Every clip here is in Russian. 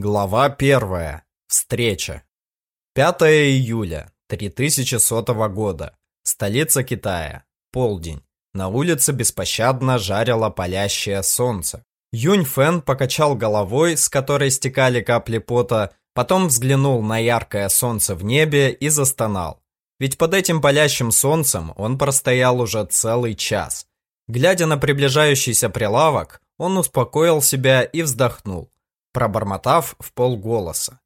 Глава первая. Встреча. 5 июля 3100 года. Столица Китая. Полдень. На улице беспощадно жарило палящее солнце. Юнь Фэн покачал головой, с которой стекали капли пота, потом взглянул на яркое солнце в небе и застонал. Ведь под этим палящим солнцем он простоял уже целый час. Глядя на приближающийся прилавок, он успокоил себя и вздохнул пробормотав в полголоса.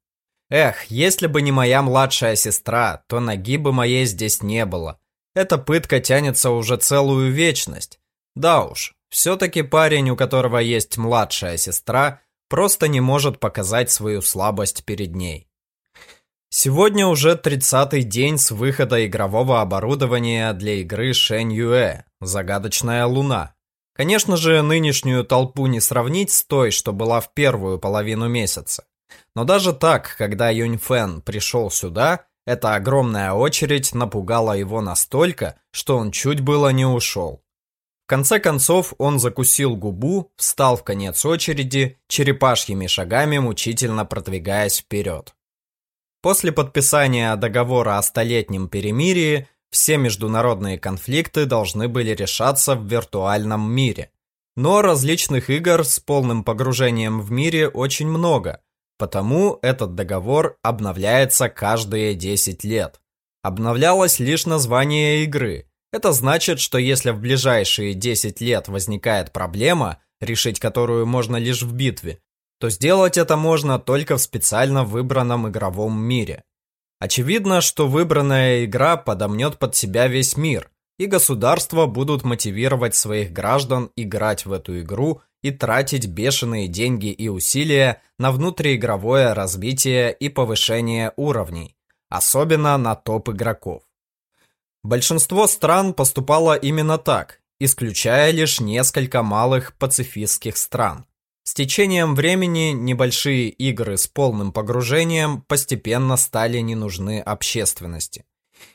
Эх, если бы не моя младшая сестра, то ноги бы моей здесь не было. Эта пытка тянется уже целую вечность. Да уж, все-таки парень, у которого есть младшая сестра, просто не может показать свою слабость перед ней. Сегодня уже 30-й день с выхода игрового оборудования для игры Шэнь Юэ «Загадочная луна». Конечно же, нынешнюю толпу не сравнить с той, что была в первую половину месяца. Но даже так, когда Юнь Фэн пришел сюда, эта огромная очередь напугала его настолько, что он чуть было не ушел. В конце концов он закусил губу, встал в конец очереди, черепашьими шагами мучительно продвигаясь вперед. После подписания договора о столетнем перемирии все международные конфликты должны были решаться в виртуальном мире. Но различных игр с полным погружением в мире очень много, потому этот договор обновляется каждые 10 лет. Обновлялось лишь название игры. Это значит, что если в ближайшие 10 лет возникает проблема, решить которую можно лишь в битве, то сделать это можно только в специально выбранном игровом мире. Очевидно, что выбранная игра подомнет под себя весь мир, и государства будут мотивировать своих граждан играть в эту игру и тратить бешеные деньги и усилия на внутриигровое развитие и повышение уровней, особенно на топ-игроков. Большинство стран поступало именно так, исключая лишь несколько малых пацифистских стран. С течением времени небольшие игры с полным погружением постепенно стали не нужны общественности.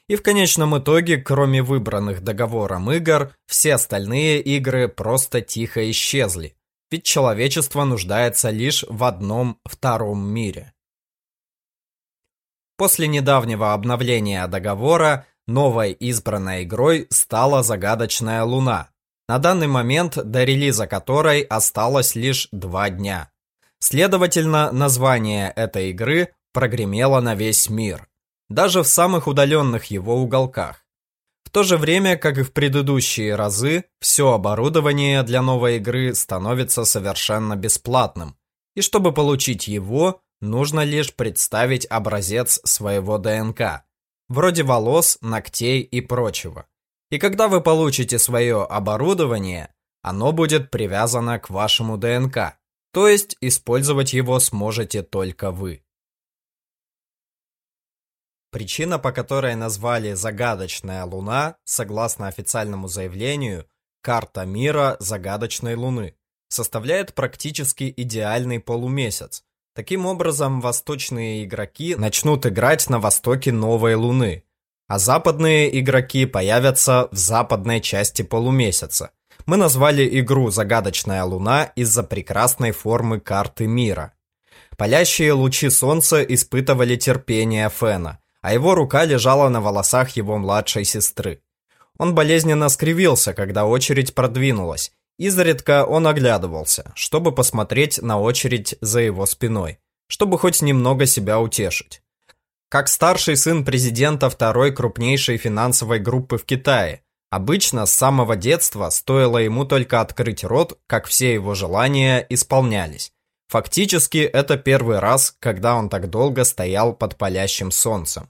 И в конечном итоге, кроме выбранных договором игр, все остальные игры просто тихо исчезли, ведь человечество нуждается лишь в одном втором мире. После недавнего обновления договора новой избранной игрой стала загадочная Луна, на данный момент до релиза которой осталось лишь два дня. Следовательно, название этой игры прогремело на весь мир, даже в самых удаленных его уголках. В то же время, как и в предыдущие разы, все оборудование для новой игры становится совершенно бесплатным, и чтобы получить его, нужно лишь представить образец своего ДНК, вроде волос, ногтей и прочего. И когда вы получите свое оборудование, оно будет привязано к вашему ДНК, то есть использовать его сможете только вы. Причина, по которой назвали «загадочная луна», согласно официальному заявлению, карта мира загадочной луны, составляет практически идеальный полумесяц. Таким образом, восточные игроки начнут играть на востоке новой луны, а западные игроки появятся в западной части полумесяца. Мы назвали игру «Загадочная луна» из-за прекрасной формы карты мира. Палящие лучи солнца испытывали терпение Фена, а его рука лежала на волосах его младшей сестры. Он болезненно скривился, когда очередь продвинулась. Изредка он оглядывался, чтобы посмотреть на очередь за его спиной, чтобы хоть немного себя утешить. Как старший сын президента второй крупнейшей финансовой группы в Китае, обычно с самого детства стоило ему только открыть рот, как все его желания исполнялись. Фактически, это первый раз, когда он так долго стоял под палящим солнцем.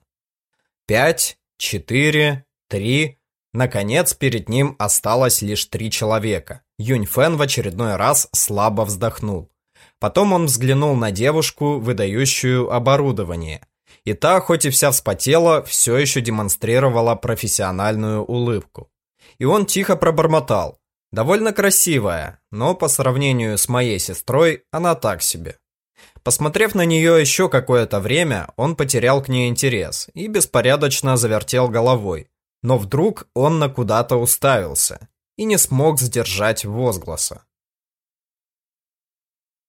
Пять, четыре, три. Наконец, перед ним осталось лишь три человека. Юнь Фэн в очередной раз слабо вздохнул. Потом он взглянул на девушку, выдающую оборудование – и та, хоть и вся вспотела, все еще демонстрировала профессиональную улыбку. И он тихо пробормотал. Довольно красивая, но по сравнению с моей сестрой, она так себе. Посмотрев на нее еще какое-то время, он потерял к ней интерес и беспорядочно завертел головой. Но вдруг он на куда-то уставился и не смог сдержать возгласа.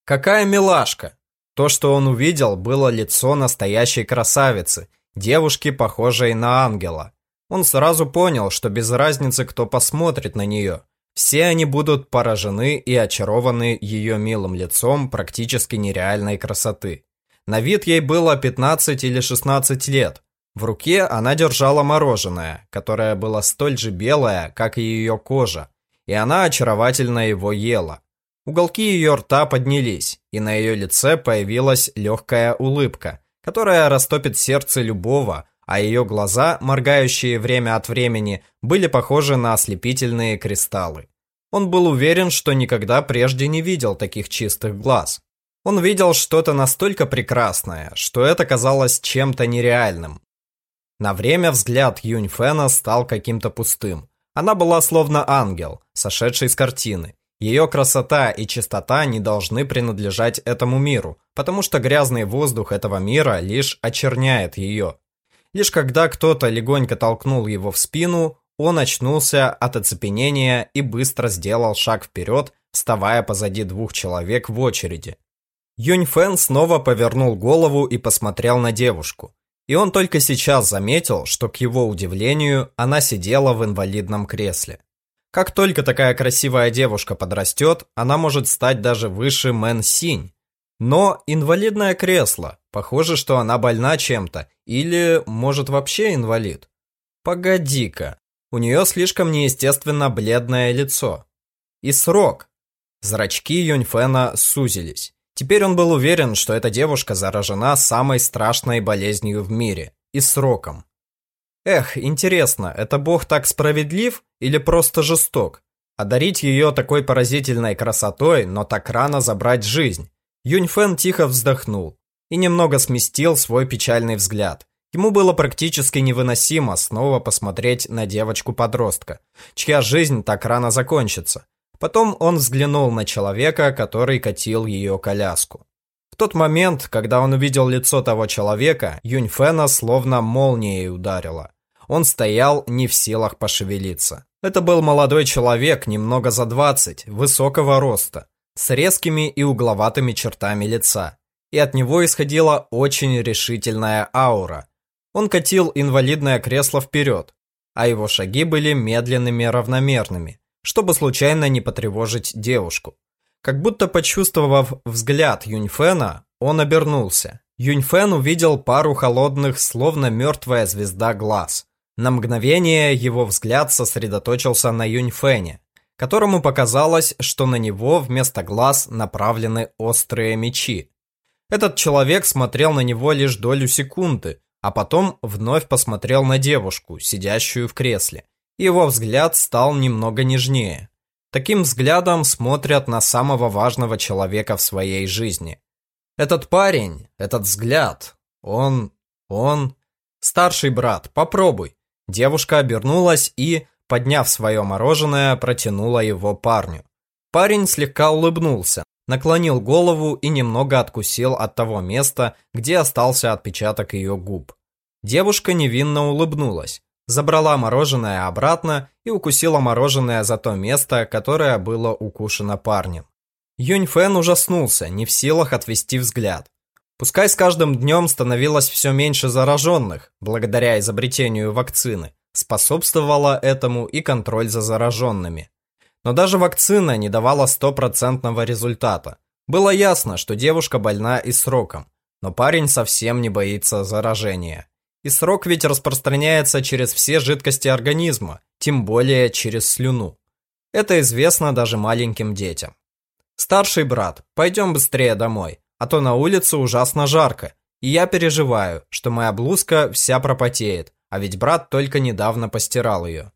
«Какая милашка!» То, что он увидел, было лицо настоящей красавицы, девушки, похожей на ангела. Он сразу понял, что без разницы, кто посмотрит на нее, все они будут поражены и очарованы ее милым лицом практически нереальной красоты. На вид ей было 15 или 16 лет. В руке она держала мороженое, которое было столь же белое, как и ее кожа, и она очаровательно его ела. Уголки ее рта поднялись, и на ее лице появилась легкая улыбка, которая растопит сердце любого, а ее глаза, моргающие время от времени, были похожи на ослепительные кристаллы. Он был уверен, что никогда прежде не видел таких чистых глаз. Он видел что-то настолько прекрасное, что это казалось чем-то нереальным. На время взгляд Юнь Фэна стал каким-то пустым. Она была словно ангел, сошедший с картины. Ее красота и чистота не должны принадлежать этому миру, потому что грязный воздух этого мира лишь очерняет ее. Лишь когда кто-то легонько толкнул его в спину, он очнулся от оцепенения и быстро сделал шаг вперед, вставая позади двух человек в очереди. Юнь Фэн снова повернул голову и посмотрел на девушку. И он только сейчас заметил, что, к его удивлению, она сидела в инвалидном кресле. Как только такая красивая девушка подрастет, она может стать даже выше Мэн Синь. Но инвалидное кресло. Похоже, что она больна чем-то. Или, может, вообще инвалид. Погоди-ка. У нее слишком неестественно бледное лицо. И срок. Зрачки Юньфена сузились. Теперь он был уверен, что эта девушка заражена самой страшной болезнью в мире. И сроком. Эх, интересно, это бог так справедлив или просто жесток? Одарить ее такой поразительной красотой, но так рано забрать жизнь. Юньфэн тихо вздохнул и немного сместил свой печальный взгляд. Ему было практически невыносимо снова посмотреть на девочку-подростка, чья жизнь так рано закончится. Потом он взглянул на человека, который катил ее коляску. Тот момент, когда он увидел лицо того человека, Юньфена словно молнией ударила. Он стоял не в силах пошевелиться. Это был молодой человек, немного за 20, высокого роста с резкими и угловатыми чертами лица, и от него исходила очень решительная аура. Он катил инвалидное кресло вперед, а его шаги были медленными равномерными, чтобы случайно не потревожить девушку. Как будто почувствовав взгляд Юньфена, он обернулся. Юньфен увидел пару холодных, словно мертвая звезда глаз. На мгновение его взгляд сосредоточился на Юньфене, которому показалось, что на него вместо глаз направлены острые мечи. Этот человек смотрел на него лишь долю секунды, а потом вновь посмотрел на девушку, сидящую в кресле. Его взгляд стал немного нежнее. Таким взглядом смотрят на самого важного человека в своей жизни. Этот парень, этот взгляд, он... он... Старший брат, попробуй. Девушка обернулась и, подняв свое мороженое, протянула его парню. Парень слегка улыбнулся, наклонил голову и немного откусил от того места, где остался отпечаток ее губ. Девушка невинно улыбнулась, забрала мороженое обратно и укусила мороженое за то место, которое было укушено парнем. Юнь Фэн ужаснулся, не в силах отвести взгляд. Пускай с каждым днем становилось все меньше зараженных, благодаря изобретению вакцины, Способствовало этому и контроль за зараженными. Но даже вакцина не давала стопроцентного результата. Было ясно, что девушка больна и сроком, но парень совсем не боится заражения. И срок ведь распространяется через все жидкости организма, тем более через слюну. Это известно даже маленьким детям. Старший брат, пойдем быстрее домой, а то на улице ужасно жарко, и я переживаю, что моя блузка вся пропотеет, а ведь брат только недавно постирал ее.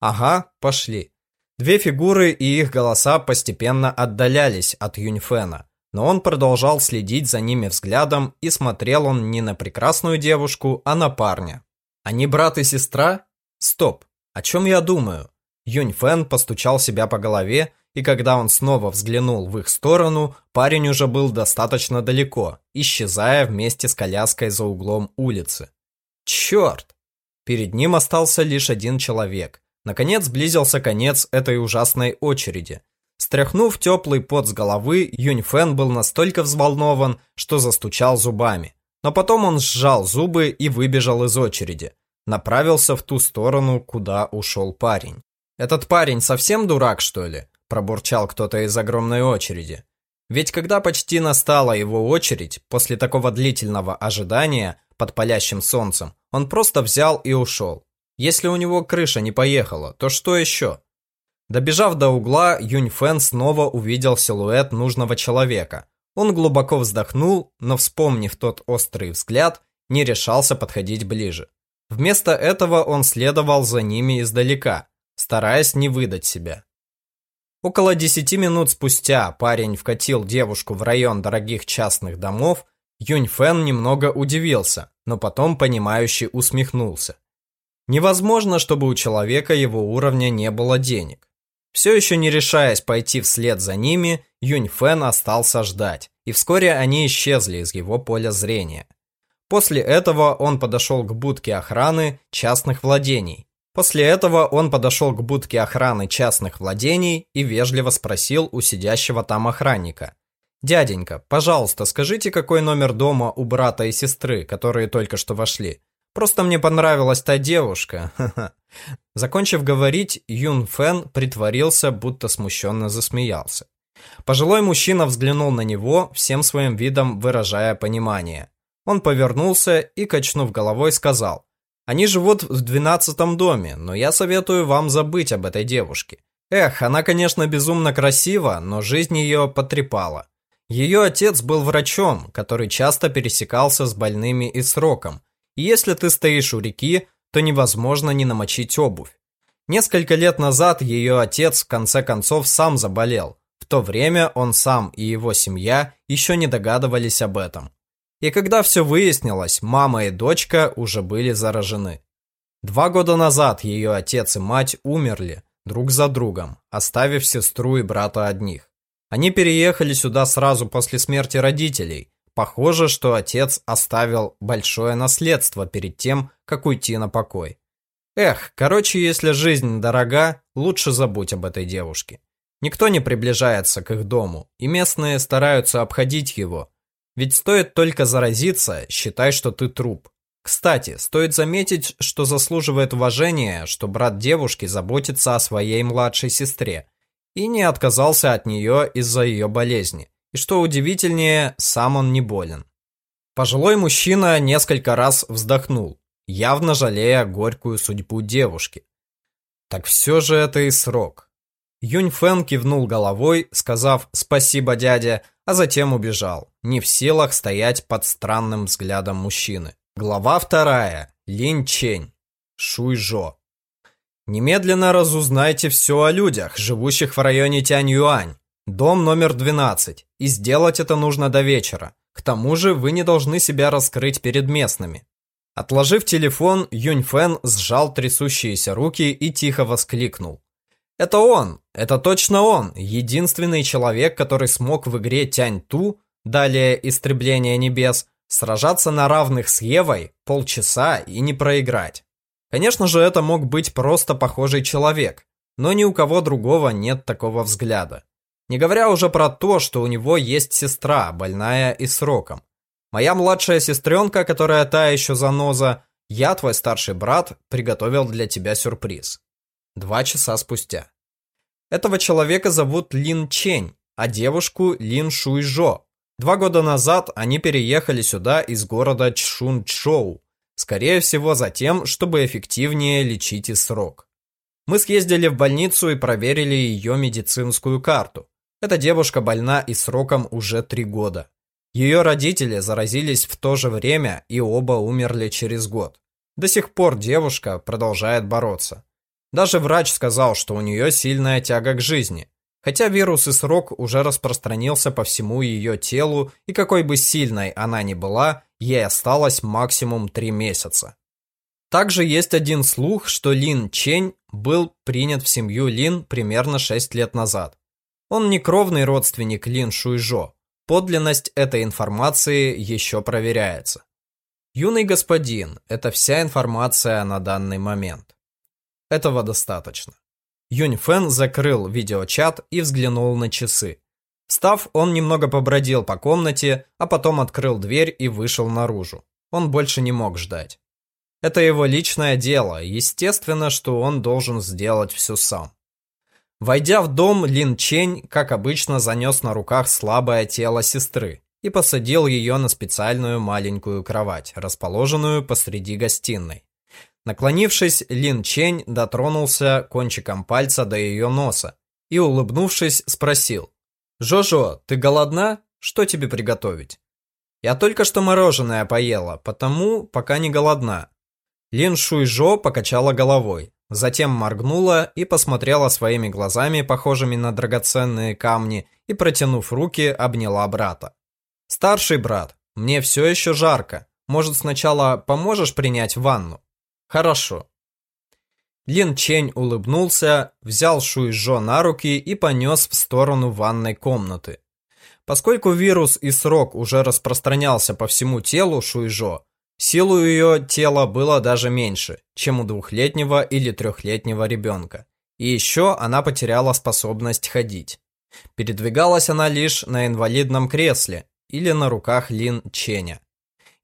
Ага, пошли. Две фигуры и их голоса постепенно отдалялись от Юньфена, но он продолжал следить за ними взглядом и смотрел он не на прекрасную девушку, а на парня. Они брат и сестра? Стоп, о чем я думаю? Юньфен постучал себя по голове, и когда он снова взглянул в их сторону, парень уже был достаточно далеко, исчезая вместе с коляской за углом улицы. Черт! Перед ним остался лишь один человек. Наконец близился конец этой ужасной очереди. Стряхнув теплый пот с головы, Юнь Фэн был настолько взволнован, что застучал зубами. Но потом он сжал зубы и выбежал из очереди. Направился в ту сторону, куда ушел парень. «Этот парень совсем дурак, что ли?» – пробурчал кто-то из огромной очереди. Ведь когда почти настала его очередь, после такого длительного ожидания под палящим солнцем, он просто взял и ушел. Если у него крыша не поехала, то что еще? Добежав до угла, Юнь Фэн снова увидел силуэт нужного человека. Он глубоко вздохнул, но, вспомнив тот острый взгляд, не решался подходить ближе. Вместо этого он следовал за ними издалека, стараясь не выдать себя. Около десяти минут спустя парень вкатил девушку в район дорогих частных домов, Юнь Фэн немного удивился, но потом понимающе усмехнулся. Невозможно, чтобы у человека его уровня не было денег. Все еще не решаясь пойти вслед за ними, Юнь Фэн остался ждать, и вскоре они исчезли из его поля зрения. После этого он подошел к будке охраны частных владений. После этого он подошел к будке охраны частных владений и вежливо спросил у сидящего там охранника. «Дяденька, пожалуйста, скажите, какой номер дома у брата и сестры, которые только что вошли? Просто мне понравилась та девушка. Закончив говорить, Юн Фэн притворился, будто смущенно засмеялся. Пожилой мужчина взглянул на него, всем своим видом выражая понимание. Он повернулся и, качнув головой, сказал, «Они живут в двенадцатом доме, но я советую вам забыть об этой девушке. Эх, она, конечно, безумно красива, но жизнь ее потрепала. Ее отец был врачом, который часто пересекался с больными и сроком, и если ты стоишь у реки, то невозможно не намочить обувь. Несколько лет назад ее отец в конце концов сам заболел. В то время он сам и его семья еще не догадывались об этом. И когда все выяснилось, мама и дочка уже были заражены. Два года назад ее отец и мать умерли друг за другом, оставив сестру и брата одних. Они переехали сюда сразу после смерти родителей, Похоже, что отец оставил большое наследство перед тем, как уйти на покой. Эх, короче, если жизнь дорога, лучше забудь об этой девушке. Никто не приближается к их дому, и местные стараются обходить его. Ведь стоит только заразиться, считай, что ты труп. Кстати, стоит заметить, что заслуживает уважения, что брат девушки заботится о своей младшей сестре и не отказался от нее из-за ее болезни. И что удивительнее, сам он не болен. Пожилой мужчина несколько раз вздохнул, явно жалея горькую судьбу девушки. Так все же это и срок. Юнь Фэн кивнул головой, сказав «спасибо, дядя», а затем убежал, не в силах стоять под странным взглядом мужчины. Глава вторая. Лин Чень. Шуйжо. Немедленно разузнайте все о людях, живущих в районе Тянь-Юань. Дом номер 12. И сделать это нужно до вечера. К тому же вы не должны себя раскрыть перед местными. Отложив телефон, Юнь Фэн сжал трясущиеся руки и тихо воскликнул. Это он, это точно он, единственный человек, который смог в игре Тянь Ту, далее Истребление Небес, сражаться на равных с Евой полчаса и не проиграть. Конечно же, это мог быть просто похожий человек, но ни у кого другого нет такого взгляда. Не говоря уже про то, что у него есть сестра, больная и сроком. Моя младшая сестренка, которая та еще заноза, я, твой старший брат, приготовил для тебя сюрприз. Два часа спустя. Этого человека зовут Лин Чень, а девушку Лин Шуйжо. Два года назад они переехали сюда из города Чшунчжоу, скорее всего за тем, чтобы эффективнее лечить и срок. Мы съездили в больницу и проверили ее медицинскую карту. Эта девушка больна и сроком уже три года. Ее родители заразились в то же время и оба умерли через год. До сих пор девушка продолжает бороться. Даже врач сказал, что у нее сильная тяга к жизни. Хотя вирус и срок уже распространился по всему ее телу, и какой бы сильной она ни была, ей осталось максимум три месяца. Также есть один слух, что Лин Чень был принят в семью Лин примерно 6 лет назад. Он не кровный родственник Лин Шуйжо. Подлинность этой информации еще проверяется. Юный господин, это вся информация на данный момент. Этого достаточно. Юнь Фэн закрыл видеочат и взглянул на часы. Встав, он немного побродил по комнате, а потом открыл дверь и вышел наружу. Он больше не мог ждать. Это его личное дело, естественно, что он должен сделать все сам. Войдя в дом, Лин Чень, как обычно, занес на руках слабое тело сестры и посадил ее на специальную маленькую кровать, расположенную посреди гостиной. Наклонившись, Лин Чень дотронулся кончиком пальца до ее носа и, улыбнувшись, спросил. «Жожо, ты голодна? Что тебе приготовить?» «Я только что мороженое поела, потому пока не голодна». Лин Шуйжо покачала головой, затем моргнула и посмотрела своими глазами, похожими на драгоценные камни, и, протянув руки, обняла брата. «Старший брат, мне все еще жарко. Может, сначала поможешь принять ванну?» «Хорошо». Лин Чень улыбнулся, взял Шуйжо на руки и понес в сторону ванной комнаты. Поскольку вирус и срок уже распространялся по всему телу Шуйжо, силу ее тела было даже меньше, чем у двухлетнего или трехлетнего ребенка. И еще она потеряла способность ходить. Передвигалась она лишь на инвалидном кресле или на руках Лин Ченя.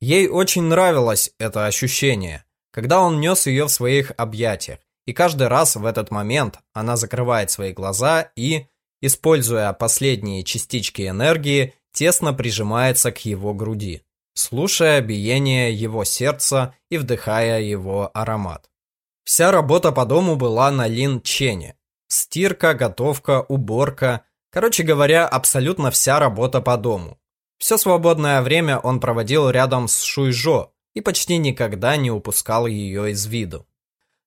Ей очень нравилось это ощущение – когда он нес ее в своих объятиях. И каждый раз в этот момент она закрывает свои глаза и, используя последние частички энергии, тесно прижимается к его груди, слушая биение его сердца и вдыхая его аромат. Вся работа по дому была на Лин Чене. Стирка, готовка, уборка. Короче говоря, абсолютно вся работа по дому. Все свободное время он проводил рядом с Шуйжо, и почти никогда не упускал ее из виду.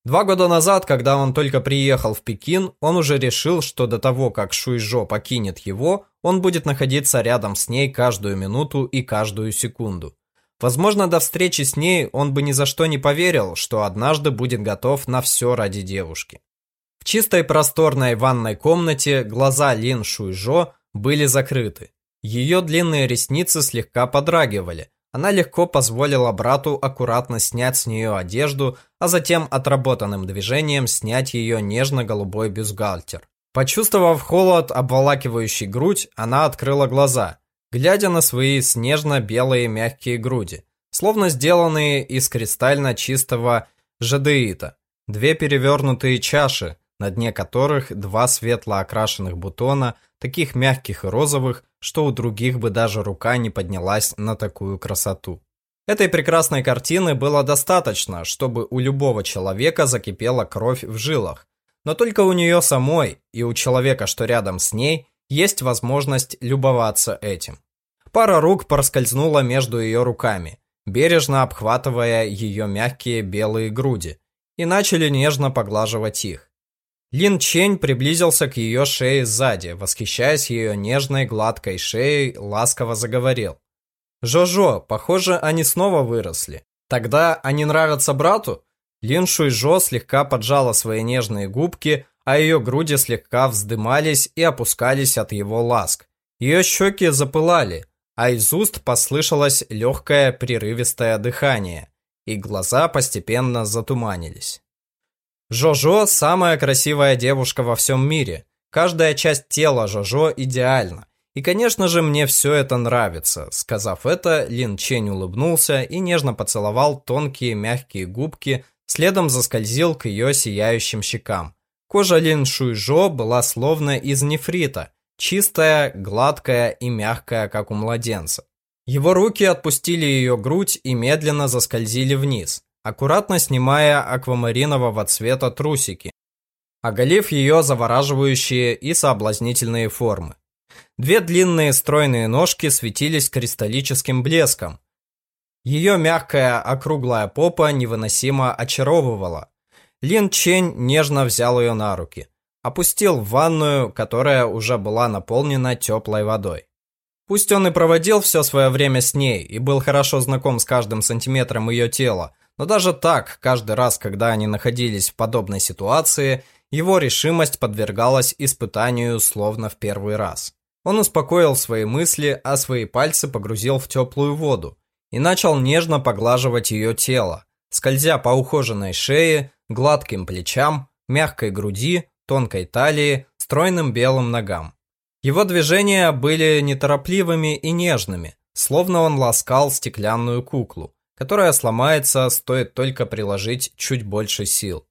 Два года назад, когда он только приехал в Пекин, он уже решил, что до того, как Шуйжо покинет его, он будет находиться рядом с ней каждую минуту и каждую секунду. Возможно, до встречи с ней он бы ни за что не поверил, что однажды будет готов на все ради девушки. В чистой просторной ванной комнате глаза Лин Шуйжо были закрыты. Ее длинные ресницы слегка подрагивали, она легко позволила брату аккуратно снять с нее одежду, а затем отработанным движением снять ее нежно-голубой бюстгальтер. Почувствовав холод, обволакивающий грудь, она открыла глаза, глядя на свои снежно-белые мягкие груди, словно сделанные из кристально чистого жадеита. Две перевернутые чаши, на дне которых два светло окрашенных бутона, таких мягких и розовых, что у других бы даже рука не поднялась на такую красоту. Этой прекрасной картины было достаточно, чтобы у любого человека закипела кровь в жилах, но только у нее самой и у человека, что рядом с ней, есть возможность любоваться этим. Пара рук проскользнула между ее руками, бережно обхватывая ее мягкие белые груди, и начали нежно поглаживать их. Лин Чень приблизился к ее шее сзади, восхищаясь ее нежной гладкой шеей, ласково заговорил. «Жо-Жо, похоже, они снова выросли. Тогда они нравятся брату?» Лин Шуйжо слегка поджала свои нежные губки, а ее груди слегка вздымались и опускались от его ласк. Ее щеки запылали, а из уст послышалось легкое прерывистое дыхание, и глаза постепенно затуманились. Жожо – самая красивая девушка во всем мире. Каждая часть тела Жожо идеальна. И, конечно же, мне все это нравится. Сказав это, Лин Чень улыбнулся и нежно поцеловал тонкие мягкие губки, следом заскользил к ее сияющим щекам. Кожа Лин Шуйжо была словно из нефрита, чистая, гладкая и мягкая, как у младенца. Его руки отпустили ее грудь и медленно заскользили вниз аккуратно снимая аквамаринового цвета трусики, оголив ее завораживающие и соблазнительные формы. Две длинные стройные ножки светились кристаллическим блеском. Ее мягкая округлая попа невыносимо очаровывала. Лин Чень нежно взял ее на руки, опустил в ванную, которая уже была наполнена теплой водой. Пусть он и проводил все свое время с ней и был хорошо знаком с каждым сантиметром ее тела, но даже так, каждый раз, когда они находились в подобной ситуации, его решимость подвергалась испытанию словно в первый раз. Он успокоил свои мысли, а свои пальцы погрузил в теплую воду и начал нежно поглаживать ее тело, скользя по ухоженной шее, гладким плечам, мягкой груди, тонкой талии, стройным белым ногам. Его движения были неторопливыми и нежными, словно он ласкал стеклянную куклу, которая сломается, стоит только приложить чуть больше сил.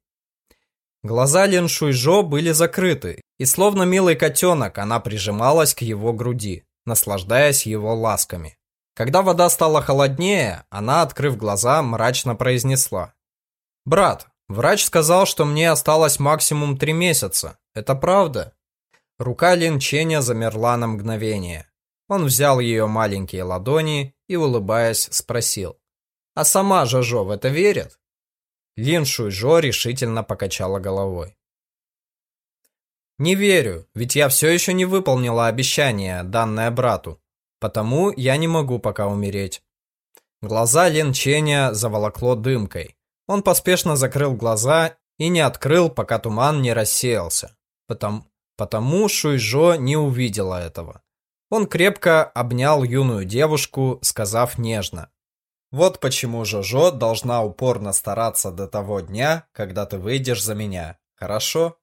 Глаза Лин Шуйжо были закрыты, и словно милый котенок она прижималась к его груди, наслаждаясь его ласками. Когда вода стала холоднее, она, открыв глаза, мрачно произнесла. «Брат, врач сказал, что мне осталось максимум три месяца. Это правда?» Рука Лин Ченя замерла на мгновение. Он взял ее маленькие ладони и, улыбаясь, спросил. «А сама Жожо в это верит?» Лин Шуйжо решительно покачала головой. «Не верю, ведь я все еще не выполнила обещание, данное брату. Потому я не могу пока умереть. Глаза Лен Ченя заволокло дымкой. Он поспешно закрыл глаза и не открыл, пока туман не рассеялся. Потому, потому Шуйжо не увидела этого. Он крепко обнял юную девушку, сказав нежно. «Вот почему Жожо должна упорно стараться до того дня, когда ты выйдешь за меня. Хорошо?»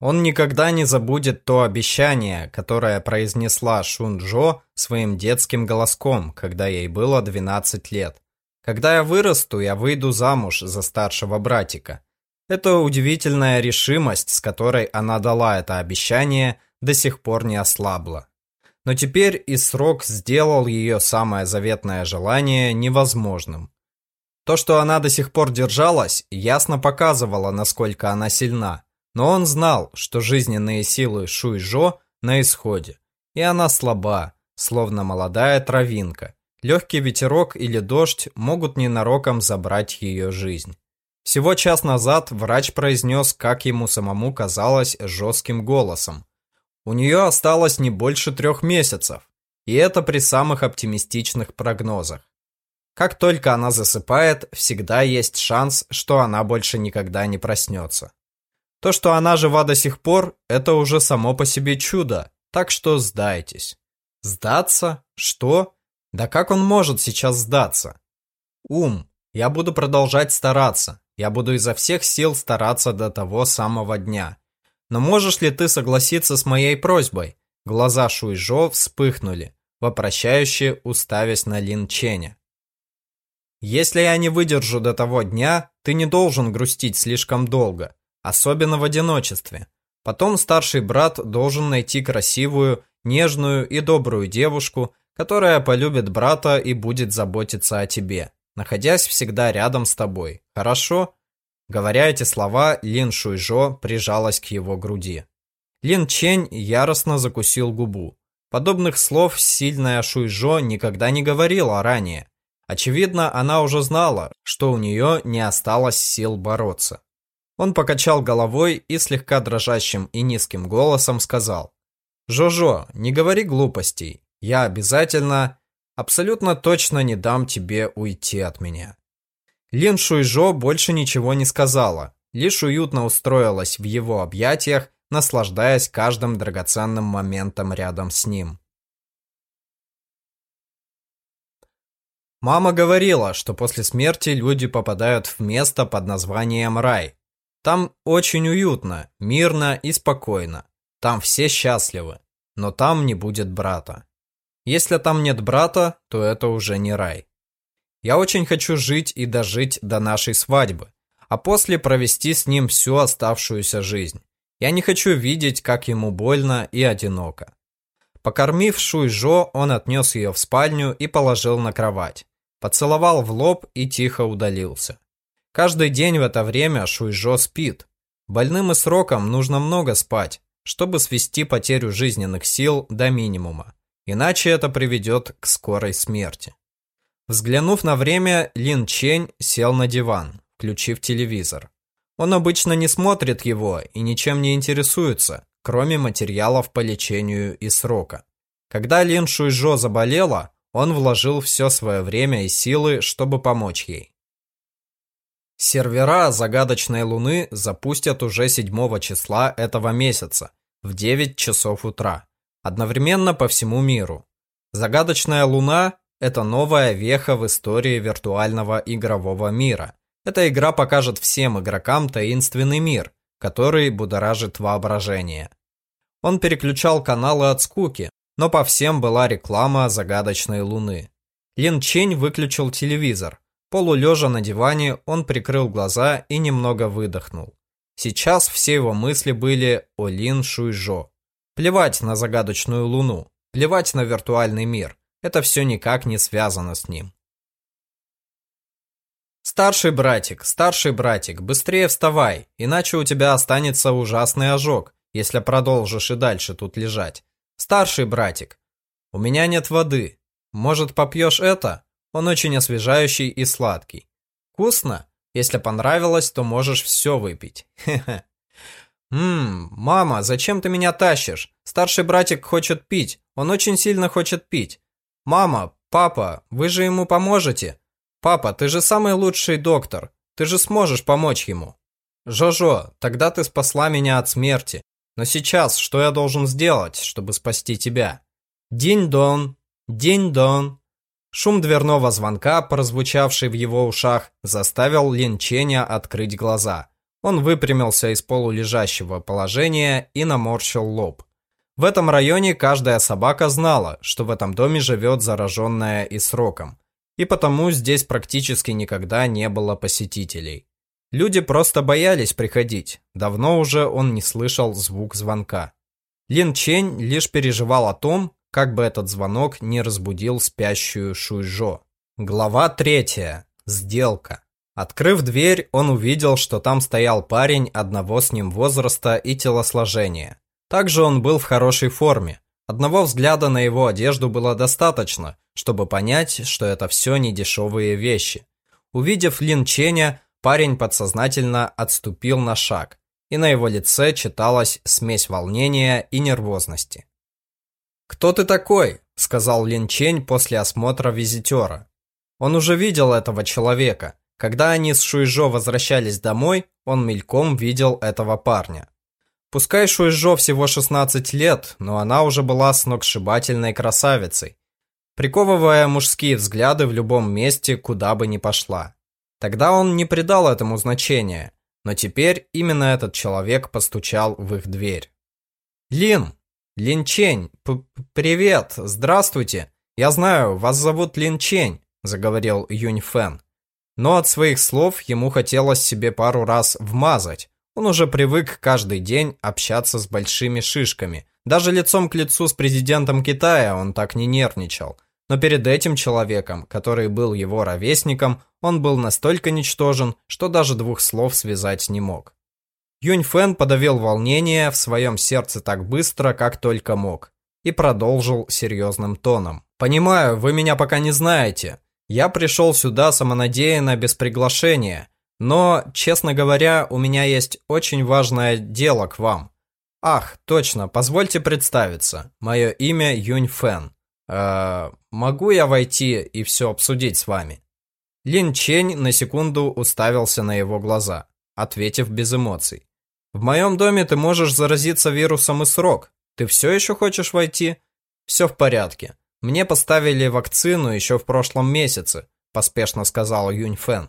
Он никогда не забудет то обещание, которое произнесла Шунжо своим детским голоском, когда ей было 12 лет. Когда я вырасту, я выйду замуж за старшего братика. Эта удивительная решимость, с которой она дала это обещание, до сих пор не ослабла. Но теперь и срок сделал ее самое заветное желание невозможным. То, что она до сих пор держалась, ясно показывало, насколько она сильна. Но он знал, что жизненные силы Шуйжо на исходе, и она слаба, словно молодая травинка. Легкий ветерок или дождь могут ненароком забрать ее жизнь. Всего час назад врач произнес, как ему самому казалось, жестким голосом. У нее осталось не больше трех месяцев, и это при самых оптимистичных прогнозах. Как только она засыпает, всегда есть шанс, что она больше никогда не проснется. То, что она жива до сих пор, это уже само по себе чудо, так что сдайтесь. Сдаться? Что? Да как он может сейчас сдаться? Ум. Я буду продолжать стараться. Я буду изо всех сил стараться до того самого дня. Но можешь ли ты согласиться с моей просьбой? Глаза Шуйжо вспыхнули, вопрощающе уставясь на Лин Ченя. Если я не выдержу до того дня, ты не должен грустить слишком долго особенно в одиночестве. Потом старший брат должен найти красивую, нежную и добрую девушку, которая полюбит брата и будет заботиться о тебе, находясь всегда рядом с тобой. Хорошо? Говоря эти слова, Лин Шуйжо прижалась к его груди. Лин Чень яростно закусил губу. Подобных слов сильная Шуйжо никогда не говорила ранее. Очевидно, она уже знала, что у нее не осталось сил бороться. Он покачал головой и слегка дрожащим и низким голосом сказал. «Жожо, не говори глупостей. Я обязательно, абсолютно точно не дам тебе уйти от меня». Лин Шуйжо больше ничего не сказала, лишь уютно устроилась в его объятиях, наслаждаясь каждым драгоценным моментом рядом с ним. Мама говорила, что после смерти люди попадают в место под названием рай, там очень уютно, мирно и спокойно. Там все счастливы. Но там не будет брата. Если там нет брата, то это уже не рай. Я очень хочу жить и дожить до нашей свадьбы, а после провести с ним всю оставшуюся жизнь. Я не хочу видеть, как ему больно и одиноко. Покормив Шуйжо, он отнес ее в спальню и положил на кровать. Поцеловал в лоб и тихо удалился. Каждый день в это время Шуйжо спит. Больным и срокам нужно много спать, чтобы свести потерю жизненных сил до минимума. Иначе это приведет к скорой смерти. Взглянув на время, Лин Чень сел на диван, включив телевизор. Он обычно не смотрит его и ничем не интересуется, кроме материалов по лечению и срока. Когда Лин Шуйжо заболела, он вложил все свое время и силы, чтобы помочь ей. Сервера загадочной Луны запустят уже 7 числа этого месяца в 9 часов утра, одновременно по всему миру. Загадочная Луна – это новая веха в истории виртуального игрового мира. Эта игра покажет всем игрокам таинственный мир, который будоражит воображение. Он переключал каналы от скуки, но по всем была реклама загадочной луны. Лин Чень выключил телевизор. Полулежа на диване, он прикрыл глаза и немного выдохнул. Сейчас все его мысли были о Лин Шуйжо. Плевать на загадочную луну, плевать на виртуальный мир. Это все никак не связано с ним. Старший братик, старший братик, быстрее вставай, иначе у тебя останется ужасный ожог, если продолжишь и дальше тут лежать. Старший братик, у меня нет воды. Может, попьешь это? Он очень освежающий и сладкий. Вкусно? Если понравилось, то можешь все выпить. Хе-хе. «Ммм, мама, зачем ты меня тащишь? Старший братик хочет пить. Он очень сильно хочет пить. Мама, папа, вы же ему поможете? Папа, ты же самый лучший доктор. Ты же сможешь помочь ему». «Жожо, тогда ты спасла меня от смерти. Но сейчас что я должен сделать, чтобы спасти тебя?» «Динь-дон, динь-дон». Шум дверного звонка, прозвучавший в его ушах, заставил Лин Ченя открыть глаза. Он выпрямился из полулежащего положения и наморщил лоб. В этом районе каждая собака знала, что в этом доме живет зараженная и сроком. И потому здесь практически никогда не было посетителей. Люди просто боялись приходить. Давно уже он не слышал звук звонка. Лин Чень лишь переживал о том, как бы этот звонок не разбудил спящую Шуйжо. Глава третья. Сделка. Открыв дверь, он увидел, что там стоял парень одного с ним возраста и телосложения. Также он был в хорошей форме. Одного взгляда на его одежду было достаточно, чтобы понять, что это все не дешевые вещи. Увидев Лин Ченя, парень подсознательно отступил на шаг, и на его лице читалась смесь волнения и нервозности. «Кто ты такой?» – сказал Лин Чень после осмотра визитера. Он уже видел этого человека. Когда они с Шуйжо возвращались домой, он мельком видел этого парня. Пускай Шуйжо всего 16 лет, но она уже была сногсшибательной красавицей, приковывая мужские взгляды в любом месте, куда бы ни пошла. Тогда он не придал этому значения, но теперь именно этот человек постучал в их дверь. «Лин, Лин Чень, привет, здравствуйте. Я знаю, вас зовут Лин Чень», – заговорил Юнь Фэн. Но от своих слов ему хотелось себе пару раз вмазать. Он уже привык каждый день общаться с большими шишками. Даже лицом к лицу с президентом Китая он так не нервничал. Но перед этим человеком, который был его ровесником, он был настолько ничтожен, что даже двух слов связать не мог. Юнь Фэн подавил волнение в своем сердце так быстро, как только мог, и продолжил серьезным тоном. «Понимаю, вы меня пока не знаете. Я пришел сюда самонадеянно, без приглашения, но, честно говоря, у меня есть очень важное дело к вам. Ах, точно, позвольте представиться. Мое имя Юнь Фэн. Э, могу я войти и все обсудить с вами?» Лин Чень на секунду уставился на его глаза, ответив без эмоций. В моем доме ты можешь заразиться вирусом и срок. Ты все еще хочешь войти? Все в порядке. Мне поставили вакцину еще в прошлом месяце, поспешно сказал Юнь Фэн.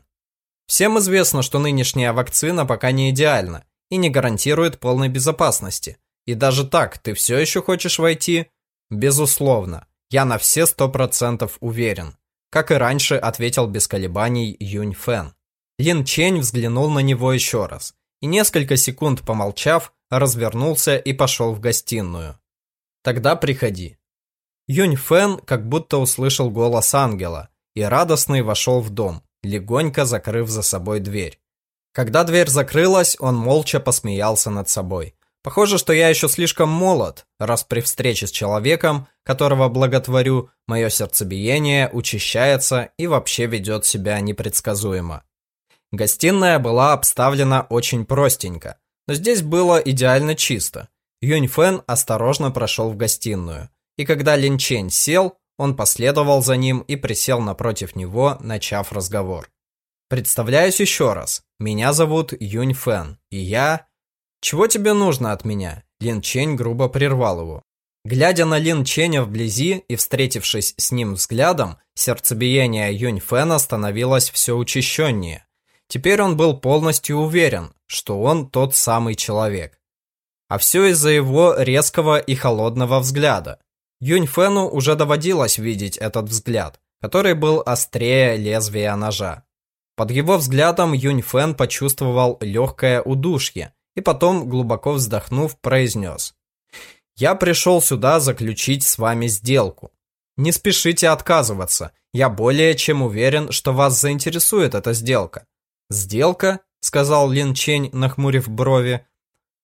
Всем известно, что нынешняя вакцина пока не идеальна и не гарантирует полной безопасности. И даже так, ты все еще хочешь войти? Безусловно. Я на все сто процентов уверен. Как и раньше, ответил без колебаний Юнь Фэн. Лин Чень взглянул на него еще раз и несколько секунд помолчав, развернулся и пошел в гостиную. «Тогда приходи». Юнь Фэн как будто услышал голос ангела и радостный вошел в дом, легонько закрыв за собой дверь. Когда дверь закрылась, он молча посмеялся над собой. Похоже, что я еще слишком молод, раз при встрече с человеком, которого благотворю, мое сердцебиение учащается и вообще ведет себя непредсказуемо. Гостиная была обставлена очень простенько, но здесь было идеально чисто. Юнь Фэн осторожно прошел в гостиную, и когда Лин Чень сел, он последовал за ним и присел напротив него, начав разговор. «Представляюсь еще раз. Меня зовут Юнь Фэн, и я...» «Чего тебе нужно от меня?» Лин Чень грубо прервал его. Глядя на Лин Ченя вблизи и встретившись с ним взглядом, сердцебиение Юнь Фэна становилось все учащеннее. Теперь он был полностью уверен, что он тот самый человек. А все из-за его резкого и холодного взгляда. Юнь Фэну уже доводилось видеть этот взгляд, который был острее лезвия ножа. Под его взглядом Юнь Фэн почувствовал легкое удушье и потом, глубоко вздохнув, произнес. «Я пришел сюда заключить с вами сделку. Не спешите отказываться. Я более чем уверен, что вас заинтересует эта сделка». «Сделка?» – сказал Лин Чень, нахмурив брови.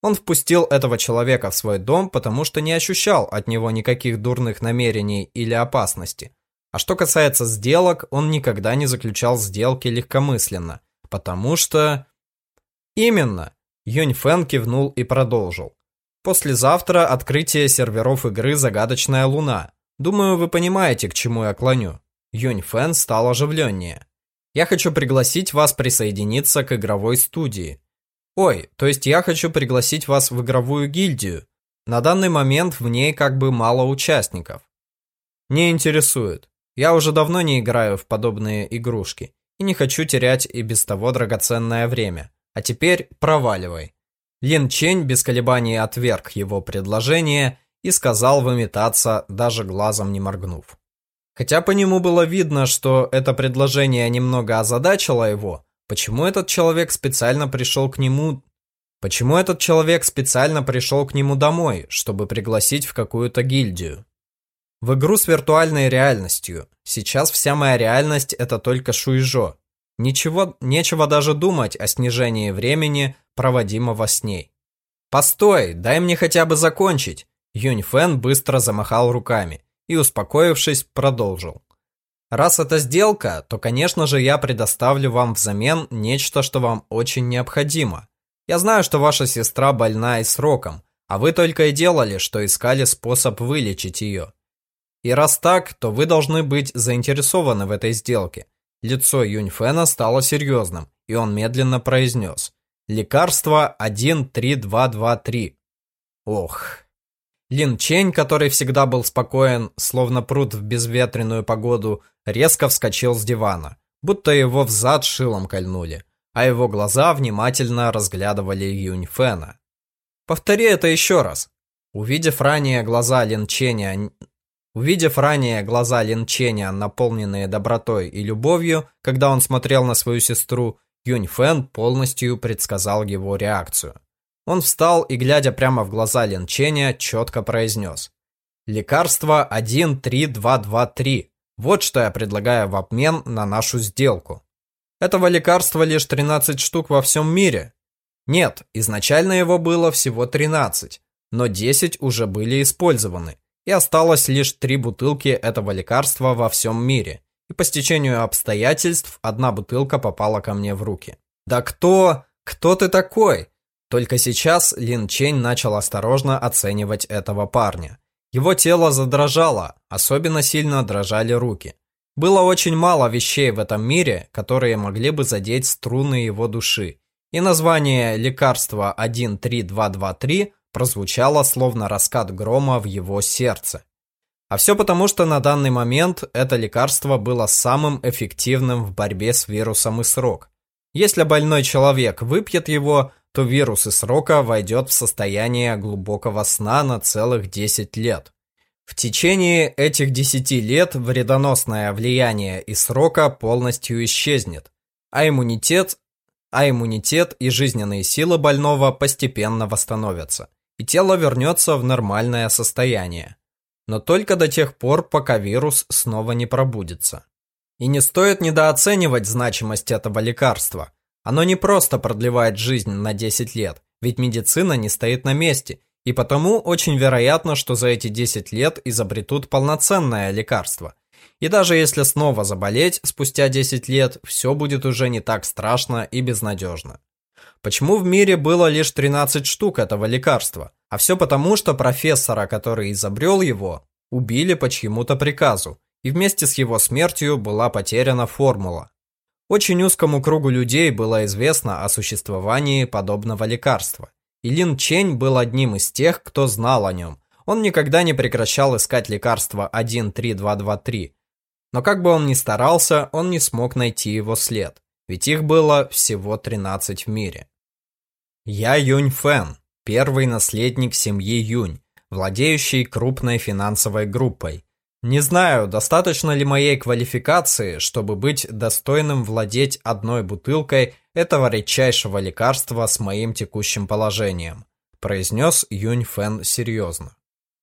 Он впустил этого человека в свой дом, потому что не ощущал от него никаких дурных намерений или опасности. А что касается сделок, он никогда не заключал сделки легкомысленно, потому что... Именно. Юнь Фэн кивнул и продолжил. Послезавтра открытие серверов игры «Загадочная луна». Думаю, вы понимаете, к чему я клоню. Юнь Фэн стал оживленнее. Я хочу пригласить вас присоединиться к игровой студии. Ой, то есть я хочу пригласить вас в игровую гильдию. На данный момент в ней как бы мало участников. Не интересует. Я уже давно не играю в подобные игрушки и не хочу терять и без того драгоценное время. А теперь проваливай. Лин Чень без колебаний отверг его предложение и сказал выметаться, даже глазом не моргнув. Хотя по нему было видно, что это предложение немного озадачило его, почему этот человек специально пришел к нему... Почему этот человек специально пришел к нему домой, чтобы пригласить в какую-то гильдию? В игру с виртуальной реальностью. Сейчас вся моя реальность это только шуйжо. Ничего, нечего даже думать о снижении времени, проводимого с ней. Постой, дай мне хотя бы закончить. Юнь Фэн быстро замахал руками и, успокоившись, продолжил. Раз это сделка, то, конечно же, я предоставлю вам взамен нечто, что вам очень необходимо. Я знаю, что ваша сестра больна и сроком, а вы только и делали, что искали способ вылечить ее. И раз так, то вы должны быть заинтересованы в этой сделке. Лицо Юньфена стало серьезным, и он медленно произнес. Лекарство 13223. Ох. Лин Чень, который всегда был спокоен, словно пруд в безветренную погоду, резко вскочил с дивана, будто его взад шилом кольнули, а его глаза внимательно разглядывали Юньфена. «Повтори это еще раз». Увидев ранее глаза Лин Ченя Увидев ранее глаза Лин Ченя, наполненные добротой и любовью, когда он смотрел на свою сестру, Юнь Фэн полностью предсказал его реакцию. Он встал и, глядя прямо в глаза Лин Ченя, четко произнес. «Лекарство 13223. Вот что я предлагаю в обмен на нашу сделку. Этого лекарства лишь 13 штук во всем мире. Нет, изначально его было всего 13, но 10 уже были использованы и осталось лишь три бутылки этого лекарства во всем мире. И по стечению обстоятельств одна бутылка попала ко мне в руки. «Да кто? Кто ты такой?» Только сейчас Лин Чень начал осторожно оценивать этого парня. Его тело задрожало, особенно сильно дрожали руки. Было очень мало вещей в этом мире, которые могли бы задеть струны его души. И название лекарства 13223 прозвучало словно раскат грома в его сердце. А все потому, что на данный момент это лекарство было самым эффективным в борьбе с вирусом и срок. Если больной человек выпьет его, то вирус из срока войдет в состояние глубокого сна на целых 10 лет. В течение этих 10 лет вредоносное влияние из срока полностью исчезнет, а иммунитет, а иммунитет и жизненные силы больного постепенно восстановятся и тело вернется в нормальное состояние. Но только до тех пор, пока вирус снова не пробудится. И не стоит недооценивать значимость этого лекарства. Оно не просто продлевает жизнь на 10 лет, ведь медицина не стоит на месте, и потому очень вероятно, что за эти 10 лет изобретут полноценное лекарство. И даже если снова заболеть спустя 10 лет, все будет уже не так страшно и безнадежно. Почему в мире было лишь 13 штук этого лекарства? А все потому, что профессора, который изобрел его, убили по чьему-то приказу, и вместе с его смертью была потеряна формула. Очень узкому кругу людей было известно о существовании подобного лекарства. И Лин Чень был одним из тех, кто знал о нем. Он никогда не прекращал искать лекарство 13223. Но как бы он ни старался, он не смог найти его след. ведь их было всего 13 в мире. Я Юнь Фэн, первый наследник семьи Юнь, владеющий крупной финансовой группой. Не знаю, достаточно ли моей квалификации, чтобы быть достойным владеть одной бутылкой этого редчайшего лекарства с моим текущим положением, произнес Юнь Фэн серьезно.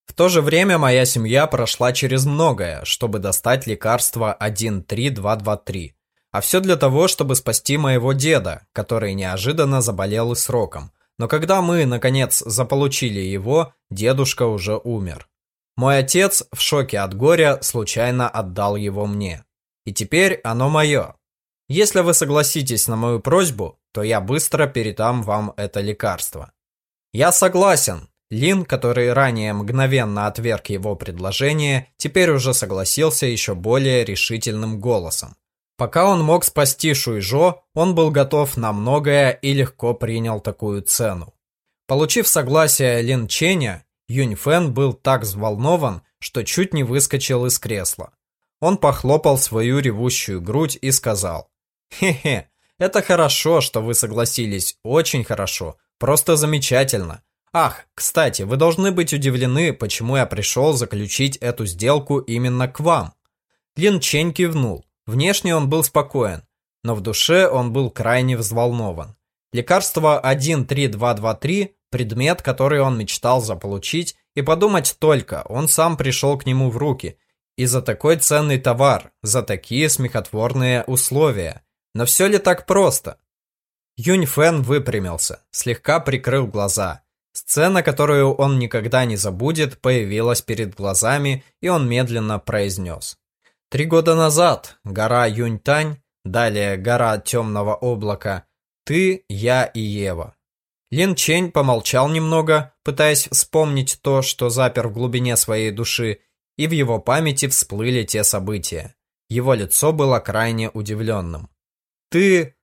В то же время моя семья прошла через многое, чтобы достать лекарство 13223. А все для того, чтобы спасти моего деда, который неожиданно заболел и сроком. Но когда мы, наконец, заполучили его, дедушка уже умер. Мой отец в шоке от горя случайно отдал его мне. И теперь оно мое. Если вы согласитесь на мою просьбу, то я быстро передам вам это лекарство. Я согласен, Лин, который ранее мгновенно отверг его предложение, теперь уже согласился еще более решительным голосом. Пока он мог спасти Шуйжо, он был готов на многое и легко принял такую цену. Получив согласие Лин Ченя, Юнь Фэн был так взволнован, что чуть не выскочил из кресла. Он похлопал свою ревущую грудь и сказал, «Хе-хе, это хорошо, что вы согласились, очень хорошо, просто замечательно. Ах, кстати, вы должны быть удивлены, почему я пришел заключить эту сделку именно к вам. Лин Чень кивнул. Внешне он был спокоен, но в душе он был крайне взволнован. Лекарство 13223 – предмет, который он мечтал заполучить, и подумать только, он сам пришел к нему в руки. И за такой ценный товар, за такие смехотворные условия. Но все ли так просто? Юнь Фэн выпрямился, слегка прикрыл глаза – Сцена, которую он никогда не забудет, появилась перед глазами, и он медленно произнес. Три года назад гора Юньтань, далее гора Темного облака, ты, я и Ева. Лин Чень помолчал немного, пытаясь вспомнить то, что запер в глубине своей души, и в его памяти всплыли те события. Его лицо было крайне удивленным. «Ты...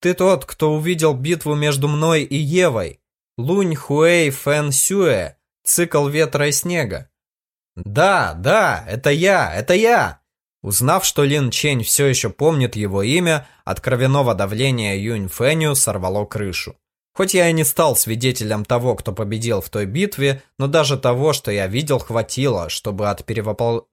ты тот, кто увидел битву между мной и Евой. Лунь Хуэй Фэн Сюэ, цикл ветра и снега. Да, да, это я, это я. Узнав, что Лин Чень все еще помнит его имя, от кровяного давления Юнь Фэню сорвало крышу. Хоть я и не стал свидетелем того, кто победил в той битве, но даже того, что я видел, хватило, чтобы от перевопол...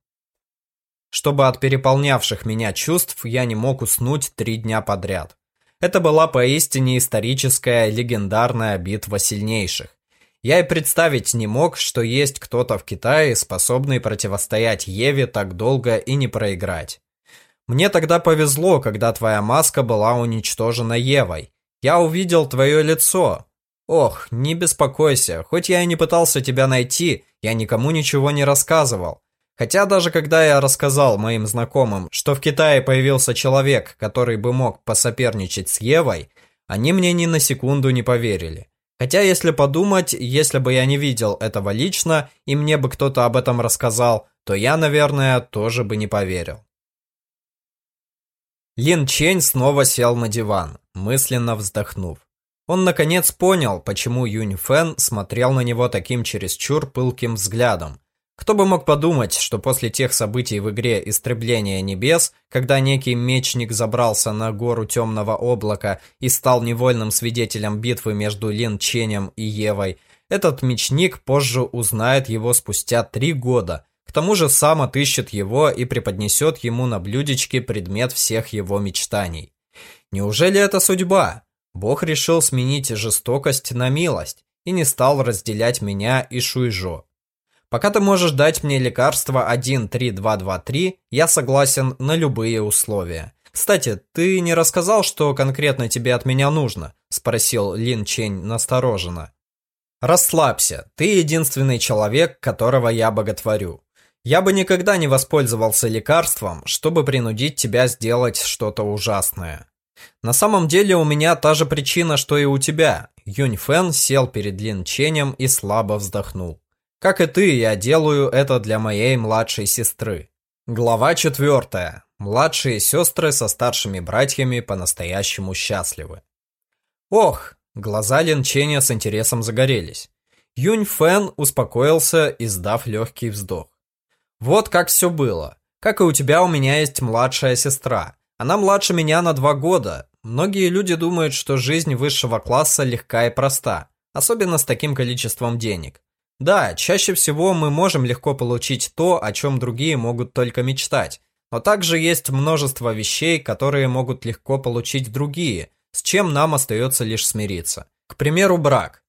чтобы от переполнявших меня чувств я не мог уснуть три дня подряд. Это была поистине историческая легендарная битва сильнейших. Я и представить не мог, что есть кто-то в Китае, способный противостоять Еве так долго и не проиграть. Мне тогда повезло, когда твоя маска была уничтожена Евой. Я увидел твое лицо. Ох, не беспокойся, хоть я и не пытался тебя найти, я никому ничего не рассказывал. Хотя даже когда я рассказал моим знакомым, что в Китае появился человек, который бы мог посоперничать с Евой, они мне ни на секунду не поверили. Хотя, если подумать, если бы я не видел этого лично, и мне бы кто-то об этом рассказал, то я, наверное, тоже бы не поверил. Лин Чень снова сел на диван, мысленно вздохнув. Он наконец понял, почему Юнь Фэн смотрел на него таким чересчур пылким взглядом, кто бы мог подумать, что после тех событий в игре «Истребление небес», когда некий мечник забрался на гору темного облака и стал невольным свидетелем битвы между Лин Ченем и Евой, этот мечник позже узнает его спустя три года. Тому же сам отыщет его и преподнесет ему на блюдечке предмет всех его мечтаний. Неужели это судьба? Бог решил сменить жестокость на милость и не стал разделять меня и Шуйжо. Пока ты можешь дать мне лекарство 13223, я согласен на любые условия. Кстати, ты не рассказал, что конкретно тебе от меня нужно? Спросил Лин Чень настороженно. Расслабься, ты единственный человек, которого я боготворю. Я бы никогда не воспользовался лекарством, чтобы принудить тебя сделать что-то ужасное. На самом деле у меня та же причина, что и у тебя. Юнь Фэн сел перед Лин Ченем и слабо вздохнул. Как и ты, я делаю это для моей младшей сестры. Глава четвертая. Младшие сестры со старшими братьями по-настоящему счастливы. Ох, глаза Лин Ченя с интересом загорелись. Юнь Фэн успокоился, издав легкий вздох. Вот как все было. Как и у тебя, у меня есть младшая сестра. Она младше меня на два года. Многие люди думают, что жизнь высшего класса легка и проста, особенно с таким количеством денег. Да, чаще всего мы можем легко получить то, о чем другие могут только мечтать, но также есть множество вещей, которые могут легко получить другие, с чем нам остается лишь смириться. К примеру, брак.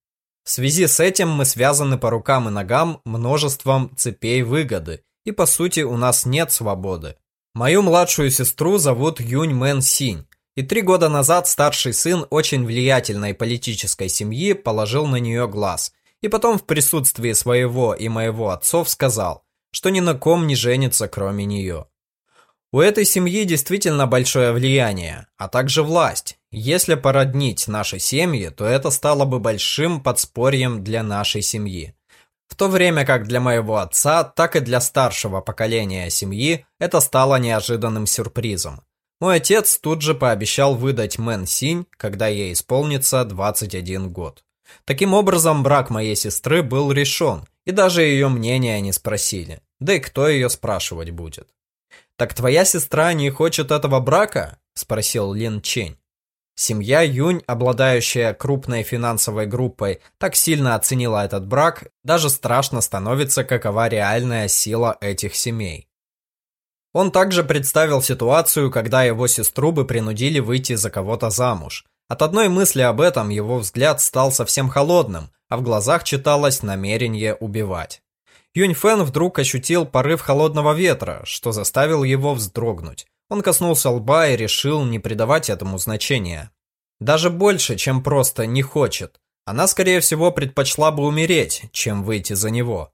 В связи с этим мы связаны по рукам и ногам множеством цепей выгоды, и по сути у нас нет свободы. Мою младшую сестру зовут Юнь Мэн Синь, и три года назад старший сын очень влиятельной политической семьи положил на нее глаз, и потом в присутствии своего и моего отцов сказал, что ни на ком не женится кроме нее. У этой семьи действительно большое влияние, а также власть. Если породнить наши семьи, то это стало бы большим подспорьем для нашей семьи. В то время как для моего отца, так и для старшего поколения семьи это стало неожиданным сюрпризом. Мой отец тут же пообещал выдать Мэн Синь, когда ей исполнится 21 год. Таким образом, брак моей сестры был решен, и даже ее мнения не спросили. Да и кто ее спрашивать будет? «Так твоя сестра не хочет этого брака?» – спросил Лин Чень. Семья Юнь, обладающая крупной финансовой группой, так сильно оценила этот брак, даже страшно становится, какова реальная сила этих семей. Он также представил ситуацию, когда его сестру бы принудили выйти за кого-то замуж. От одной мысли об этом его взгляд стал совсем холодным, а в глазах читалось намерение убивать. Юнь Фэн вдруг ощутил порыв холодного ветра, что заставил его вздрогнуть. Он коснулся лба и решил не придавать этому значения. Даже больше, чем просто не хочет. Она, скорее всего, предпочла бы умереть, чем выйти за него.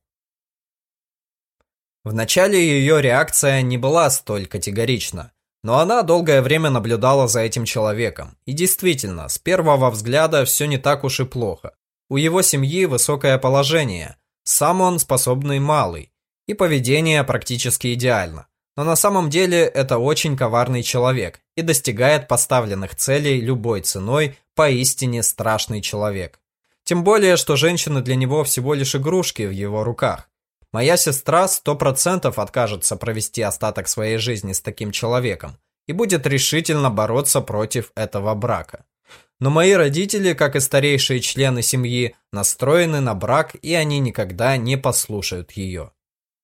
Вначале ее реакция не была столь категорична, но она долгое время наблюдала за этим человеком. И действительно, с первого взгляда все не так уж и плохо. У его семьи высокое положение, сам он способный малый, и поведение практически идеально. Но на самом деле это очень коварный человек и достигает поставленных целей любой ценой, поистине страшный человек. Тем более, что женщины для него всего лишь игрушки в его руках. Моя сестра сто процентов откажется провести остаток своей жизни с таким человеком и будет решительно бороться против этого брака. Но мои родители, как и старейшие члены семьи, настроены на брак, и они никогда не послушают ее.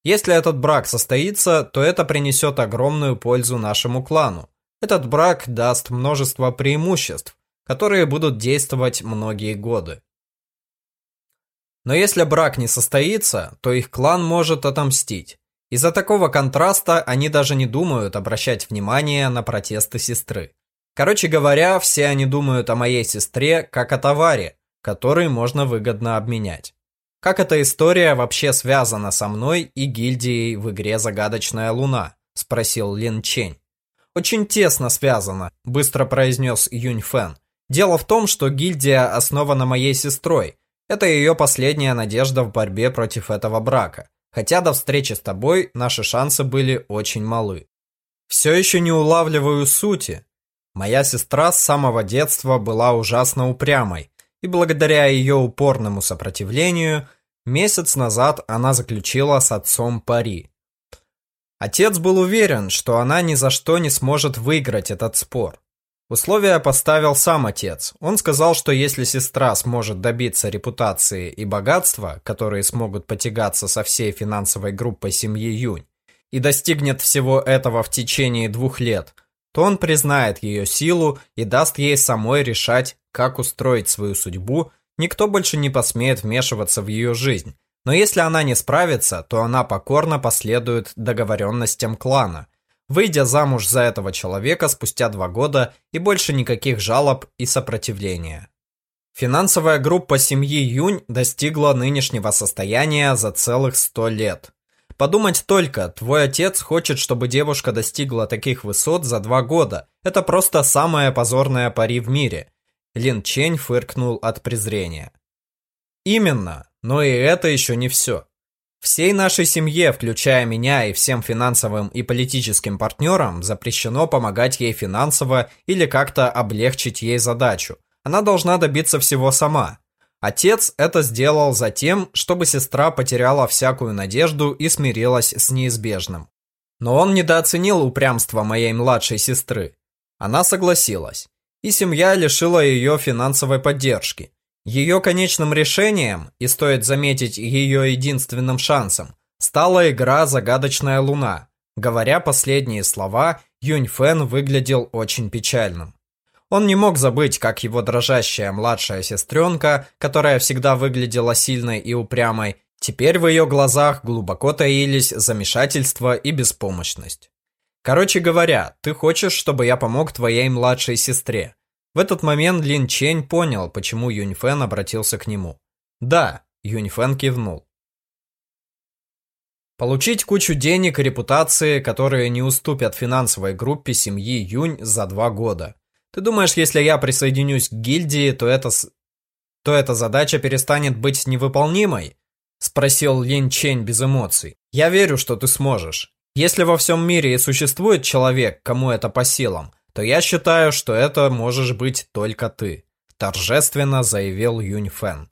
Если этот брак состоится, то это принесет огромную пользу нашему клану. Этот брак даст множество преимуществ, которые будут действовать многие годы. Но если брак не состоится, то их клан может отомстить. Из-за такого контраста они даже не думают обращать внимание на протесты сестры. Короче говоря, все они думают о моей сестре как о товаре, который можно выгодно обменять. Как эта история вообще связана со мной и гильдией в игре «Загадочная луна»? Спросил Лин Чень. Очень тесно связано, быстро произнес Юнь Фэн. Дело в том, что гильдия основана моей сестрой. Это ее последняя надежда в борьбе против этого брака. Хотя до встречи с тобой наши шансы были очень малы. Все еще не улавливаю сути, Моя сестра с самого детства была ужасно упрямой, и благодаря ее упорному сопротивлению, месяц назад она заключила с отцом пари. Отец был уверен, что она ни за что не сможет выиграть этот спор. Условия поставил сам отец. Он сказал, что если сестра сможет добиться репутации и богатства, которые смогут потягаться со всей финансовой группой семьи Юнь, и достигнет всего этого в течение двух лет – то он признает ее силу и даст ей самой решать, как устроить свою судьбу, никто больше не посмеет вмешиваться в ее жизнь. Но если она не справится, то она покорно последует договоренностям клана, выйдя замуж за этого человека спустя два года и больше никаких жалоб и сопротивления. Финансовая группа семьи Юнь достигла нынешнего состояния за целых сто лет. Подумать только, твой отец хочет, чтобы девушка достигла таких высот за два года. Это просто самая позорная пари в мире. Лин Чень фыркнул от презрения. Именно, но и это еще не все. Всей нашей семье, включая меня и всем финансовым и политическим партнерам, запрещено помогать ей финансово или как-то облегчить ей задачу. Она должна добиться всего сама. Отец это сделал за тем, чтобы сестра потеряла всякую надежду и смирилась с неизбежным. Но он недооценил упрямство моей младшей сестры. Она согласилась, и семья лишила ее финансовой поддержки. Ее конечным решением, и стоит заметить ее единственным шансом, стала игра «Загадочная луна». Говоря последние слова, Юнь Фэн выглядел очень печальным. Он не мог забыть, как его дрожащая младшая сестренка, которая всегда выглядела сильной и упрямой, теперь в ее глазах глубоко таились замешательство и беспомощность. Короче говоря, ты хочешь, чтобы я помог твоей младшей сестре. В этот момент Лин Чень понял, почему Юнь Фэн обратился к нему. Да, Юнь Фэн кивнул. Получить кучу денег и репутации, которые не уступят финансовой группе семьи Юнь за два года. Ты думаешь, если я присоединюсь к гильдии, то это, то эта задача перестанет быть невыполнимой? Спросил Лин Чень без эмоций. Я верю, что ты сможешь. Если во всем мире и существует человек, кому это по силам, то я считаю, что это можешь быть только ты, торжественно заявил Юнь Фэн.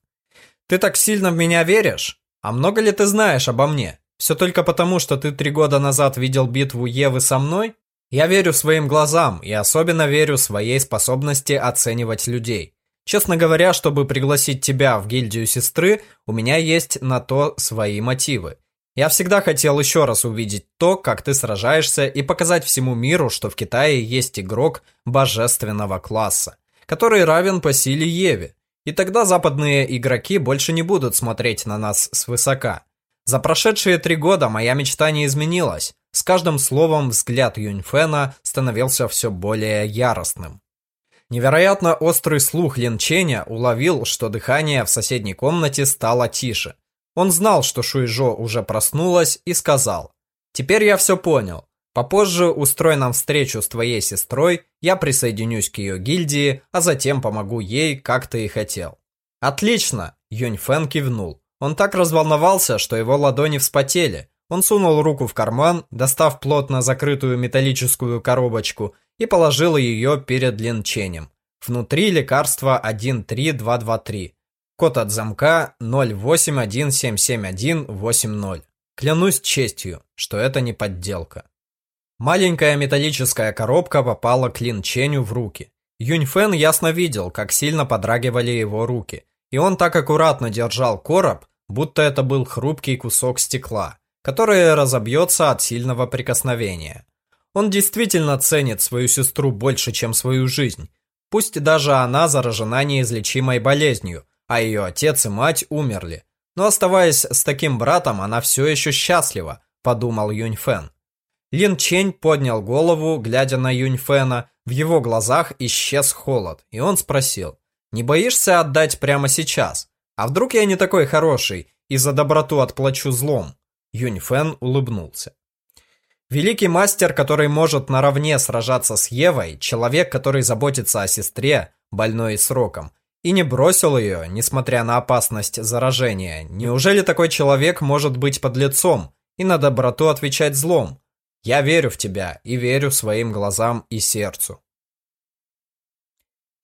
Ты так сильно в меня веришь? А много ли ты знаешь обо мне? Все только потому, что ты три года назад видел битву Евы со мной? Я верю своим глазам и особенно верю своей способности оценивать людей. Честно говоря, чтобы пригласить тебя в гильдию сестры, у меня есть на то свои мотивы. Я всегда хотел еще раз увидеть то, как ты сражаешься, и показать всему миру, что в Китае есть игрок божественного класса, который равен по силе Еве. И тогда западные игроки больше не будут смотреть на нас свысока. За прошедшие три года моя мечта не изменилась. С каждым словом взгляд Юньфена становился все более яростным. Невероятно острый слух Лин Ченя уловил, что дыхание в соседней комнате стало тише. Он знал, что Шуйжо уже проснулась и сказал, «Теперь я все понял. Попозже устрой нам встречу с твоей сестрой, я присоединюсь к ее гильдии, а затем помогу ей, как ты и хотел». «Отлично!» – Юнь Фэн кивнул. Он так разволновался, что его ладони вспотели. Он сунул руку в карман, достав плотно закрытую металлическую коробочку и положил ее перед Лин Ченем. Внутри лекарство 13223. Код от замка 081777180. Клянусь честью, что это не подделка. Маленькая металлическая коробка попала к Лин Ченю в руки. Юнь Фэн ясно видел, как сильно подрагивали его руки – и он так аккуратно держал короб, будто это был хрупкий кусок стекла, который разобьется от сильного прикосновения. Он действительно ценит свою сестру больше, чем свою жизнь. Пусть даже она заражена неизлечимой болезнью, а ее отец и мать умерли. Но оставаясь с таким братом, она все еще счастлива, подумал Юнь Фэн. Лин Чень поднял голову, глядя на Юнь Фэна, в его глазах исчез холод, и он спросил, не боишься отдать прямо сейчас? А вдруг я не такой хороший и за доброту отплачу злом?» Юнь Фэн улыбнулся. Великий мастер, который может наравне сражаться с Евой, человек, который заботится о сестре, больной и сроком, и не бросил ее, несмотря на опасность заражения. Неужели такой человек может быть подлецом и на доброту отвечать злом? Я верю в тебя и верю своим глазам и сердцу.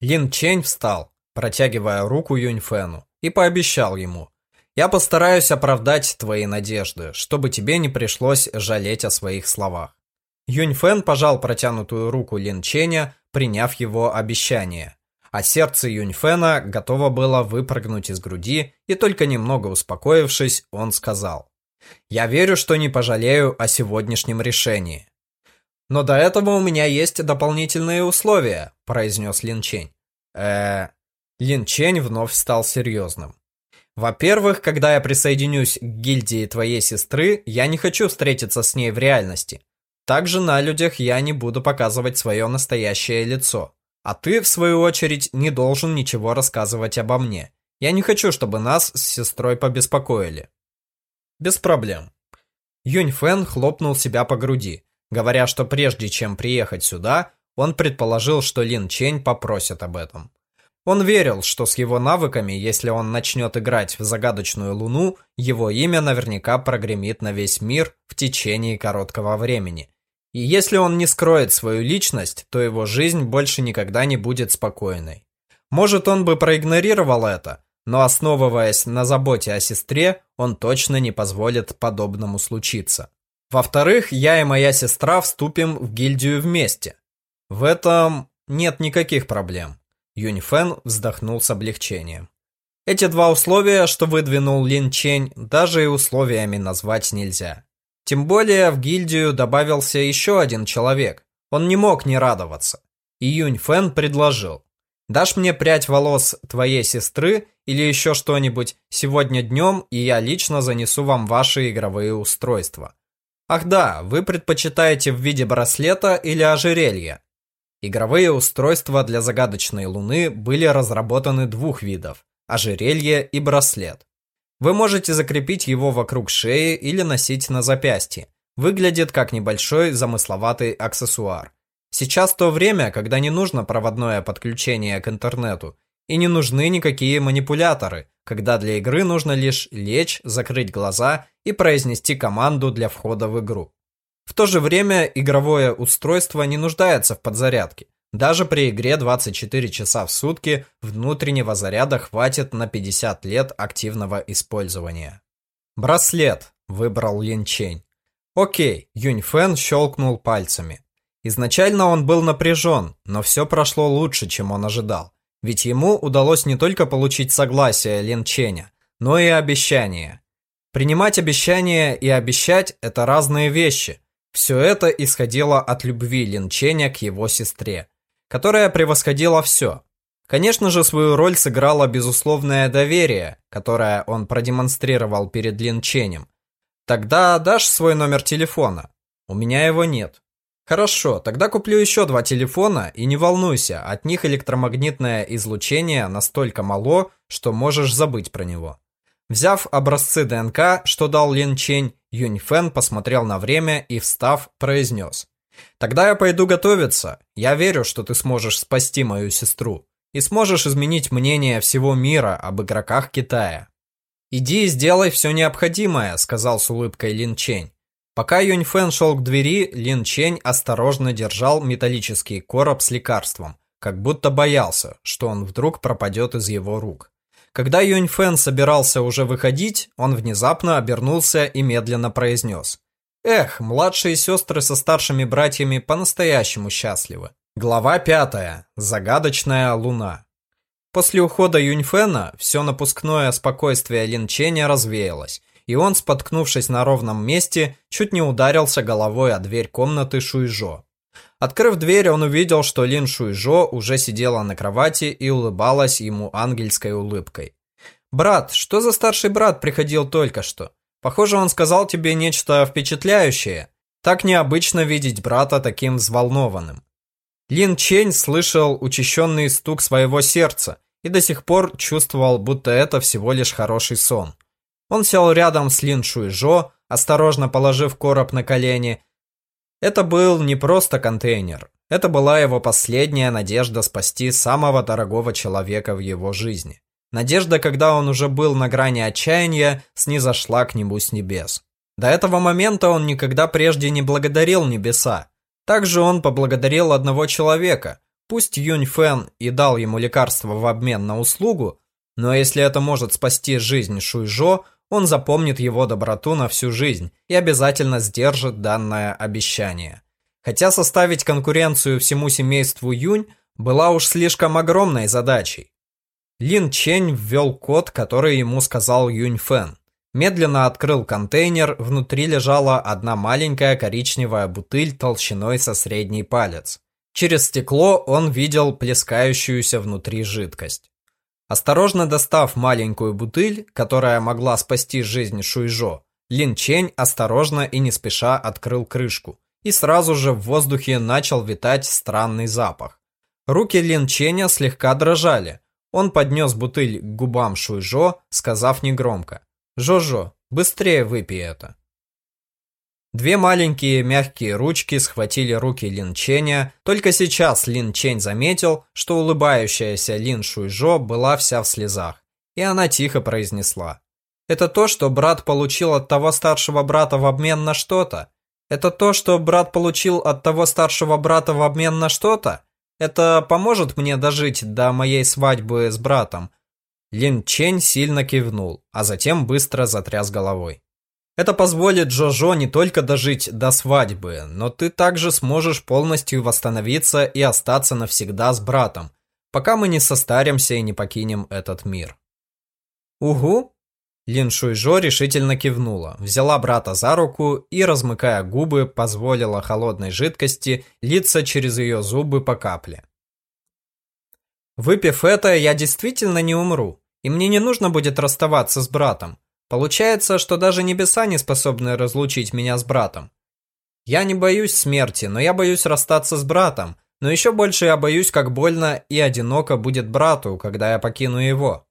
Лин Чень встал протягивая руку Юньфену, и пообещал ему. «Я постараюсь оправдать твои надежды, чтобы тебе не пришлось жалеть о своих словах». Юньфен пожал протянутую руку Лин Ченя, приняв его обещание. А сердце Юньфена готово было выпрыгнуть из груди, и только немного успокоившись, он сказал. «Я верю, что не пожалею о сегодняшнем решении». «Но до этого у меня есть дополнительные условия», – произнес Лин Чень. э Лин Чень вновь стал серьезным. Во-первых, когда я присоединюсь к гильдии твоей сестры, я не хочу встретиться с ней в реальности. Также на людях я не буду показывать свое настоящее лицо. А ты, в свою очередь, не должен ничего рассказывать обо мне. Я не хочу, чтобы нас с сестрой побеспокоили. Без проблем. Юнь Фэн хлопнул себя по груди, говоря, что прежде чем приехать сюда, он предположил, что Лин Чень попросит об этом. Он верил, что с его навыками, если он начнет играть в загадочную луну, его имя наверняка прогремит на весь мир в течение короткого времени. И если он не скроет свою личность, то его жизнь больше никогда не будет спокойной. Может, он бы проигнорировал это, но основываясь на заботе о сестре, он точно не позволит подобному случиться. Во-вторых, я и моя сестра вступим в гильдию вместе. В этом нет никаких проблем. Юнь Фэн вздохнул с облегчением. Эти два условия, что выдвинул Лин Чень, даже и условиями назвать нельзя. Тем более в гильдию добавился еще один человек. Он не мог не радоваться. И Юнь Фэн предложил. «Дашь мне прядь волос твоей сестры или еще что-нибудь сегодня днем, и я лично занесу вам ваши игровые устройства». Ах да, вы предпочитаете в виде браслета или ожерелья. Игровые устройства для загадочной луны были разработаны двух видов – ожерелье и браслет. Вы можете закрепить его вокруг шеи или носить на запястье. Выглядит как небольшой замысловатый аксессуар. Сейчас то время, когда не нужно проводное подключение к интернету, и не нужны никакие манипуляторы, когда для игры нужно лишь лечь, закрыть глаза и произнести команду для входа в игру. В то же время игровое устройство не нуждается в подзарядке. Даже при игре 24 часа в сутки внутреннего заряда хватит на 50 лет активного использования. Браслет, выбрал Лин Чень. Окей, Юнь Фэн щелкнул пальцами. Изначально он был напряжен, но все прошло лучше, чем он ожидал. Ведь ему удалось не только получить согласие Лин Ченя, но и обещание. Принимать обещания и обещать – это разные вещи. Все это исходило от любви Лин Ченя к его сестре, которая превосходила все. Конечно же, свою роль сыграло безусловное доверие, которое он продемонстрировал перед Лин Ченем. Тогда дашь свой номер телефона? У меня его нет. Хорошо, тогда куплю еще два телефона и не волнуйся, от них электромагнитное излучение настолько мало, что можешь забыть про него. Взяв образцы ДНК, что дал Лин Чень, Юнь Фэн посмотрел на время и, встав, произнес. «Тогда я пойду готовиться. Я верю, что ты сможешь спасти мою сестру и сможешь изменить мнение всего мира об игроках Китая». «Иди и сделай все необходимое», — сказал с улыбкой Лин Чень. Пока Юнь Фэн шел к двери, Лин Чень осторожно держал металлический короб с лекарством, как будто боялся, что он вдруг пропадет из его рук. Когда Юнь Фэн собирался уже выходить, он внезапно обернулся и медленно произнес. Эх, младшие сестры со старшими братьями по-настоящему счастливы. Глава пятая. Загадочная луна. После ухода Юньфена все напускное спокойствие Лин Ченя развеялось, и он, споткнувшись на ровном месте, чуть не ударился головой о дверь комнаты Шуйжо. Открыв дверь, он увидел, что Лин Шуйжо уже сидела на кровати и улыбалась ему ангельской улыбкой. «Брат, что за старший брат приходил только что? Похоже, он сказал тебе нечто впечатляющее. Так необычно видеть брата таким взволнованным». Лин Чень слышал учащенный стук своего сердца и до сих пор чувствовал, будто это всего лишь хороший сон. Он сел рядом с Лин Шуйжо, осторожно положив короб на колени. Это был не просто контейнер. Это была его последняя надежда спасти самого дорогого человека в его жизни. Надежда, когда он уже был на грани отчаяния, снизошла к нему с небес. До этого момента он никогда прежде не благодарил небеса. Также он поблагодарил одного человека. Пусть Юнь Фэн и дал ему лекарство в обмен на услугу, но если это может спасти жизнь Шуйжо, он запомнит его доброту на всю жизнь и обязательно сдержит данное обещание. Хотя составить конкуренцию всему семейству Юнь была уж слишком огромной задачей. Лин Чень ввел код, который ему сказал Юнь Фэн. Медленно открыл контейнер, внутри лежала одна маленькая коричневая бутыль толщиной со средний палец. Через стекло он видел плескающуюся внутри жидкость. Осторожно достав маленькую бутыль, которая могла спасти жизнь Шуйжо, Лин Чень осторожно и не спеша открыл крышку, и сразу же в воздухе начал витать странный запах. Руки Лин Ченя слегка дрожали. Он поднес бутыль к губам Шуйжо, сказав негромко «Жо-жо, быстрее выпей это». Две маленькие мягкие ручки схватили руки Лин Ченя. Только сейчас Лин Чень заметил, что улыбающаяся Лин Шуйжо была вся в слезах. И она тихо произнесла. «Это то, что брат получил от того старшего брата в обмен на что-то? Это то, что брат получил от того старшего брата в обмен на что-то? Это поможет мне дожить до моей свадьбы с братом?» Лин Чень сильно кивнул, а затем быстро затряс головой. Это позволит Джожо не только дожить до свадьбы, но ты также сможешь полностью восстановиться и остаться навсегда с братом, пока мы не состаримся и не покинем этот мир. Угу. Лин Шуйжо решительно кивнула, взяла брата за руку и, размыкая губы, позволила холодной жидкости литься через ее зубы по капле. Выпив это, я действительно не умру, и мне не нужно будет расставаться с братом. Получается, что даже небеса не способны разлучить меня с братом. Я не боюсь смерти, но я боюсь расстаться с братом, но еще больше я боюсь, как больно и одиноко будет брату, когда я покину его.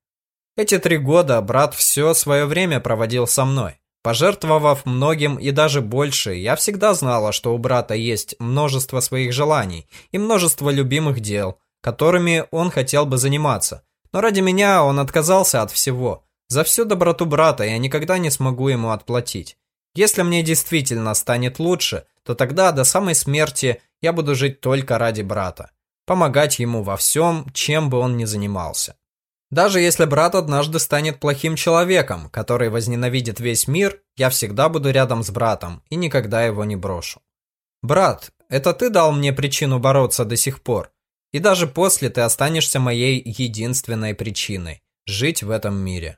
Эти три года брат все свое время проводил со мной. Пожертвовав многим и даже больше, я всегда знала, что у брата есть множество своих желаний и множество любимых дел, которыми он хотел бы заниматься. Но ради меня он отказался от всего. За всю доброту брата я никогда не смогу ему отплатить. Если мне действительно станет лучше, то тогда до самой смерти я буду жить только ради брата. Помогать ему во всем, чем бы он ни занимался. Даже если брат однажды станет плохим человеком, который возненавидит весь мир, я всегда буду рядом с братом и никогда его не брошу. Брат, это ты дал мне причину бороться до сих пор. И даже после ты останешься моей единственной причиной – жить в этом мире.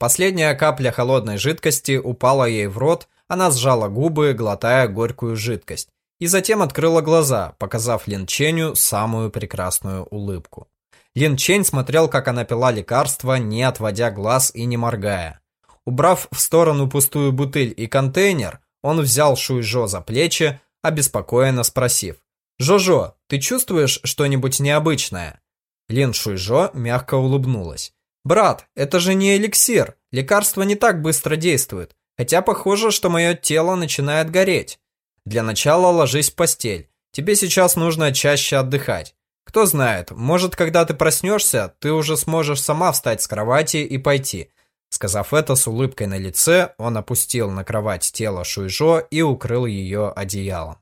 Последняя капля холодной жидкости упала ей в рот, она сжала губы, глотая горькую жидкость, и затем открыла глаза, показав Лин Ченю самую прекрасную улыбку. Лин Чень смотрел, как она пила лекарство, не отводя глаз и не моргая. Убрав в сторону пустую бутыль и контейнер, он взял Шуйжо за плечи, обеспокоенно спросив. «Жожо, ты чувствуешь что-нибудь необычное?» Лин Шуйжо мягко улыбнулась. «Брат, это же не эликсир. Лекарство не так быстро действует. Хотя похоже, что мое тело начинает гореть. Для начала ложись в постель. Тебе сейчас нужно чаще отдыхать. Кто знает, может, когда ты проснешься, ты уже сможешь сама встать с кровати и пойти». Сказав это с улыбкой на лице, он опустил на кровать тело Шуйжо и укрыл ее одеялом.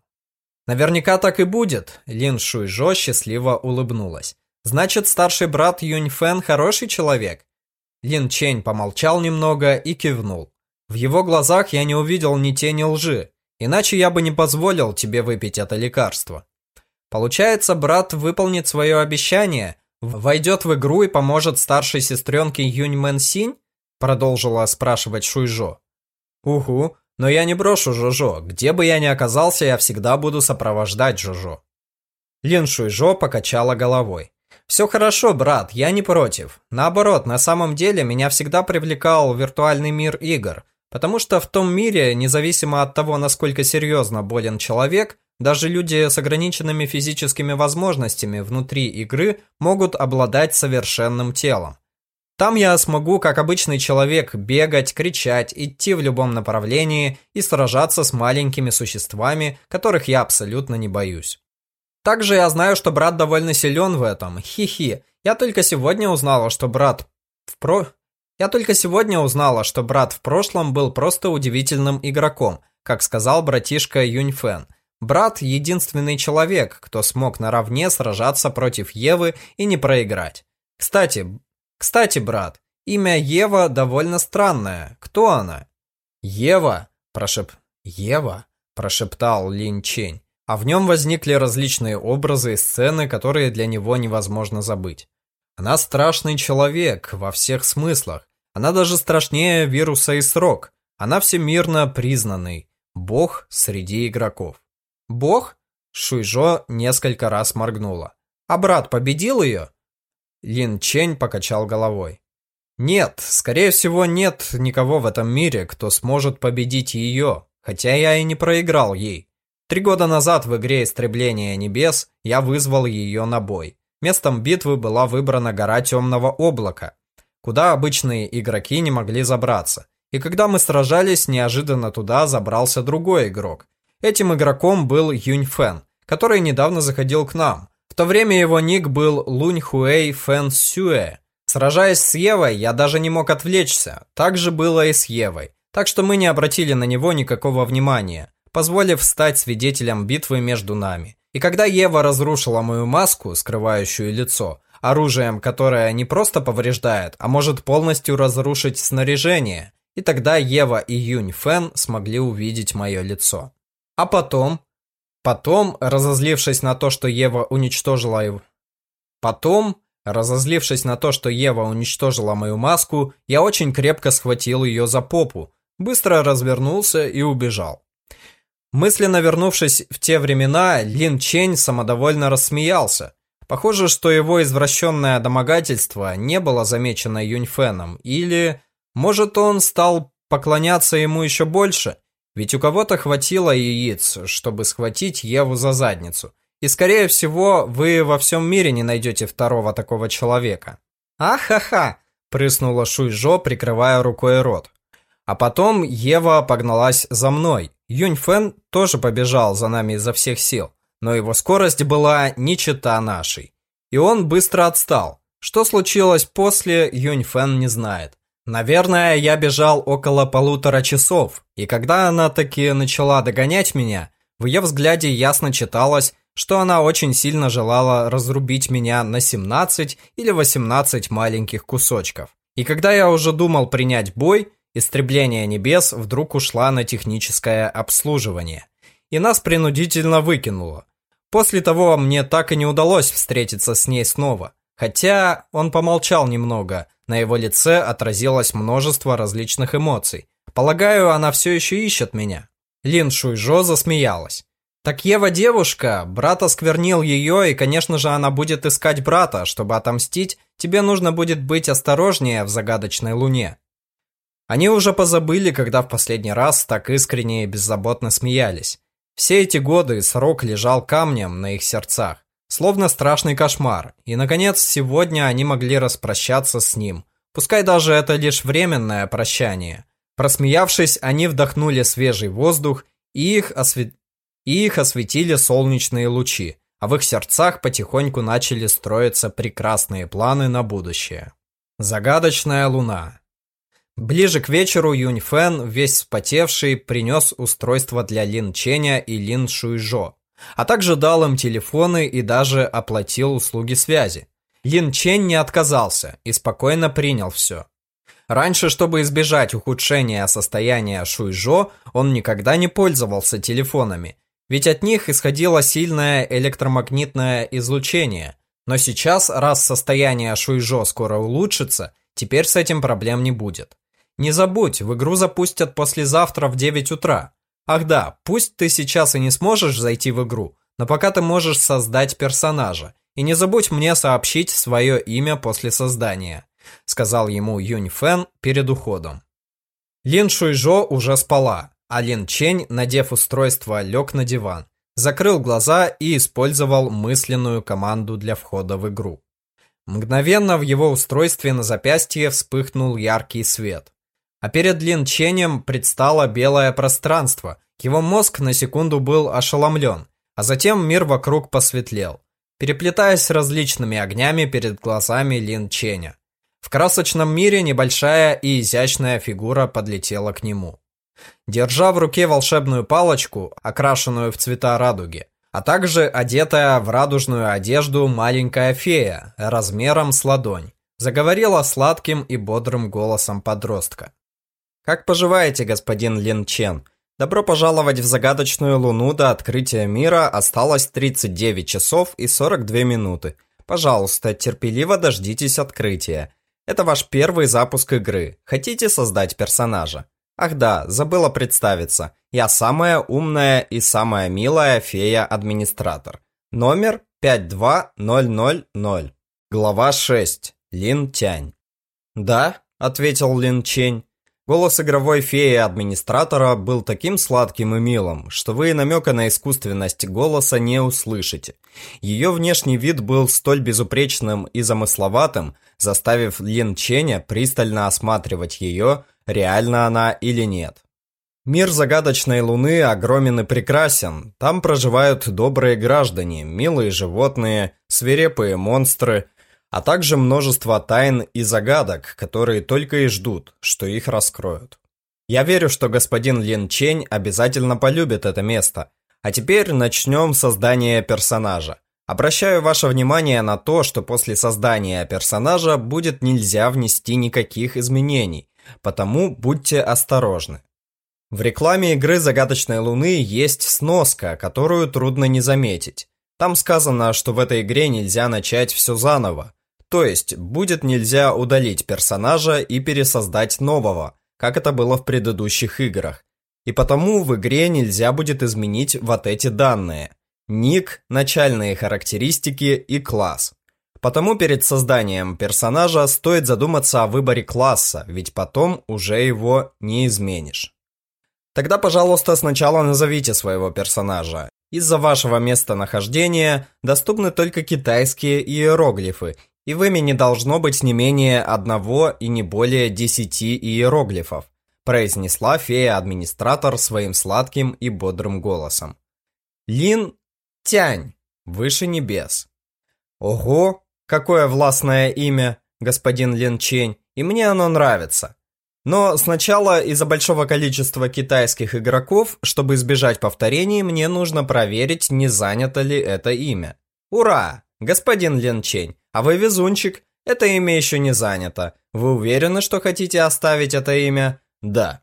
Наверняка так и будет, Лин Шуйжо счастливо улыбнулась. Значит, старший брат Юнь Фэн хороший человек? Лин Чень помолчал немного и кивнул. В его глазах я не увидел ни тени лжи, иначе я бы не позволил тебе выпить это лекарство. Получается, брат выполнит свое обещание, войдет в игру и поможет старшей сестренке Юнь Мэн Синь? Продолжила спрашивать Шуйжо. Угу, но я не брошу Жожо. Где бы я ни оказался, я всегда буду сопровождать Жожо. Лин Шуйжо покачала головой. Все хорошо, брат, я не против. Наоборот, на самом деле меня всегда привлекал виртуальный мир игр, потому что в том мире, независимо от того, насколько серьезно болен человек, даже люди с ограниченными физическими возможностями внутри игры могут обладать совершенным телом. Там я смогу, как обычный человек, бегать, кричать, идти в любом направлении и сражаться с маленькими существами, которых я абсолютно не боюсь. Также я знаю, что брат довольно силен в этом. Хи-хи. Я только сегодня узнала, что брат в про... Я только сегодня узнала, что брат в прошлом был просто удивительным игроком, как сказал братишка Юньфэн. Брат – единственный человек, кто смог наравне сражаться против Евы и не проиграть. Кстати, кстати, брат, имя Ева довольно странное. Кто она? Ева, прошеп... Ева, прошептал Лин Чень а в нем возникли различные образы и сцены, которые для него невозможно забыть. Она страшный человек во всех смыслах. Она даже страшнее вируса и срок. Она всемирно признанный. Бог среди игроков. Бог? Шуйжо несколько раз моргнула. А брат победил ее? Лин Чень покачал головой. Нет, скорее всего, нет никого в этом мире, кто сможет победить ее, хотя я и не проиграл ей. Три года назад в игре «Истребление небес» я вызвал ее на бой. Местом битвы была выбрана гора Темного Облака, куда обычные игроки не могли забраться. И когда мы сражались, неожиданно туда забрался другой игрок. Этим игроком был Юнь Фэн, который недавно заходил к нам. В то время его ник был Лунь Хуэй Фэн Сюэ. Сражаясь с Евой, я даже не мог отвлечься. Так же было и с Евой. Так что мы не обратили на него никакого внимания позволив стать свидетелем битвы между нами. И когда Ева разрушила мою маску, скрывающую лицо, оружием, которое не просто повреждает, а может полностью разрушить снаряжение, И тогда Ева и Юнь Фэн смогли увидеть мое лицо. А потом... Потом, разозлившись на то, что Ева уничтожила его... Потом, разозлившись на то, что Ева уничтожила мою маску, я очень крепко схватил ее за попу, быстро развернулся и убежал. Мысленно вернувшись в те времена, Лин Чень самодовольно рассмеялся. Похоже, что его извращенное домогательство не было замечено Юньфеном, или, может, он стал поклоняться ему еще больше, ведь у кого-то хватило яиц, чтобы схватить Еву за задницу. И, скорее всего, вы во всем мире не найдете второго такого человека. «Ахаха!» – прыснула Шуйжо, прикрывая рукой рот. А потом Ева погналась за мной. Юнь Фэн тоже побежал за нами изо всех сил, но его скорость была не чета нашей. И он быстро отстал. Что случилось после, Юнь Фэн не знает. Наверное, я бежал около полутора часов, и когда она таки начала догонять меня, в ее взгляде ясно читалось, что она очень сильно желала разрубить меня на 17 или 18 маленьких кусочков. И когда я уже думал принять бой, Истребление небес вдруг ушла на техническое обслуживание. И нас принудительно выкинуло. После того мне так и не удалось встретиться с ней снова. Хотя он помолчал немного, на его лице отразилось множество различных эмоций. Полагаю, она все еще ищет меня. Лин Шуйжо засмеялась. Так Ева девушка, брат осквернил ее, и, конечно же, она будет искать брата. Чтобы отомстить, тебе нужно будет быть осторожнее в загадочной луне. Они уже позабыли, когда в последний раз так искренне и беззаботно смеялись. Все эти годы срок лежал камнем на их сердцах, словно страшный кошмар, и, наконец, сегодня они могли распрощаться с ним. Пускай даже это лишь временное прощание. Просмеявшись, они вдохнули свежий воздух, и их, осве... и их осветили солнечные лучи, а в их сердцах потихоньку начали строиться прекрасные планы на будущее. Загадочная луна. Ближе к вечеру Юнь Фэн, весь вспотевший, принес устройство для Лин Ченя и Лин Шуйжо, а также дал им телефоны и даже оплатил услуги связи. Лин Чень не отказался и спокойно принял все. Раньше, чтобы избежать ухудшения состояния Шуйжо, он никогда не пользовался телефонами, ведь от них исходило сильное электромагнитное излучение. Но сейчас, раз состояние Шуйжо скоро улучшится, теперь с этим проблем не будет. Не забудь, в игру запустят послезавтра в 9 утра. Ах да, пусть ты сейчас и не сможешь зайти в игру, но пока ты можешь создать персонажа. И не забудь мне сообщить свое имя после создания, сказал ему Юнь Фэн перед уходом. Лин Шуйжо уже спала, а Лин Чень, надев устройство, лег на диван, закрыл глаза и использовал мысленную команду для входа в игру. Мгновенно в его устройстве на запястье вспыхнул яркий свет. А перед Лин Ченем предстало белое пространство. Его мозг на секунду был ошеломлен, а затем мир вокруг посветлел, переплетаясь различными огнями перед глазами Лин Ченя. В красочном мире небольшая и изящная фигура подлетела к нему. Держа в руке волшебную палочку, окрашенную в цвета радуги, а также одетая в радужную одежду маленькая фея размером с ладонь, заговорила сладким и бодрым голосом подростка. Как поживаете, господин Лин Чен? Добро пожаловать в загадочную луну до открытия мира осталось 39 часов и 42 минуты. Пожалуйста, терпеливо дождитесь открытия. Это ваш первый запуск игры. Хотите создать персонажа? Ах да, забыла представиться. Я самая умная и самая милая фея-администратор. Номер 52000. Глава 6. Лин Тянь. Да, ответил Лин Чень. Голос игровой феи-администратора был таким сладким и милым, что вы намека на искусственность голоса не услышите. Ее внешний вид был столь безупречным и замысловатым, заставив Лин Ченя пристально осматривать ее, реально она или нет. Мир загадочной луны огромен и прекрасен. Там проживают добрые граждане, милые животные, свирепые монстры – а также множество тайн и загадок, которые только и ждут, что их раскроют. Я верю, что господин Лин Чень обязательно полюбит это место. А теперь начнем создание персонажа. Обращаю ваше внимание на то, что после создания персонажа будет нельзя внести никаких изменений. потому будьте осторожны. В рекламе игры «Загадочной Луны» есть сноска, которую трудно не заметить. Там сказано, что в этой игре нельзя начать все заново. То есть, будет нельзя удалить персонажа и пересоздать нового, как это было в предыдущих играх. И потому в игре нельзя будет изменить вот эти данные. Ник, начальные характеристики и класс. Потому перед созданием персонажа стоит задуматься о выборе класса, ведь потом уже его не изменишь. Тогда, пожалуйста, сначала назовите своего персонажа. Из-за вашего местонахождения доступны только китайские иероглифы, и в имени должно быть не менее одного и не более десяти иероглифов, произнесла фея-администратор своим сладким и бодрым голосом. Лин Тянь, выше небес. Ого, какое властное имя, господин Лин Чень, и мне оно нравится. Но сначала из-за большого количества китайских игроков, чтобы избежать повторений, мне нужно проверить, не занято ли это имя. Ура! Господин Лин Чень, а вы везунчик. Это имя еще не занято. Вы уверены, что хотите оставить это имя? Да.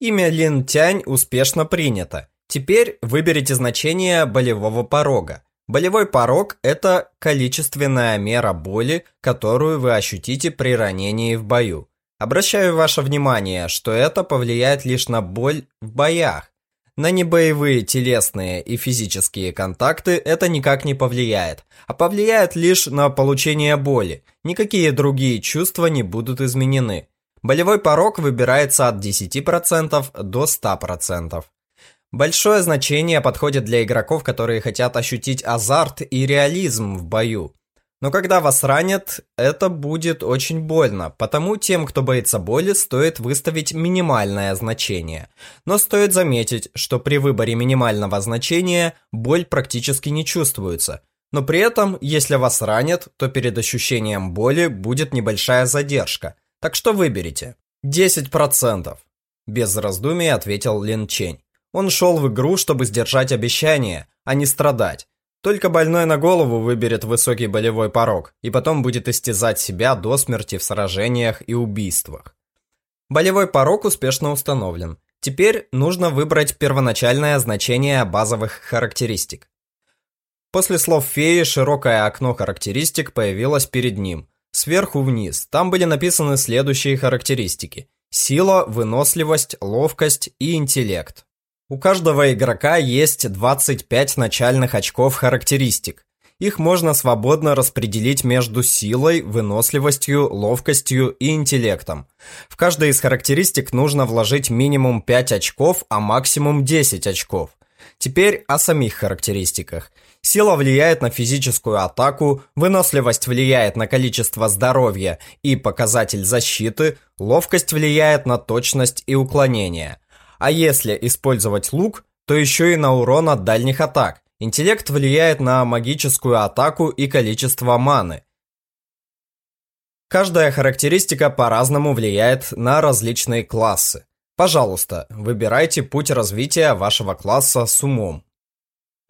Имя Лин Тянь успешно принято. Теперь выберите значение болевого порога. Болевой порог – это количественная мера боли, которую вы ощутите при ранении в бою. Обращаю ваше внимание, что это повлияет лишь на боль в боях. На небоевые телесные и физические контакты это никак не повлияет, а повлияет лишь на получение боли. Никакие другие чувства не будут изменены. Болевой порог выбирается от 10% до 100%. Большое значение подходит для игроков, которые хотят ощутить азарт и реализм в бою. Но когда вас ранят, это будет очень больно, потому тем, кто боится боли, стоит выставить минимальное значение. Но стоит заметить, что при выборе минимального значения боль практически не чувствуется. Но при этом, если вас ранят, то перед ощущением боли будет небольшая задержка. Так что выберите. 10%. Без раздумий ответил Лин Чень. Он шел в игру, чтобы сдержать обещание, а не страдать. Только больной на голову выберет высокий болевой порог и потом будет истязать себя до смерти в сражениях и убийствах. Болевой порог успешно установлен. Теперь нужно выбрать первоначальное значение базовых характеристик. После слов феи широкое окно характеристик появилось перед ним. Сверху вниз. Там были написаны следующие характеристики. Сила, выносливость, ловкость и интеллект. У каждого игрока есть 25 начальных очков характеристик. Их можно свободно распределить между силой, выносливостью, ловкостью и интеллектом. В каждой из характеристик нужно вложить минимум 5 очков, а максимум 10 очков. Теперь о самих характеристиках. Сила влияет на физическую атаку, выносливость влияет на количество здоровья и показатель защиты, ловкость влияет на точность и уклонение. А если использовать лук, то еще и на урон от дальних атак. Интеллект влияет на магическую атаку и количество маны. Каждая характеристика по-разному влияет на различные классы. Пожалуйста, выбирайте путь развития вашего класса с умом.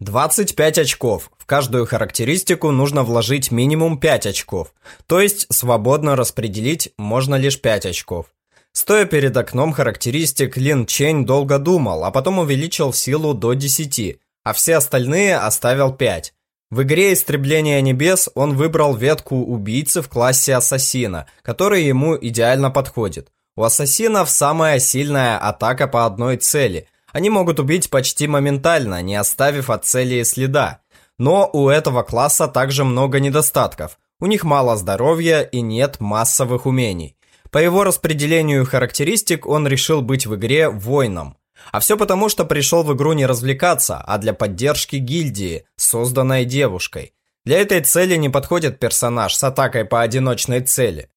25 очков. В каждую характеристику нужно вложить минимум 5 очков. То есть свободно распределить можно лишь 5 очков. Стоя перед окном характеристик, Лин Чень долго думал, а потом увеличил силу до 10, а все остальные оставил 5. В игре «Истребление небес» он выбрал ветку убийцы в классе ассасина, который ему идеально подходит. У ассасинов самая сильная атака по одной цели. Они могут убить почти моментально, не оставив от цели следа. Но у этого класса также много недостатков. У них мало здоровья и нет массовых умений. По его распределению характеристик он решил быть в игре воином. А все потому, что пришел в игру не развлекаться, а для поддержки гильдии, созданной девушкой. Для этой цели не подходит персонаж с атакой по одиночной цели.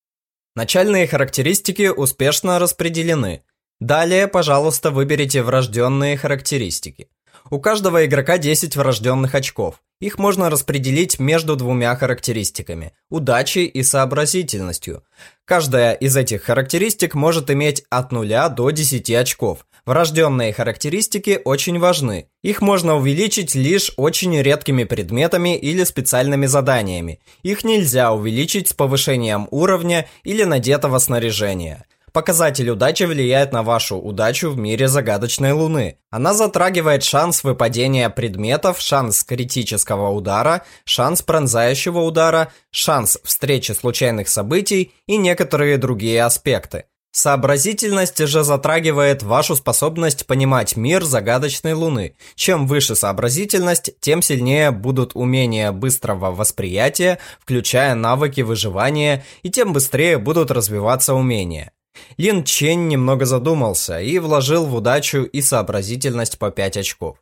Начальные характеристики успешно распределены. Далее, пожалуйста, выберите врожденные характеристики. У каждого игрока 10 врожденных очков. Их можно распределить между двумя характеристиками – удачей и сообразительностью. Каждая из этих характеристик может иметь от 0 до 10 очков. Врожденные характеристики очень важны. Их можно увеличить лишь очень редкими предметами или специальными заданиями. Их нельзя увеличить с повышением уровня или надетого снаряжения. Показатель удачи влияет на вашу удачу в мире загадочной луны. Она затрагивает шанс выпадения предметов, шанс критического удара, шанс пронзающего удара, шанс встречи случайных событий и некоторые другие аспекты. Сообразительность же затрагивает вашу способность понимать мир загадочной Луны. Чем выше сообразительность, тем сильнее будут умения быстрого восприятия, включая навыки выживания, и тем быстрее будут развиваться умения. Лин Чен немного задумался и вложил в удачу и сообразительность по 5 очков.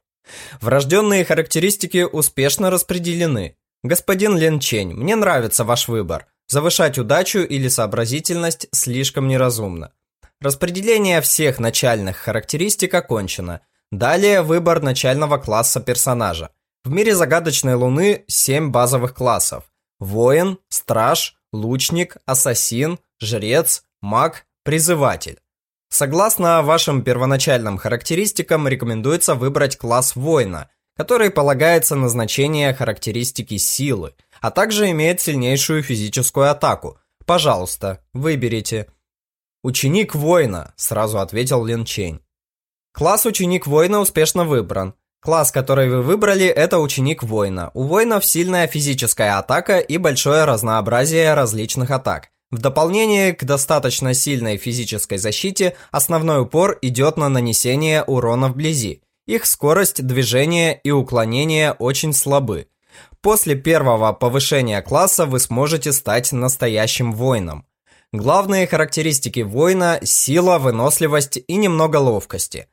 Врожденные характеристики успешно распределены. Господин Лин Чень, мне нравится ваш выбор. Завышать удачу или сообразительность слишком неразумно. Распределение всех начальных характеристик окончено. Далее выбор начального класса персонажа. В мире загадочной луны 7 базовых классов. Воин, страж, лучник, ассасин, жрец, маг, призыватель. Согласно вашим первоначальным характеристикам, рекомендуется выбрать класс воина, который полагается на значение характеристики силы, а также имеет сильнейшую физическую атаку. Пожалуйста, выберите. Ученик воина, сразу ответил Лин Чень. Класс ученик воина успешно выбран. Класс, который вы выбрали, это ученик воина. У воинов сильная физическая атака и большое разнообразие различных атак. В дополнение к достаточно сильной физической защите, основной упор идет на нанесение урона вблизи. Их скорость движения и уклонения очень слабы. После первого повышения класса вы сможете стать настоящим воином. Главные характеристики воина – сила, выносливость и немного ловкости.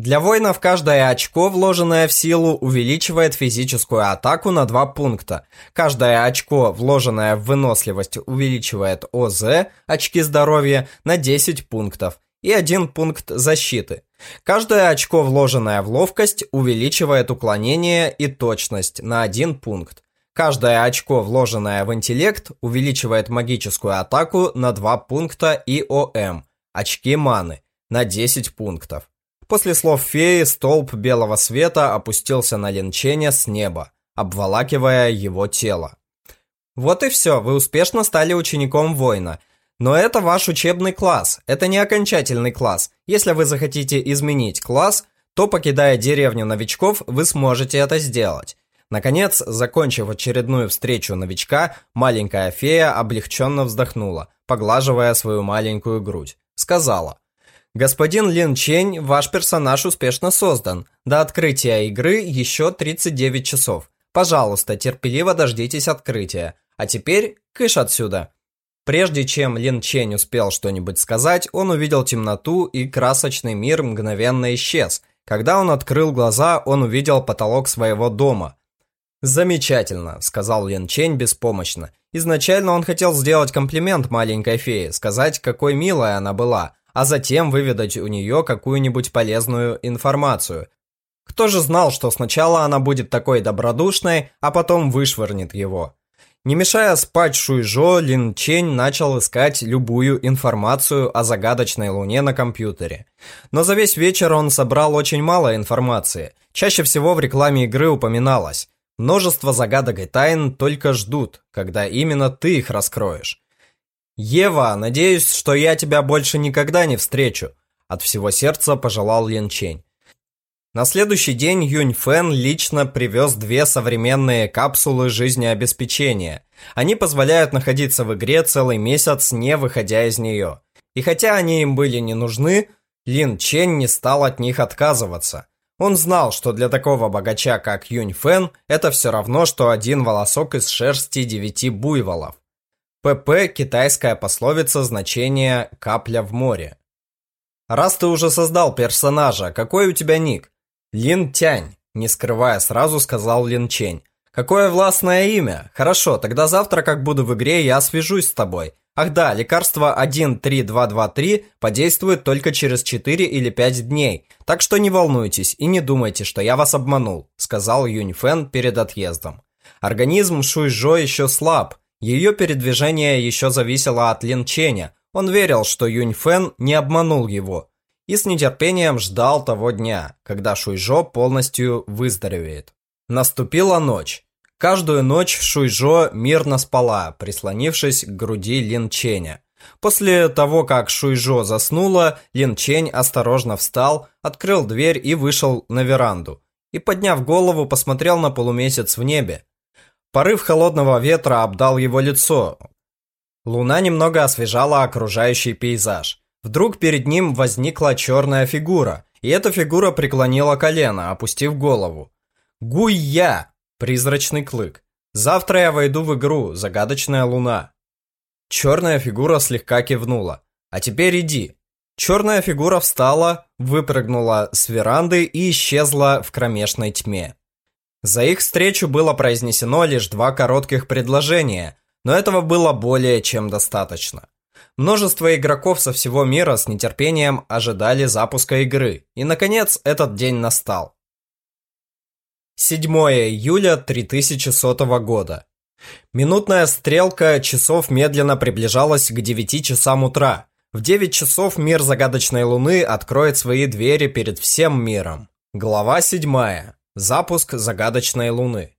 Для воинов каждое очко, вложенное в силу, увеличивает физическую атаку на 2 пункта. Каждое очко, вложенное в выносливость, увеличивает ОЗ, очки здоровья, на 10 пунктов и 1 пункт защиты. Каждое очко, вложенное в ловкость, увеличивает уклонение и точность на 1 пункт. Каждое очко, вложенное в интеллект, увеличивает магическую атаку на 2 пункта и ОМ, очки маны, на 10 пунктов. После слов феи столб белого света опустился на Линчене с неба, обволакивая его тело. Вот и все, вы успешно стали учеником воина – но это ваш учебный класс, это не окончательный класс. Если вы захотите изменить класс, то, покидая деревню новичков, вы сможете это сделать. Наконец, закончив очередную встречу новичка, маленькая фея облегченно вздохнула, поглаживая свою маленькую грудь. Сказала, «Господин Лин Чень, ваш персонаж успешно создан. До открытия игры еще 39 часов. Пожалуйста, терпеливо дождитесь открытия. А теперь кыш отсюда». Прежде чем Лин Чень успел что-нибудь сказать, он увидел темноту, и красочный мир мгновенно исчез. Когда он открыл глаза, он увидел потолок своего дома. «Замечательно», — сказал Лин Чень беспомощно. Изначально он хотел сделать комплимент маленькой фее, сказать, какой милая она была, а затем выведать у нее какую-нибудь полезную информацию. Кто же знал, что сначала она будет такой добродушной, а потом вышвырнет его? Не мешая спать Шуйжо, Лин Чень начал искать любую информацию о загадочной луне на компьютере. Но за весь вечер он собрал очень мало информации. Чаще всего в рекламе игры упоминалось. Множество загадок и тайн только ждут, когда именно ты их раскроешь. «Ева, надеюсь, что я тебя больше никогда не встречу», от всего сердца пожелал Лин Чень. На следующий день Юнь Фэн лично привез две современные капсулы жизнеобеспечения. Они позволяют находиться в игре целый месяц, не выходя из нее. И хотя они им были не нужны, Лин Чен не стал от них отказываться. Он знал, что для такого богача, как Юнь Фэн, это все равно, что один волосок из шерсти девяти буйволов. ПП – китайская пословица значения «капля в море». Раз ты уже создал персонажа, какой у тебя ник? Лин Тянь, не скрывая сразу, сказал Лин Чень. Какое властное имя. Хорошо, тогда завтра, как буду в игре, я свяжусь с тобой. Ах да, лекарство 13223 подействует только через 4 или 5 дней, так что не волнуйтесь и не думайте, что я вас обманул, сказал Юнь Фэн перед отъездом. Организм Шуйжо еще слаб, ее передвижение еще зависело от Лин Ченя. Он верил, что Юнь Фэн не обманул его, и с нетерпением ждал того дня, когда Шуйжо полностью выздоровеет. Наступила ночь. Каждую ночь Шуйжо мирно спала, прислонившись к груди Лин Ченя. После того, как Шуйжо заснула, Лин Чень осторожно встал, открыл дверь и вышел на веранду. И, подняв голову, посмотрел на полумесяц в небе. Порыв холодного ветра обдал его лицо. Луна немного освежала окружающий пейзаж. Вдруг перед ним возникла черная фигура, и эта фигура преклонила колено, опустив голову. Гуйя! Призрачный клык. Завтра я войду в игру «Загадочная луна». Черная фигура слегка кивнула. «А теперь иди». Черная фигура встала, выпрыгнула с веранды и исчезла в кромешной тьме. За их встречу было произнесено лишь два коротких предложения, но этого было более чем достаточно. Множество игроков со всего мира с нетерпением ожидали запуска игры, и, наконец, этот день настал. 7 июля 3100 года. Минутная стрелка часов медленно приближалась к 9 часам утра. В 9 часов мир загадочной луны откроет свои двери перед всем миром. Глава 7. Запуск загадочной луны.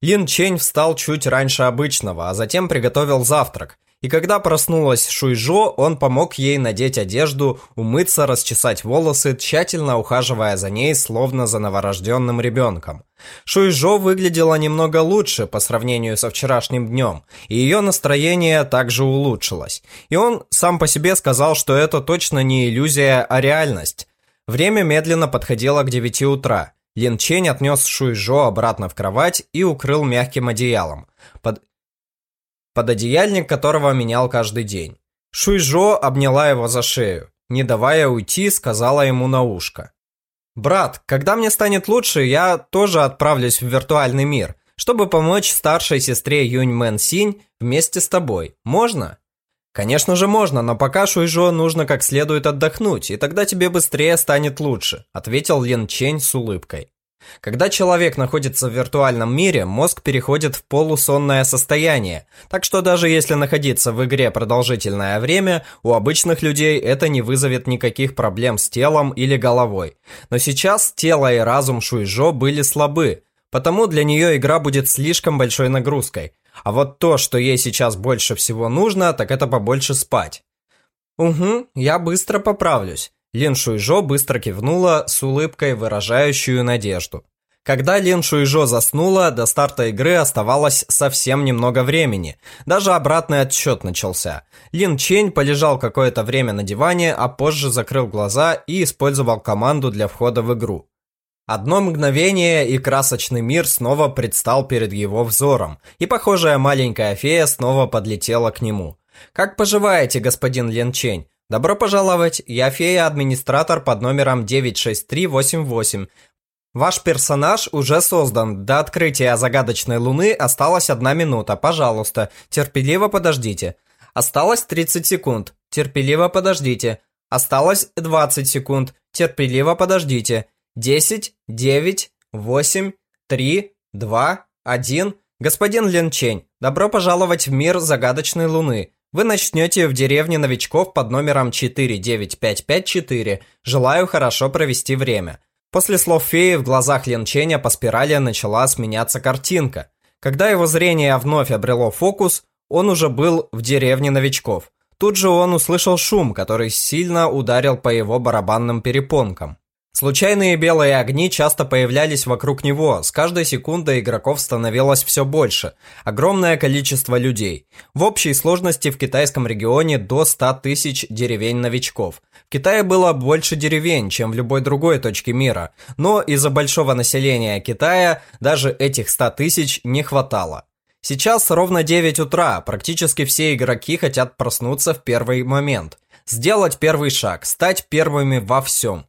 Лин Чень встал чуть раньше обычного, а затем приготовил завтрак. И когда проснулась Шуйжо, он помог ей надеть одежду, умыться, расчесать волосы, тщательно ухаживая за ней, словно за новорожденным ребенком. Шуйжо выглядела немного лучше по сравнению со вчерашним днем, и ее настроение также улучшилось. И он сам по себе сказал, что это точно не иллюзия, а реальность. Время медленно подходило к 9 утра. Лин Чень отнес Шуйжо обратно в кровать и укрыл мягким одеялом. Под пододеяльник которого менял каждый день. Шуйжо обняла его за шею. Не давая уйти, сказала ему на ушко. «Брат, когда мне станет лучше, я тоже отправлюсь в виртуальный мир, чтобы помочь старшей сестре Юнь Мэн Синь вместе с тобой. Можно?» «Конечно же можно, но пока Шуйжо нужно как следует отдохнуть, и тогда тебе быстрее станет лучше», ответил Лин Чень с улыбкой. Когда человек находится в виртуальном мире, мозг переходит в полусонное состояние, так что даже если находиться в игре продолжительное время, у обычных людей это не вызовет никаких проблем с телом или головой. Но сейчас тело и разум Шуйжо были слабы, потому для нее игра будет слишком большой нагрузкой. А вот то, что ей сейчас больше всего нужно, так это побольше спать. «Угу, я быстро поправлюсь. Лин Шуйжо быстро кивнула с улыбкой, выражающую надежду. Когда Лин Шуйжо заснула, до старта игры оставалось совсем немного времени. Даже обратный отсчет начался. Лин Чень полежал какое-то время на диване, а позже закрыл глаза и использовал команду для входа в игру. Одно мгновение, и красочный мир снова предстал перед его взором, и похожая маленькая фея снова подлетела к нему. «Как поживаете, господин Лин Чень? Добро пожаловать, я фея-администратор под номером 96388. Ваш персонаж уже создан. До открытия загадочной луны осталась одна минута. Пожалуйста, терпеливо подождите. Осталось 30 секунд. Терпеливо подождите. Осталось 20 секунд. Терпеливо подождите. 10, 9, 8, 3, 2, 1. Господин Лин Чень, добро пожаловать в мир загадочной луны. Вы начнете в деревне новичков под номером 49554. Желаю хорошо провести время. После слов феи в глазах Ленченя по спирали начала сменяться картинка. Когда его зрение вновь обрело фокус, он уже был в деревне новичков. Тут же он услышал шум, который сильно ударил по его барабанным перепонкам. Случайные белые огни часто появлялись вокруг него, с каждой секундой игроков становилось все больше. Огромное количество людей. В общей сложности в китайском регионе до 100 тысяч деревень-новичков. В Китае было больше деревень, чем в любой другой точке мира, но из-за большого населения Китая даже этих 100 тысяч не хватало. Сейчас ровно 9 утра, практически все игроки хотят проснуться в первый момент. Сделать первый шаг, стать первыми во всем.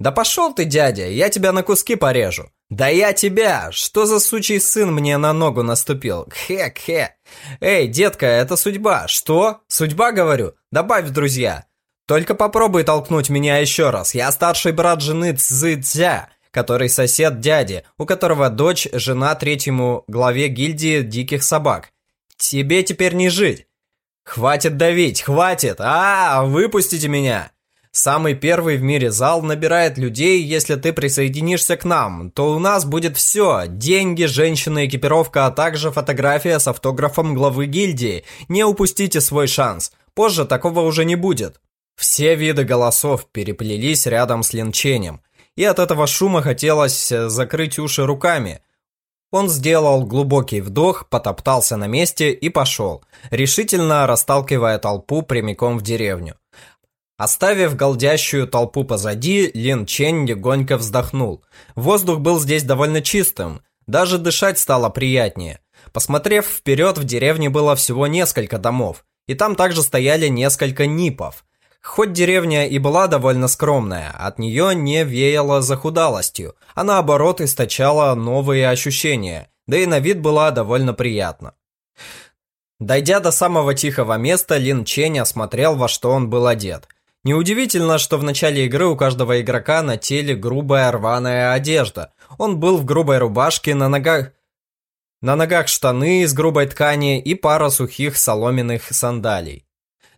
«Да пошел ты, дядя, я тебя на куски порежу!» «Да я тебя! Что за сучий сын мне на ногу наступил? Хе-хе! Эй, детка, это судьба! Что? Судьба, говорю? Добавь друзья! Только попробуй толкнуть меня еще раз, я старший брат жены Цзы-Цзя!» который сосед дяди, у которого дочь жена третьему главе гильдии диких собак. Тебе теперь не жить. Хватит давить, хватит! А, выпустите меня! Самый первый в мире зал набирает людей, если ты присоединишься к нам, то у нас будет все. Деньги, женщины, экипировка, а также фотография с автографом главы гильдии. Не упустите свой шанс. Позже такого уже не будет. Все виды голосов переплелись рядом с линчением, и от этого шума хотелось э, закрыть уши руками. Он сделал глубокий вдох, потоптался на месте и пошел, решительно расталкивая толпу прямиком в деревню. Оставив голдящую толпу позади, Лин Чень легонько вздохнул. Воздух был здесь довольно чистым, даже дышать стало приятнее. Посмотрев вперед, в деревне было всего несколько домов, и там также стояли несколько нипов. Хоть деревня и была довольно скромная, от нее не веяло захудалостью, а наоборот источала новые ощущения, да и на вид была довольно приятна. Дойдя до самого тихого места, Лин Чень осмотрел, во что он был одет – Неудивительно, что в начале игры у каждого игрока на теле грубая рваная одежда. Он был в грубой рубашке, на ногах... На ногах штаны из грубой ткани и пара сухих соломенных сандалий.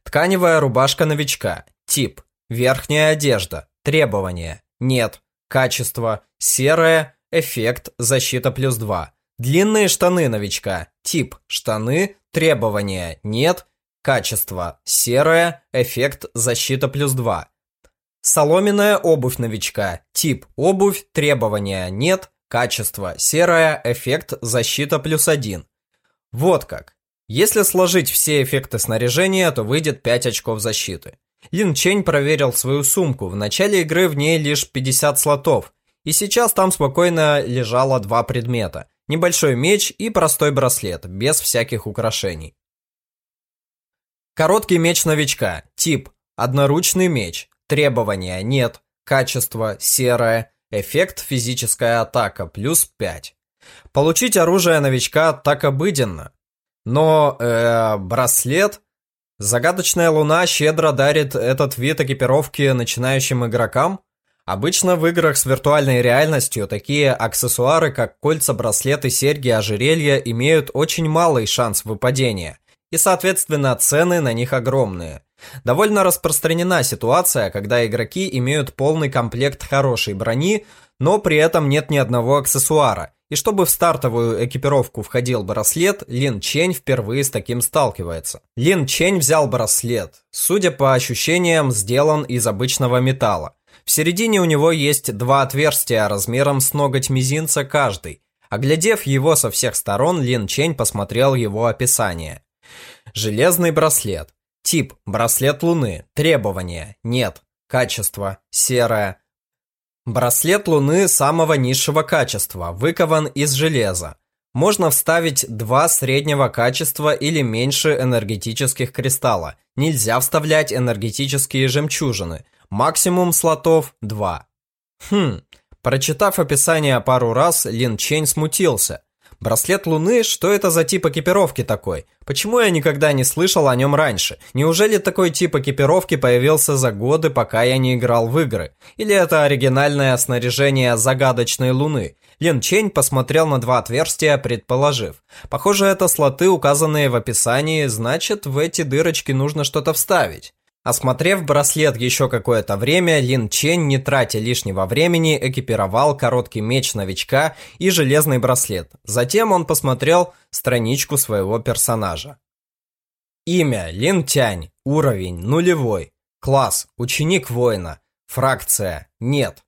Тканевая рубашка новичка. Тип. Верхняя одежда. Требования. Нет. Качество. Серое. Эффект. Защита плюс 2. Длинные штаны новичка. Тип. Штаны. Требования. Нет. Качество. Серое. Эффект защита плюс 2. Соломенная обувь новичка. Тип обувь. Требования нет. Качество. Серое. Эффект защита плюс 1. Вот как. Если сложить все эффекты снаряжения, то выйдет 5 очков защиты. Лин Чень проверил свою сумку. В начале игры в ней лишь 50 слотов. И сейчас там спокойно лежало два предмета. Небольшой меч и простой браслет, без всяких украшений. Короткий меч новичка. Тип – одноручный меч. Требования – нет. Качество – серое. Эффект – физическая атака, плюс 5. Получить оружие новичка так обыденно. Но, э, браслет? Загадочная луна щедро дарит этот вид экипировки начинающим игрокам? Обычно в играх с виртуальной реальностью такие аксессуары, как кольца, браслеты, серьги, ожерелья, имеют очень малый шанс выпадения и, соответственно, цены на них огромные. Довольно распространена ситуация, когда игроки имеют полный комплект хорошей брони, но при этом нет ни одного аксессуара. И чтобы в стартовую экипировку входил браслет, Лин Чень впервые с таким сталкивается. Лин Чень взял браслет. Судя по ощущениям, сделан из обычного металла. В середине у него есть два отверстия размером с ноготь мизинца каждый. Оглядев его со всех сторон, Лин Чень посмотрел его описание. Железный браслет. Тип – браслет Луны. Требования – нет. Качество – серое. Браслет Луны самого низшего качества, выкован из железа. Можно вставить два среднего качества или меньше энергетических кристалла. Нельзя вставлять энергетические жемчужины. Максимум слотов – 2. Хм, прочитав описание пару раз, Лин Чень смутился. Браслет Луны, что это за тип экипировки такой? Почему я никогда не слышал о нем раньше? Неужели такой тип экипировки появился за годы, пока я не играл в игры? Или это оригинальное снаряжение загадочной Луны? Лин Чень посмотрел на два отверстия, предположив. Похоже, это слоты, указанные в описании, значит, в эти дырочки нужно что-то вставить. Осмотрев браслет еще какое-то время, Лин Чень, не тратя лишнего времени, экипировал короткий меч новичка и железный браслет. Затем он посмотрел страничку своего персонажа. Имя – Лин Тянь, уровень – нулевой, класс – ученик воина, фракция – нет,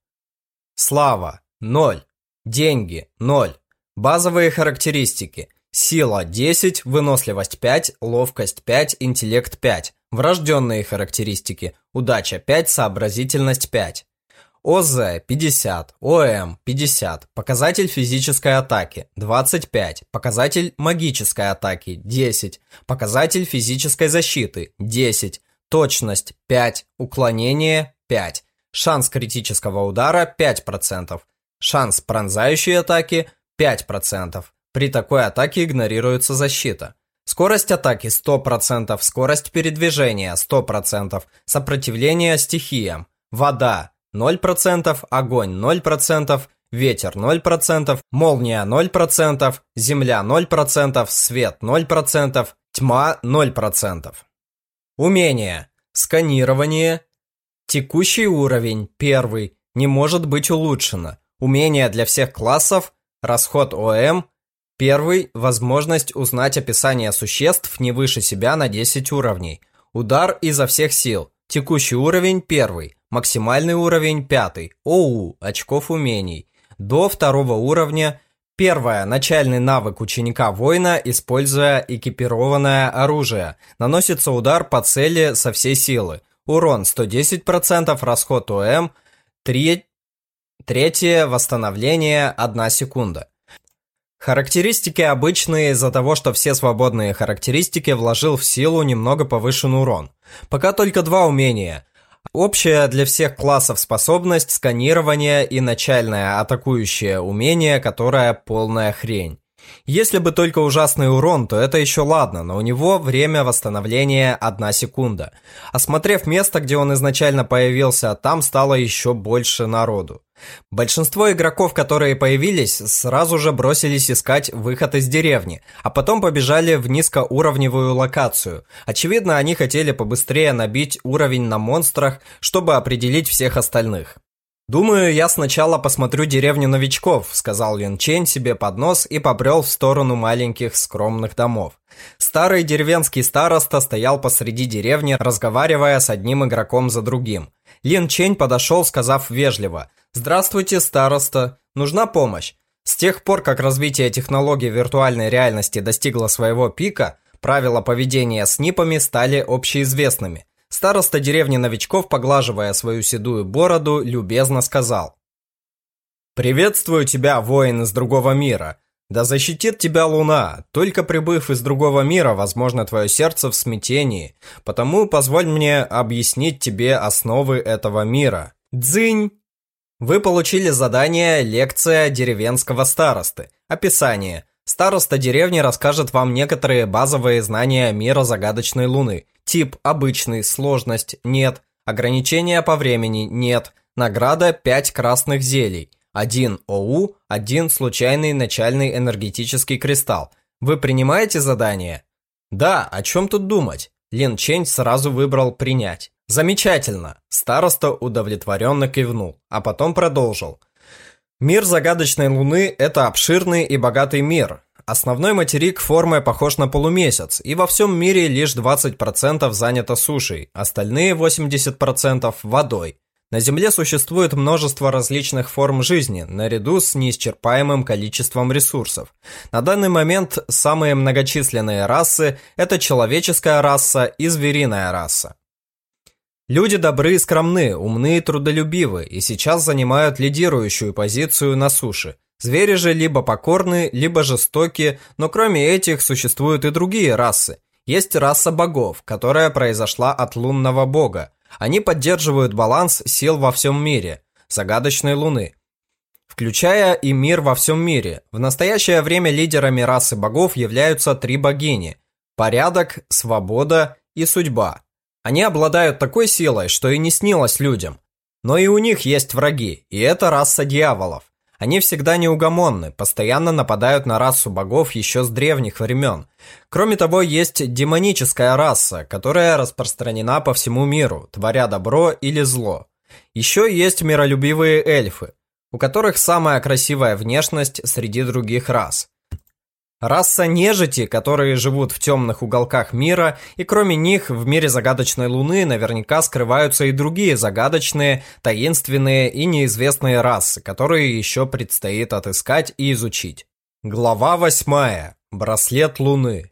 слава – ноль, деньги – ноль, базовые характеристики – сила – 10, выносливость – 5, ловкость – 5, интеллект – 5, Врожденные характеристики. Удача 5, сообразительность 5. ОЗ 50, ОМ 50, показатель физической атаки 25, показатель магической атаки 10, показатель физической защиты 10, точность 5, уклонение 5, шанс критического удара 5%, шанс пронзающей атаки 5%. При такой атаке игнорируется защита. Скорость атаки 100%, скорость передвижения 100%, сопротивление стихиям, вода 0%, огонь 0%, ветер 0%, молния 0%, земля 0%, свет 0%, тьма 0%. Умение. Сканирование. Текущий уровень, первый, не может быть улучшено. Умение для всех классов, расход ОМ Первый – возможность узнать описание существ не выше себя на 10 уровней. Удар изо всех сил. Текущий уровень – первый. Максимальный уровень – пятый. ОУ – очков умений. До второго уровня – первое. Начальный навык ученика-воина, используя экипированное оружие. Наносится удар по цели со всей силы. Урон 110%, расход ОМ, 3... третье. Восстановление 1 секунда. Характеристики обычные из-за того, что все свободные характеристики вложил в силу немного повышен урон. Пока только два умения. Общая для всех классов способность, сканирование и начальное атакующее умение, которое полная хрень. Если бы только ужасный урон, то это еще ладно, но у него время восстановления 1 секунда. Осмотрев место, где он изначально появился, там стало еще больше народу. Большинство игроков, которые появились, сразу же бросились искать выход из деревни, а потом побежали в низкоуровневую локацию. Очевидно, они хотели побыстрее набить уровень на монстрах, чтобы определить всех остальных. «Думаю, я сначала посмотрю деревню новичков», — сказал Лин Чень себе под нос и побрел в сторону маленьких скромных домов. Старый деревенский староста стоял посреди деревни, разговаривая с одним игроком за другим. Лин Чень подошел, сказав вежливо «Здравствуйте, староста. Нужна помощь?» С тех пор, как развитие технологий виртуальной реальности достигло своего пика, правила поведения с НИПами стали общеизвестными. Староста деревни новичков, поглаживая свою седую бороду, любезно сказал. «Приветствую тебя, воин из другого мира. Да защитит тебя луна. Только прибыв из другого мира, возможно, твое сердце в смятении. Потому позволь мне объяснить тебе основы этого мира. Дзынь!» Вы получили задание «Лекция деревенского старосты». Описание. Староста деревни расскажет вам некоторые базовые знания мира загадочной луны. Тип – обычный, сложность – нет, ограничения по времени – нет, награда – 5 красных зелий, 1 ОУ, 1 случайный начальный энергетический кристалл. Вы принимаете задание? Да, о чем тут думать? Лин Чень сразу выбрал принять. Замечательно. Староста удовлетворенно кивнул, а потом продолжил. Мир загадочной Луны – это обширный и богатый мир, Основной материк формой похож на полумесяц, и во всем мире лишь 20% занято сушей, остальные 80% – водой. На Земле существует множество различных форм жизни, наряду с неисчерпаемым количеством ресурсов. На данный момент самые многочисленные расы – это человеческая раса и звериная раса. Люди добры и скромны, умны и трудолюбивы, и сейчас занимают лидирующую позицию на суше – Звери же либо покорны, либо жестоки, но кроме этих существуют и другие расы. Есть раса богов, которая произошла от лунного бога. Они поддерживают баланс сил во всем мире, загадочной луны, включая и мир во всем мире. В настоящее время лидерами расы богов являются три богини – порядок, свобода и судьба. Они обладают такой силой, что и не снилось людям. Но и у них есть враги, и это раса дьяволов. Они всегда неугомонны, постоянно нападают на расу богов еще с древних времен. Кроме того, есть демоническая раса, которая распространена по всему миру, творя добро или зло. Еще есть миролюбивые эльфы, у которых самая красивая внешность среди других рас. Раса нежити, которые живут в темных уголках мира, и кроме них в мире загадочной луны наверняка скрываются и другие загадочные, таинственные и неизвестные расы, которые еще предстоит отыскать и изучить. Глава 8. Браслет Луны.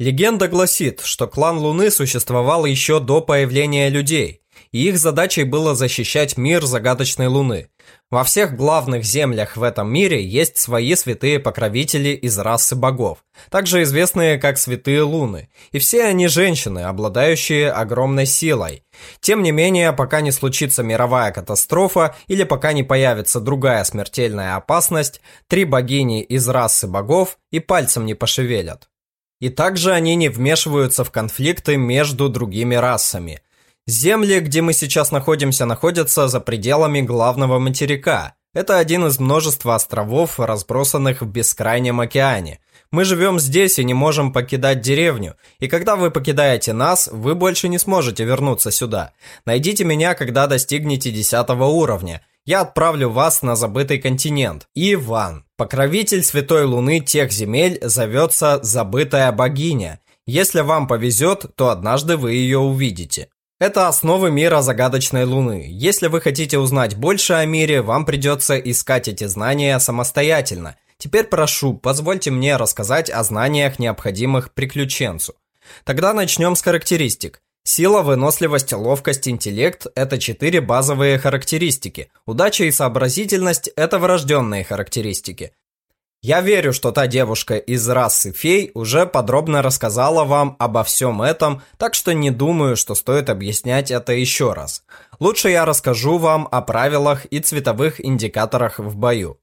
Легенда гласит, что клан Луны существовал еще до появления людей, и их задачей было защищать мир загадочной Луны. Во всех главных землях в этом мире есть свои святые покровители из расы богов, также известные как святые луны, и все они женщины, обладающие огромной силой. Тем не менее, пока не случится мировая катастрофа или пока не появится другая смертельная опасность, три богини из расы богов и пальцем не пошевелят. И также они не вмешиваются в конфликты между другими расами – Земли, где мы сейчас находимся, находятся за пределами главного материка. Это один из множества островов, разбросанных в бескрайнем океане. Мы живем здесь и не можем покидать деревню, и когда вы покидаете нас, вы больше не сможете вернуться сюда. Найдите меня, когда достигнете 10 уровня. Я отправлю вас на забытый континент. Иван, покровитель Святой Луны тех земель, зовется Забытая Богиня, Если вам повезет, то однажды вы ее увидите. Это основы мира загадочной Луны. Если вы хотите узнать больше о мире, вам придется искать эти знания самостоятельно. Теперь прошу, позвольте мне рассказать о знаниях, необходимых приключенцу. Тогда начнем с характеристик. Сила, выносливость, ловкость, интеллект – это четыре базовые характеристики. Удача и сообразительность – это врожденные характеристики. Я верю, что та девушка из расы фей уже подробно рассказала вам обо всем этом, так что не думаю, что стоит объяснять это еще раз. Лучше я расскажу вам о правилах и цветовых индикаторах в бою.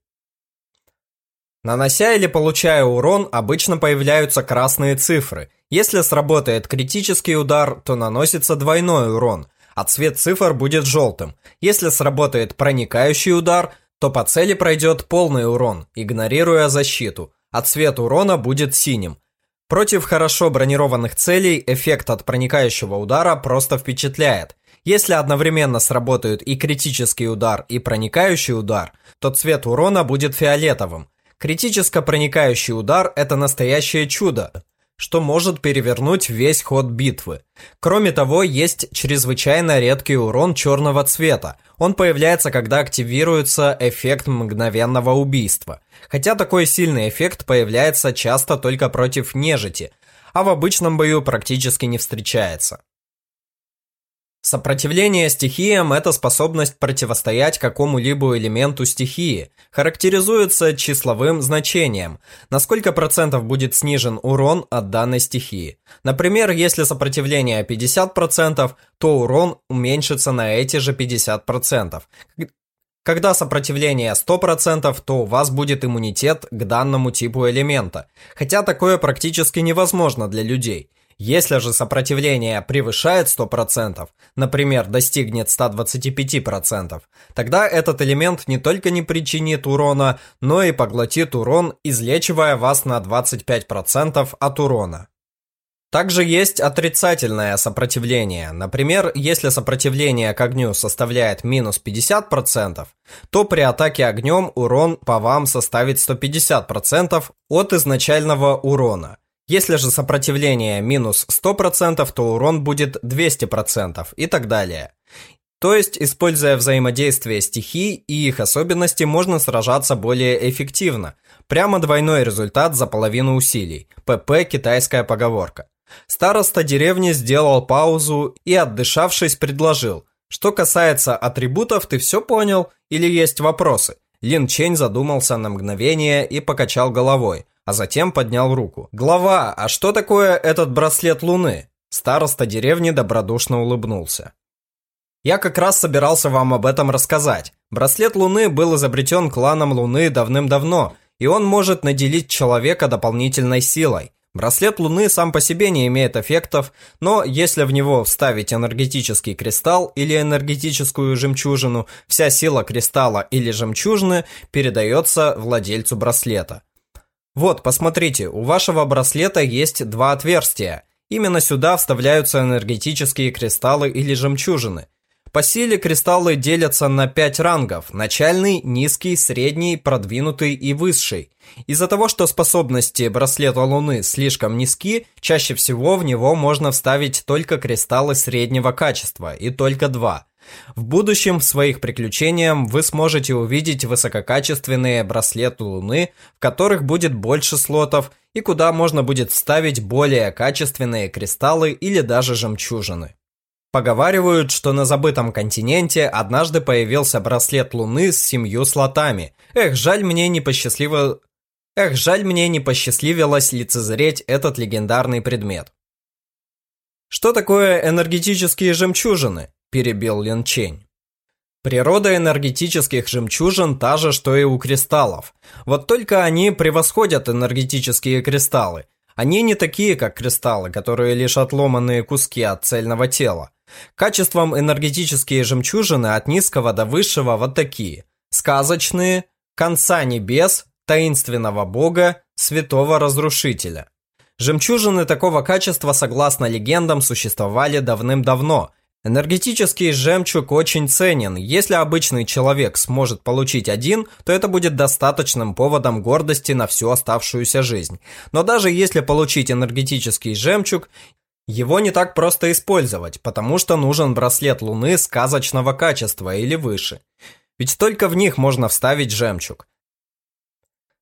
Нанося или получая урон, обычно появляются красные цифры. Если сработает критический удар, то наносится двойной урон, а цвет цифр будет желтым. Если сработает проникающий удар, то по цели пройдет полный урон, игнорируя защиту, а цвет урона будет синим. Против хорошо бронированных целей эффект от проникающего удара просто впечатляет. Если одновременно сработают и критический удар, и проникающий удар, то цвет урона будет фиолетовым. Критическо проникающий удар – это настоящее чудо, что может перевернуть весь ход битвы. Кроме того, есть чрезвычайно редкий урон черного цвета. Он появляется, когда активируется эффект мгновенного убийства. Хотя такой сильный эффект появляется часто только против нежити, а в обычном бою практически не встречается. Сопротивление стихиям – это способность противостоять какому-либо элементу стихии. Характеризуется числовым значением, на сколько процентов будет снижен урон от данной стихии. Например, если сопротивление 50%, то урон уменьшится на эти же 50%. Когда сопротивление 100%, то у вас будет иммунитет к данному типу элемента. Хотя такое практически невозможно для людей – если же сопротивление превышает 100%, например, достигнет 125%, тогда этот элемент не только не причинит урона, но и поглотит урон, излечивая вас на 25% от урона. Также есть отрицательное сопротивление. Например, если сопротивление к огню составляет минус 50%, то при атаке огнем урон по вам составит 150% от изначального урона. Если же сопротивление минус 100%, то урон будет 200% и так далее. То есть, используя взаимодействие стихий и их особенности, можно сражаться более эффективно. Прямо двойной результат за половину усилий. ПП – китайская поговорка. Староста деревни сделал паузу и, отдышавшись, предложил. Что касается атрибутов, ты все понял или есть вопросы? Лин Чень задумался на мгновение и покачал головой а затем поднял руку. «Глава, а что такое этот браслет Луны?» Староста деревни добродушно улыбнулся. «Я как раз собирался вам об этом рассказать. Браслет Луны был изобретен кланом Луны давным-давно, и он может наделить человека дополнительной силой. Браслет Луны сам по себе не имеет эффектов, но если в него вставить энергетический кристалл или энергетическую жемчужину, вся сила кристалла или жемчужины передается владельцу браслета. Вот, посмотрите, у вашего браслета есть два отверстия. Именно сюда вставляются энергетические кристаллы или жемчужины. По силе кристаллы делятся на пять рангов – начальный, низкий, средний, продвинутый и высший. Из-за того, что способности браслета Луны слишком низки, чаще всего в него можно вставить только кристаллы среднего качества, и только два. В будущем в своих приключениях вы сможете увидеть высококачественные браслеты Луны, в которых будет больше слотов и куда можно будет вставить более качественные кристаллы или даже жемчужины. Поговаривают, что на забытом континенте однажды появился браслет Луны с семью слотами. Эх, жаль мне не посчастливо... Эх, жаль мне не посчастливилось лицезреть этот легендарный предмет. Что такое энергетические жемчужины? Перебил Лин Чень. Природа энергетических жемчужин та же, что и у кристаллов. Вот только они превосходят энергетические кристаллы. Они не такие, как кристаллы, которые лишь отломанные куски от цельного тела. Качеством энергетические жемчужины от низкого до высшего вот такие. Сказочные, конца небес, таинственного бога, святого разрушителя. Жемчужины такого качества, согласно легендам, существовали давным-давно, Энергетический жемчуг очень ценен. Если обычный человек сможет получить один, то это будет достаточным поводом гордости на всю оставшуюся жизнь. Но даже если получить энергетический жемчуг, его не так просто использовать, потому что нужен браслет Луны сказочного качества или выше. Ведь только в них можно вставить жемчуг.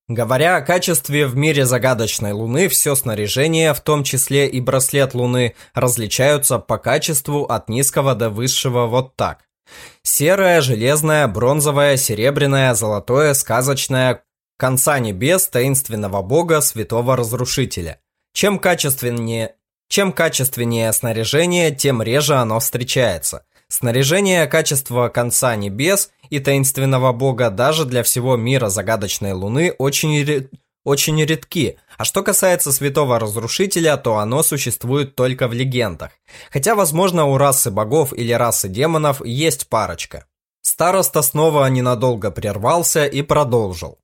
Говоря о качестве в мире загадочной Луны, все снаряжение, в том числе и браслет Луны, различаются по качеству от низкого до высшего вот так. Серое, железное, бронзовое, серебряное, золотое, сказочное, конца небес, таинственного бога, святого разрушителя. Чем качественнее, чем качественнее снаряжение, тем реже оно встречается. Снаряжение качества конца небес и таинственного бога даже для всего мира загадочной луны очень, очень редки, а что касается святого разрушителя, то оно существует только в легендах. Хотя, возможно, у расы богов или расы демонов есть парочка. Староста снова ненадолго прервался и продолжил.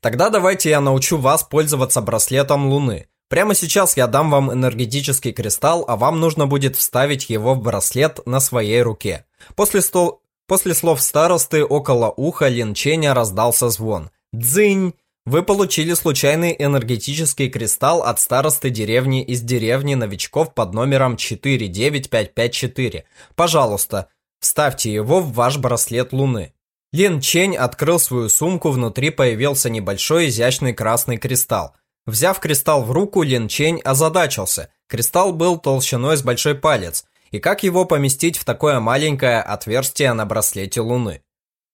Тогда давайте я научу вас пользоваться браслетом Луны. Прямо сейчас я дам вам энергетический кристалл, а вам нужно будет вставить его в браслет на своей руке. После, сто... После слов старосты около уха Линченя раздался звон. «Дзынь!» Вы получили случайный энергетический кристалл от старосты деревни из деревни новичков под номером 49554. Пожалуйста, вставьте его в ваш браслет Луны. Лин Чень открыл свою сумку, внутри появился небольшой изящный красный кристалл. Взяв кристалл в руку, Лин Чень озадачился. Кристалл был толщиной с большой палец, и как его поместить в такое маленькое отверстие на браслете Луны?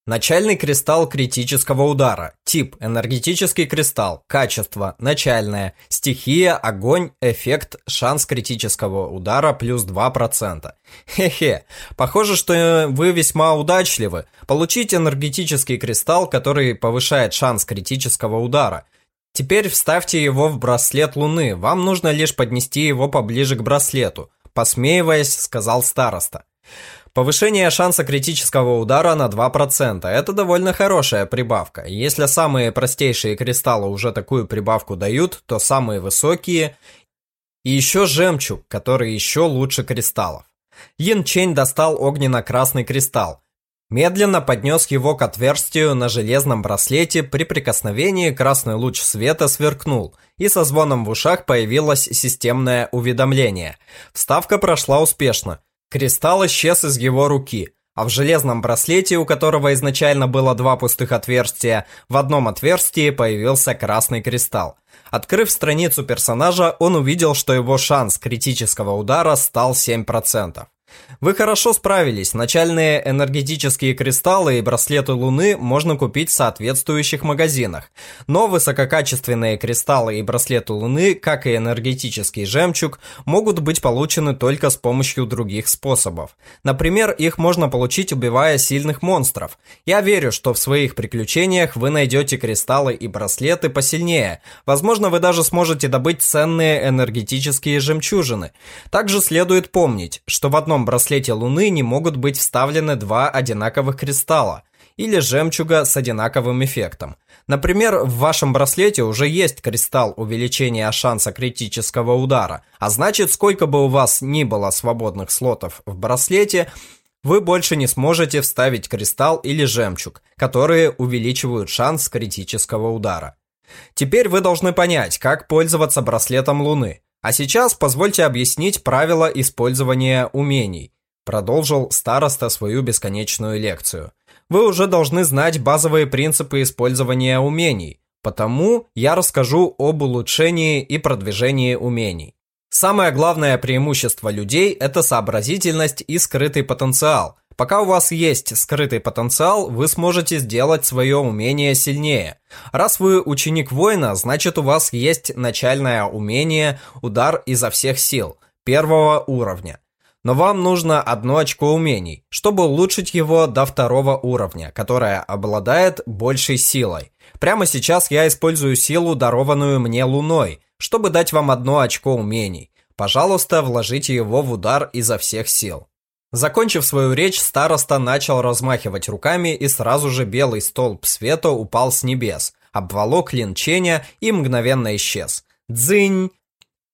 Начальный кристалл критического удара. Тип – энергетический кристалл. Качество – начальное. Стихия – огонь. Эффект – шанс критического удара плюс 2%. Хе-хе. Похоже, что вы весьма удачливы. Получить энергетический кристалл, который повышает шанс критического удара. Теперь вставьте его в браслет Луны. Вам нужно лишь поднести его поближе к браслету. Посмеиваясь, сказал староста. Повышение шанса критического удара на 2%. Это довольно хорошая прибавка. Если самые простейшие кристаллы уже такую прибавку дают, то самые высокие... И еще жемчуг, который еще лучше кристаллов. Йин Чень достал огненно-красный кристалл. Медленно поднес его к отверстию на железном браслете, при прикосновении красный луч света сверкнул, и со звоном в ушах появилось системное уведомление. Вставка прошла успешно. Кристалл исчез из его руки, а в железном браслете, у которого изначально было два пустых отверстия, в одном отверстии появился красный кристалл. Открыв страницу персонажа, он увидел, что его шанс критического удара стал 7%. Вы хорошо справились. Начальные энергетические кристаллы и браслеты Луны можно купить в соответствующих магазинах. Но высококачественные кристаллы и браслеты Луны, как и энергетический жемчуг, могут быть получены только с помощью других способов. Например, их можно получить, убивая сильных монстров. Я верю, что в своих приключениях вы найдете кристаллы и браслеты посильнее. Возможно, вы даже сможете добыть ценные энергетические жемчужины. Также следует помнить, что в одном браслете Луны не могут быть вставлены два одинаковых кристалла или жемчуга с одинаковым эффектом. Например, в вашем браслете уже есть кристалл увеличения шанса критического удара, а значит, сколько бы у вас ни было свободных слотов в браслете, вы больше не сможете вставить кристалл или жемчуг, которые увеличивают шанс критического удара. Теперь вы должны понять, как пользоваться браслетом Луны. А сейчас позвольте объяснить правила использования умений. Продолжил староста свою бесконечную лекцию. Вы уже должны знать базовые принципы использования умений, потому я расскажу об улучшении и продвижении умений. Самое главное преимущество людей – это сообразительность и скрытый потенциал. Пока у вас есть скрытый потенциал, вы сможете сделать свое умение сильнее. Раз вы ученик воина, значит у вас есть начальное умение «Удар изо всех сил» первого уровня. Но вам нужно одно очко умений, чтобы улучшить его до второго уровня, которое обладает большей силой. Прямо сейчас я использую силу, дарованную мне луной, чтобы дать вам одно очко умений. Пожалуйста, вложите его в удар изо всех сил. Закончив свою речь, староста начал размахивать руками, и сразу же белый столб света упал с небес, обволок линченя и мгновенно исчез. Дзынь!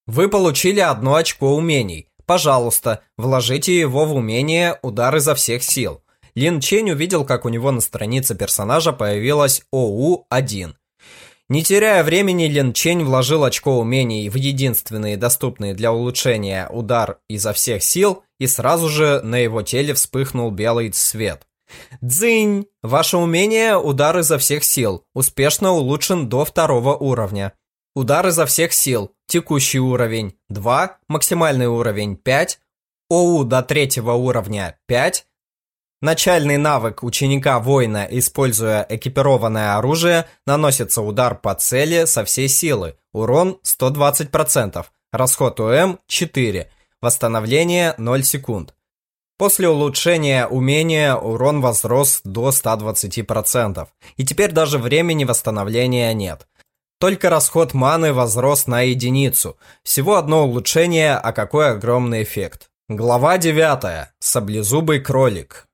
Вы получили одно очко умений. Пожалуйста, вложите его в умение «Удар изо всех сил». Лин Чень увидел, как у него на странице персонажа появилась ОУ-1. Не теряя времени, Лин Чень вложил очко умений в единственные доступные для улучшения удар изо всех сил, и сразу же на его теле вспыхнул белый свет. Дзынь! Ваше умение «Удар изо всех сил» успешно улучшен до второго уровня. Удар изо всех сил. Текущий уровень 2, максимальный уровень 5, ОУ до третьего уровня 5. Начальный навык ученика-воина, используя экипированное оружие, наносится удар по цели со всей силы. Урон 120%, расход УМ 4, восстановление 0 секунд. После улучшения умения урон возрос до 120%, и теперь даже времени восстановления нет. Только расход маны возрос на единицу. Всего одно улучшение, а какой огромный эффект. Глава 9. Саблезубый кролик.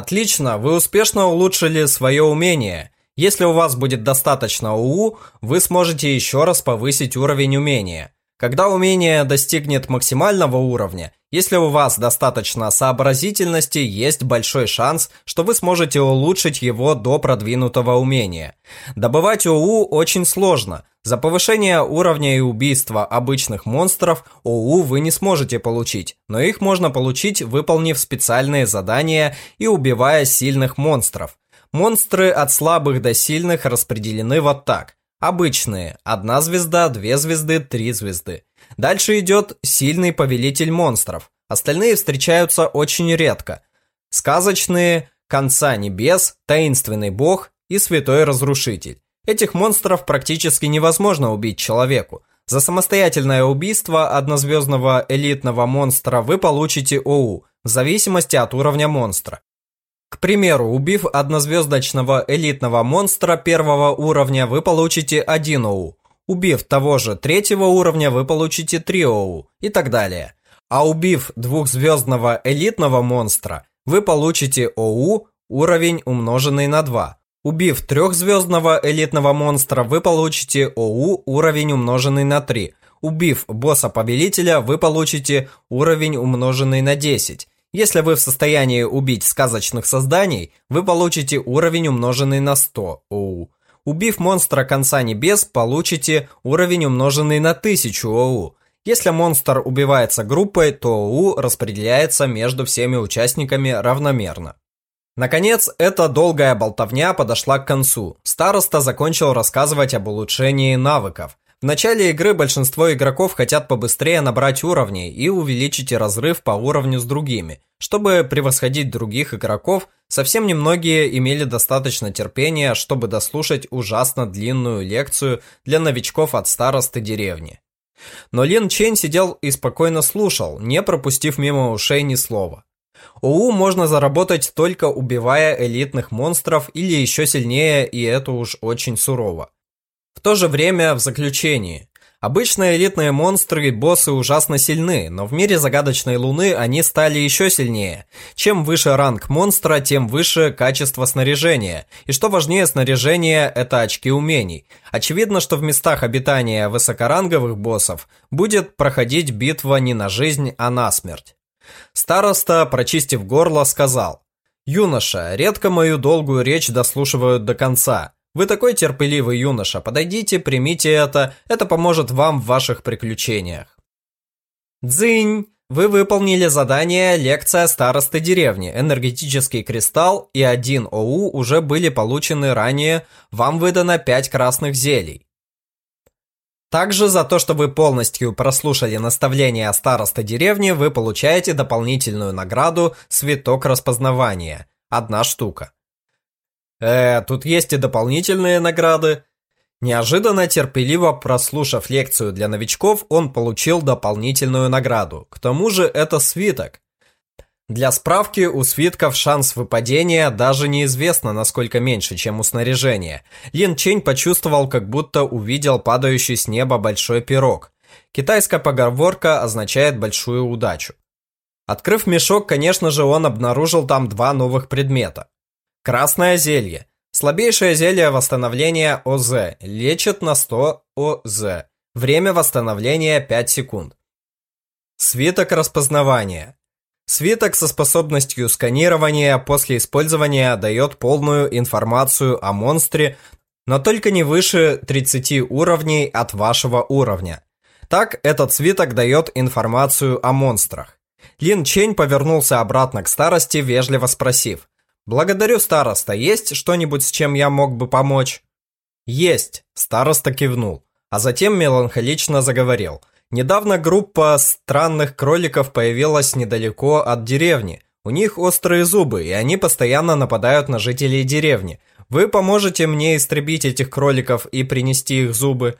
Отлично, вы успешно улучшили свое умение. Если у вас будет достаточно УУ, вы сможете еще раз повысить уровень умения. Когда умение достигнет максимального уровня, если у вас достаточно сообразительности, есть большой шанс, что вы сможете улучшить его до продвинутого умения. Добывать ОУ очень сложно. За повышение уровня и убийство обычных монстров ОУ вы не сможете получить, но их можно получить, выполнив специальные задания и убивая сильных монстров. Монстры от слабых до сильных распределены вот так. Обычные – одна звезда, две звезды, три звезды. Дальше идет сильный повелитель монстров. Остальные встречаются очень редко. Сказочные, конца небес, таинственный бог и святой разрушитель. Этих монстров практически невозможно убить человеку. За самостоятельное убийство однозвездного элитного монстра вы получите ОУ, в зависимости от уровня монстра. К примеру, убив однозвездочного элитного монстра первого уровня, вы получите 1 ОУ. Убив того же третьего уровня, вы получите 3 ОУ и так далее. А убив двухзвездного элитного монстра, вы получите ОУ уровень умноженный на 2. Убив трехзвездного элитного монстра, вы получите ОУ уровень умноженный на 3. Убив босса-повелителя, вы получите уровень умноженный на 10. Если вы в состоянии убить сказочных созданий, вы получите уровень умноженный на 100 ОУ. Убив монстра конца небес, получите уровень умноженный на 1000 ОУ. Если монстр убивается группой, то ОУ распределяется между всеми участниками равномерно. Наконец, эта долгая болтовня подошла к концу. Староста закончил рассказывать об улучшении навыков. В начале игры большинство игроков хотят побыстрее набрать уровни и увеличить разрыв по уровню с другими. Чтобы превосходить других игроков, совсем немногие имели достаточно терпения, чтобы дослушать ужасно длинную лекцию для новичков от старосты деревни. Но Лин Чен сидел и спокойно слушал, не пропустив мимо ушей ни слова. ОУ можно заработать только убивая элитных монстров или еще сильнее, и это уж очень сурово. В то же время в заключении. Обычно элитные монстры и боссы ужасно сильны, но в мире загадочной луны они стали еще сильнее. Чем выше ранг монстра, тем выше качество снаряжения. И что важнее снаряжения, это очки умений. Очевидно, что в местах обитания высокоранговых боссов будет проходить битва не на жизнь, а на смерть. Староста, прочистив горло, сказал. «Юноша, редко мою долгую речь дослушивают до конца. Вы такой терпеливый юноша, подойдите, примите это, это поможет вам в ваших приключениях. Дзынь! Вы выполнили задание «Лекция старосты деревни». Энергетический кристалл и один ОУ уже были получены ранее. Вам выдано 5 красных зелий. Также за то, что вы полностью прослушали наставления староста деревни, вы получаете дополнительную награду «Цветок распознавания». Одна штука. Э, тут есть и дополнительные награды. Неожиданно терпеливо прослушав лекцию для новичков, он получил дополнительную награду. К тому же это свиток. Для справки, у свитков шанс выпадения даже неизвестно, насколько меньше, чем у снаряжения. Лин Чень почувствовал, как будто увидел падающий с неба большой пирог. Китайская поговорка означает большую удачу. Открыв мешок, конечно же, он обнаружил там два новых предмета. Красное зелье. Слабейшее зелье восстановления ОЗ. Лечит на 100 ОЗ. Время восстановления 5 секунд. Свиток распознавания. Свиток со способностью сканирования после использования дает полную информацию о монстре, но только не выше 30 уровней от вашего уровня. Так, этот свиток дает информацию о монстрах. Лин Чень повернулся обратно к старости, вежливо спросив. «Благодарю, староста, есть что-нибудь, с чем я мог бы помочь?» «Есть», – староста кивнул, а затем меланхолично заговорил. «Недавно группа странных кроликов появилась недалеко от деревни. У них острые зубы, и они постоянно нападают на жителей деревни. Вы поможете мне истребить этих кроликов и принести их зубы?»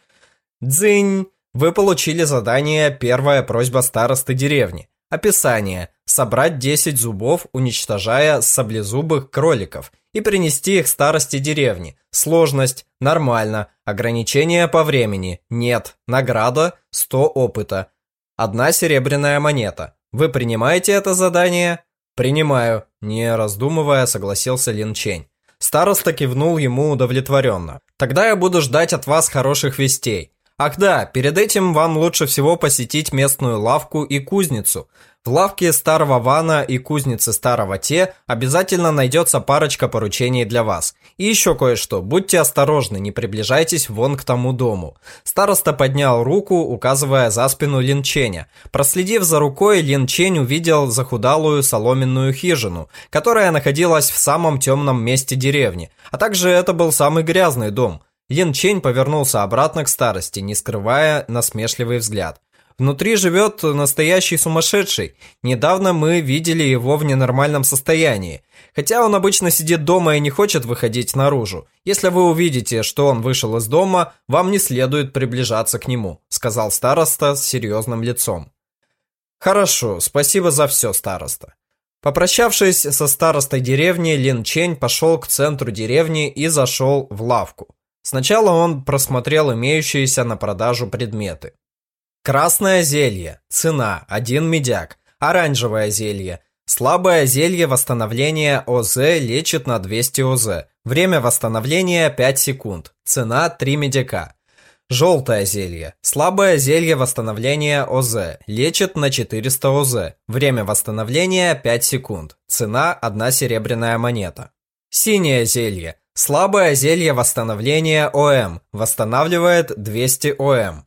«Дзынь!» Вы получили задание «Первая просьба старосты деревни». Описание. Собрать 10 зубов, уничтожая саблезубых кроликов, и принести их старости деревни. Сложность. Нормально. Ограничение по времени. Нет. Награда. 100 опыта. Одна серебряная монета. Вы принимаете это задание? Принимаю. Не раздумывая, согласился Лин Чень. Староста кивнул ему удовлетворенно. Тогда я буду ждать от вас хороших вестей. Ах да, перед этим вам лучше всего посетить местную лавку и кузницу. В лавке старого Вана и кузнице старого Те обязательно найдется парочка поручений для вас. И еще кое-что, будьте осторожны, не приближайтесь вон к тому дому. Староста поднял руку, указывая за спину Лин Ченя. Проследив за рукой, Лин Чень увидел захудалую соломенную хижину, которая находилась в самом темном месте деревни, а также это был самый грязный дом – Лин Чень повернулся обратно к старости, не скрывая насмешливый взгляд. Внутри живет настоящий сумасшедший. Недавно мы видели его в ненормальном состоянии. Хотя он обычно сидит дома и не хочет выходить наружу. Если вы увидите, что он вышел из дома, вам не следует приближаться к нему», сказал староста с серьезным лицом. «Хорошо, спасибо за все, староста». Попрощавшись со старостой деревни, Лин Чень пошел к центру деревни и зашел в лавку. Сначала он просмотрел имеющиеся на продажу предметы. Красное зелье. Цена 1 медяк. Оранжевое зелье. Слабое зелье восстановления ОЗ лечит на 200 ОЗ. Время восстановления 5 секунд. Цена 3 медяка. Желтое зелье. Слабое зелье восстановления ОЗ. Лечит на 400 ОЗ. Время восстановления 5 секунд. Цена 1 серебряная монета. Синее зелье. Слабое зелье восстановления ОМ. Восстанавливает 200 ОМ.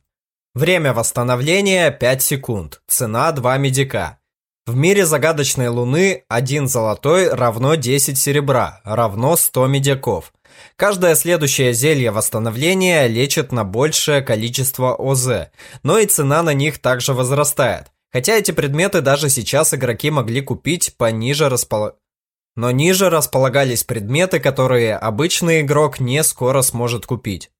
Время восстановления 5 секунд. Цена 2 медика. В мире загадочной луны 1 золотой равно 10 серебра, равно 100 медиков. Каждое следующее зелье восстановления лечит на большее количество ОЗ, но и цена на них также возрастает. Хотя эти предметы даже сейчас игроки могли купить по ниже расположению но ниже располагались предметы, которые обычный игрок не скоро сможет купить.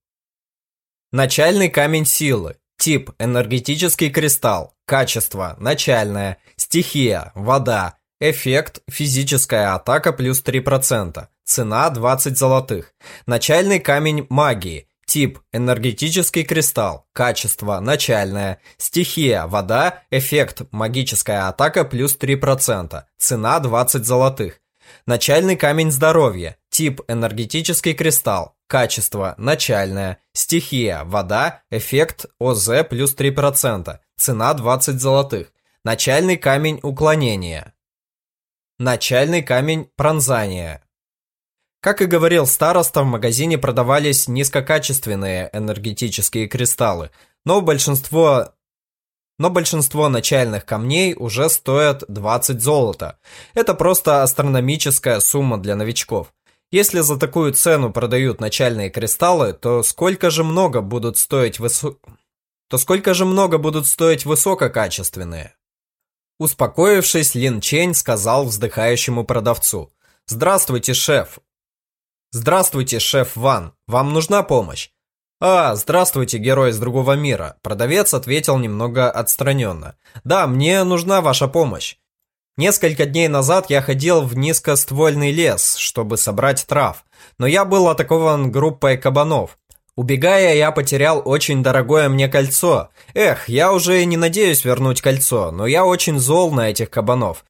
Начальный камень силы. Тип – энергетический кристалл. Качество – начальное. Стихия – вода. Эффект – физическая атака плюс 3%. Цена – 20 золотых. Начальный камень магии. Тип – энергетический кристалл. Качество – начальное. Стихия – вода. Эффект – магическая атака плюс 3%. Цена – 20 золотых. Начальный камень здоровья. Тип энергетический кристалл. Качество начальное. Стихия вода. Эффект ОЗ плюс 3%. Цена 20 золотых. Начальный камень уклонения. Начальный камень пронзания. Как и говорил староста, в магазине продавались низкокачественные энергетические кристаллы, но большинство но большинство начальных камней уже стоят 20 золота. Это просто астрономическая сумма для новичков. Если за такую цену продают начальные кристаллы, то сколько же много будут стоить высо... то сколько же много будут стоить высококачественные? Успокоившись, Лин Чень сказал вздыхающему продавцу. «Здравствуйте, шеф!» «Здравствуйте, шеф Ван! Вам нужна помощь?» «А, здравствуйте, герой из другого мира!» Продавец ответил немного отстраненно. «Да, мне нужна ваша помощь. Несколько дней назад я ходил в низкоствольный лес, чтобы собрать трав, но я был атакован группой кабанов. Убегая, я потерял очень дорогое мне кольцо. Эх, я уже не надеюсь вернуть кольцо, но я очень зол на этих кабанов.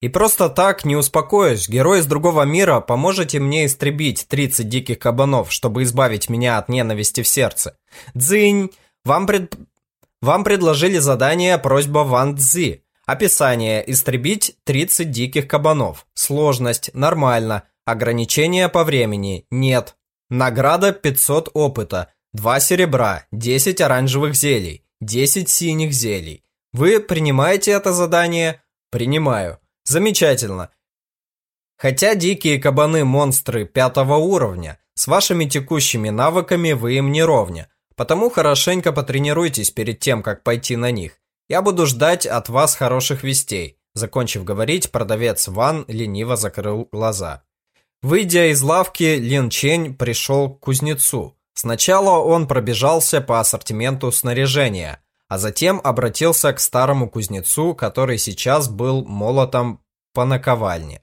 И просто так не успокоюсь, герой из другого мира, поможете мне истребить 30 диких кабанов, чтобы избавить меня от ненависти в сердце. Дзынь! Вам, пред... Вам предложили задание «Просьба Ван Цзи». Описание – истребить 30 диких кабанов. Сложность – нормально. Ограничения по времени – нет. Награда 500 опыта, 2 серебра, 10 оранжевых зелий, 10 синих зелий. Вы принимаете это задание? Принимаю. Замечательно. Хотя дикие кабаны – монстры пятого уровня, с вашими текущими навыками вы им не ровня, потому хорошенько потренируйтесь перед тем, как пойти на них. Я буду ждать от вас хороших вестей. Закончив говорить, продавец Ван лениво закрыл глаза. Выйдя из лавки, Лин Чень пришел к кузнецу. Сначала он пробежался по ассортименту снаряжения, а затем обратился к старому кузнецу, который сейчас был молотом по наковальне.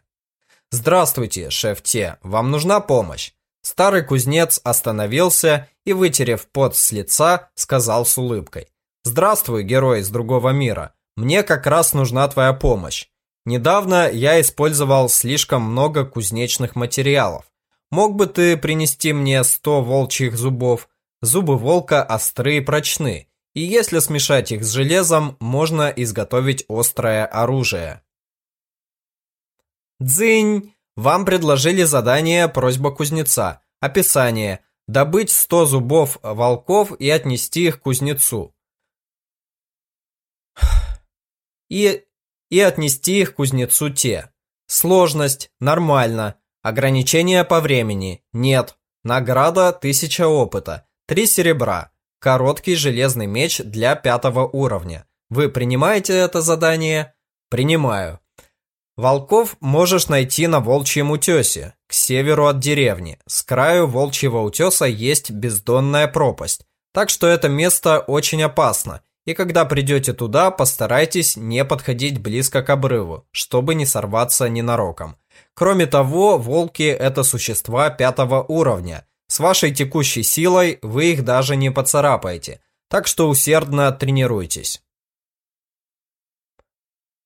«Здравствуйте, шеф Те, вам нужна помощь?» Старый кузнец остановился и, вытерев пот с лица, сказал с улыбкой. «Здравствуй, герой из другого мира. Мне как раз нужна твоя помощь. Недавно я использовал слишком много кузнечных материалов. Мог бы ты принести мне 100 волчьих зубов? Зубы волка острые и прочны, и если смешать их с железом, можно изготовить острое оружие. Дзынь! Вам предложили задание «Просьба кузнеца». Описание. Добыть 100 зубов волков и отнести их к кузнецу. И и отнести их кузнецу те. Сложность – нормально. Ограничения по времени – нет. Награда – 1000 опыта. 3 серебра. Короткий железный меч для пятого уровня. Вы принимаете это задание? Принимаю. Волков можешь найти на Волчьем утесе, к северу от деревни. С краю Волчьего утеса есть бездонная пропасть, так что это место очень опасно, и когда придете туда, постарайтесь не подходить близко к обрыву, чтобы не сорваться ненароком. Кроме того, волки – это существа пятого уровня. С вашей текущей силой вы их даже не поцарапаете, так что усердно тренируйтесь.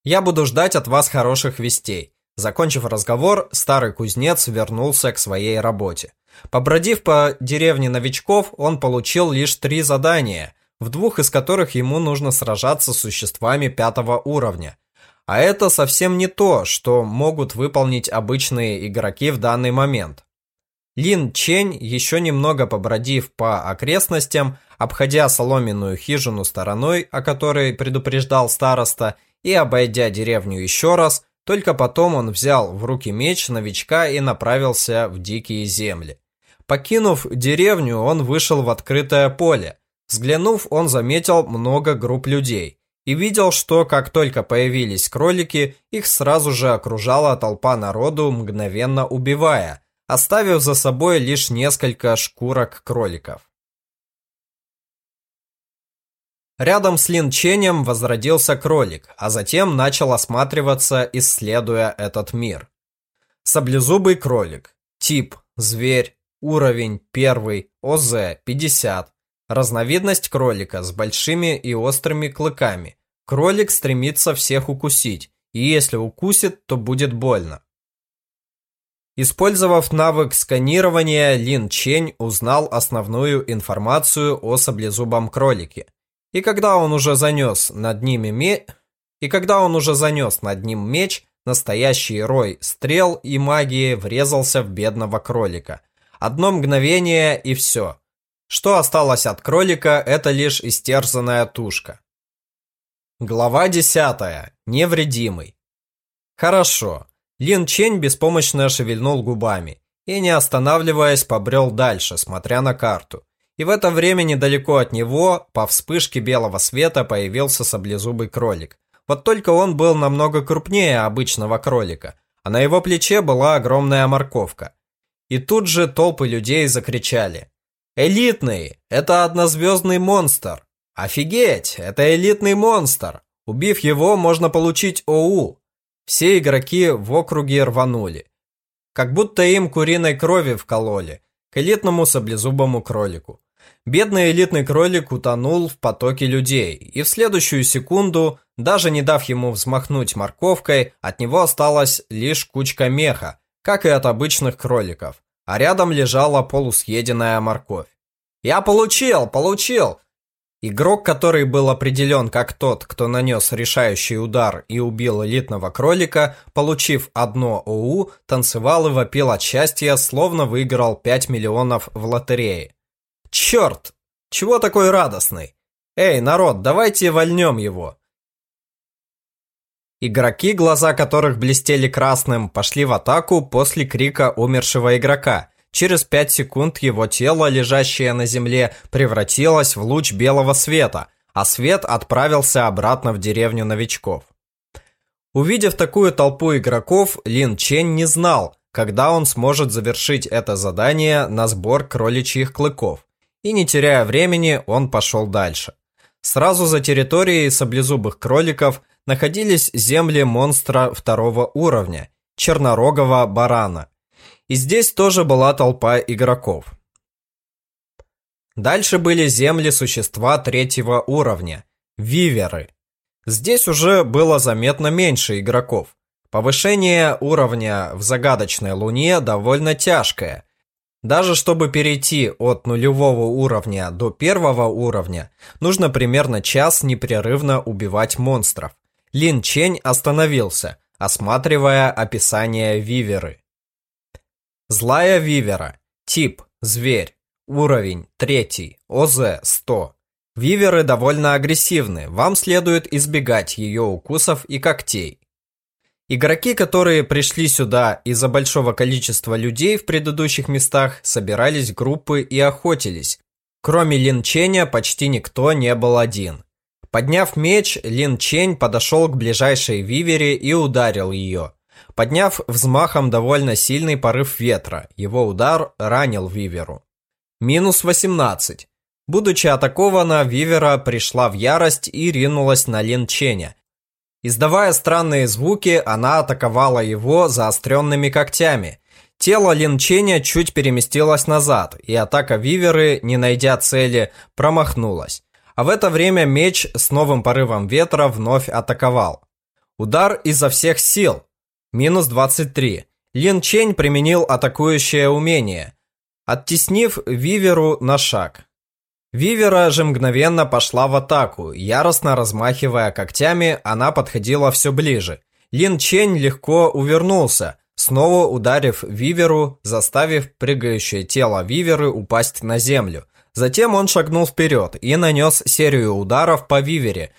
Я буду ждать от вас хороших вестей. Закончив разговор, старый кузнец вернулся к своей работе. Побродив по деревне новичков, он получил лишь три задания – в двух из которых ему нужно сражаться с существами пятого уровня. А это совсем не то, что могут выполнить обычные игроки в данный момент. Лин Чень, еще немного побродив по окрестностям, обходя соломенную хижину стороной, о которой предупреждал староста, и обойдя деревню еще раз, только потом он взял в руки меч новичка и направился в дикие земли. Покинув деревню, он вышел в открытое поле, Взглянув, он заметил много групп людей и видел, что как только появились кролики, их сразу же окружала толпа народу, мгновенно убивая, оставив за собой лишь несколько шкурок кроликов. Рядом с Линченем возродился кролик, а затем начал осматриваться, исследуя этот мир. Саблезубый кролик. Тип – зверь. Уровень – первый. ОЗ – 50. Разновидность кролика с большими и острыми клыками. Кролик стремится всех укусить, и если укусит, то будет больно. Использовав навык сканирования, Лин Чень узнал основную информацию о саблезубом кролике. И когда он уже занес над ними ме... И когда он уже занес над ним меч, настоящий рой стрел и магии врезался в бедного кролика. Одно мгновение и все. Что осталось от кролика, это лишь истерзанная тушка. Глава 10. Невредимый. Хорошо. Лин Чень беспомощно шевельнул губами и, не останавливаясь, побрел дальше, смотря на карту. И в это время недалеко от него, по вспышке белого света, появился саблезубый кролик. Вот только он был намного крупнее обычного кролика, а на его плече была огромная морковка. И тут же толпы людей закричали Элитный – это однозвездный монстр. Офигеть, это элитный монстр. Убив его, можно получить ОУ. Все игроки в округе рванули. Как будто им куриной крови вкололи. К элитному саблезубому кролику. Бедный элитный кролик утонул в потоке людей, и в следующую секунду, даже не дав ему взмахнуть морковкой, от него осталась лишь кучка меха, как и от обычных кроликов а рядом лежала полусъеденная морковь. «Я получил, получил!» Игрок, который был определен как тот, кто нанес решающий удар и убил элитного кролика, получив одно ОУ, танцевал и вопил от счастья, словно выиграл 5 миллионов в лотерее. Черт! Чего такой радостный? Эй, народ, давайте вольнем его. Игроки, глаза которых блестели красным, пошли в атаку после крика умершего игрока – Через 5 секунд его тело, лежащее на земле, превратилось в луч белого света, а свет отправился обратно в деревню новичков. Увидев такую толпу игроков, Лин Чень не знал, когда он сможет завершить это задание на сбор кроличьих клыков. И не теряя времени, он пошел дальше. Сразу за территорией саблезубых кроликов находились земли монстра второго уровня – чернорогого барана – и здесь тоже была толпа игроков. Дальше были земли существа третьего уровня – виверы. Здесь уже было заметно меньше игроков. Повышение уровня в загадочной луне довольно тяжкое. Даже чтобы перейти от нулевого уровня до первого уровня, нужно примерно час непрерывно убивать монстров. Лин Чень остановился, осматривая описание виверы. Злая вивера. Тип – зверь. Уровень – третий. ОЗ – 100. Виверы довольно агрессивны, вам следует избегать ее укусов и когтей. Игроки, которые пришли сюда из-за большого количества людей в предыдущих местах, собирались группы и охотились. Кроме Лин Ченя почти никто не был один. Подняв меч, Лин Чень подошел к ближайшей вивере и ударил ее. Подняв взмахом довольно сильный порыв ветра, его удар ранил Виверу. Минус 18. Будучи атакована, Вивера пришла в ярость и ринулась на Лин Ченя. Издавая странные звуки, она атаковала его заостренными когтями. Тело Лин Ченя чуть переместилось назад, и атака Виверы, не найдя цели, промахнулась. А в это время меч с новым порывом ветра вновь атаковал. Удар изо всех сил, Минус 23. Лин Чень применил атакующее умение, оттеснив Виверу на шаг. Вивера же мгновенно пошла в атаку, яростно размахивая когтями, она подходила все ближе. Лин Чень легко увернулся, снова ударив Виверу, заставив прыгающее тело Виверы упасть на землю. Затем он шагнул вперед и нанес серию ударов по Вивере,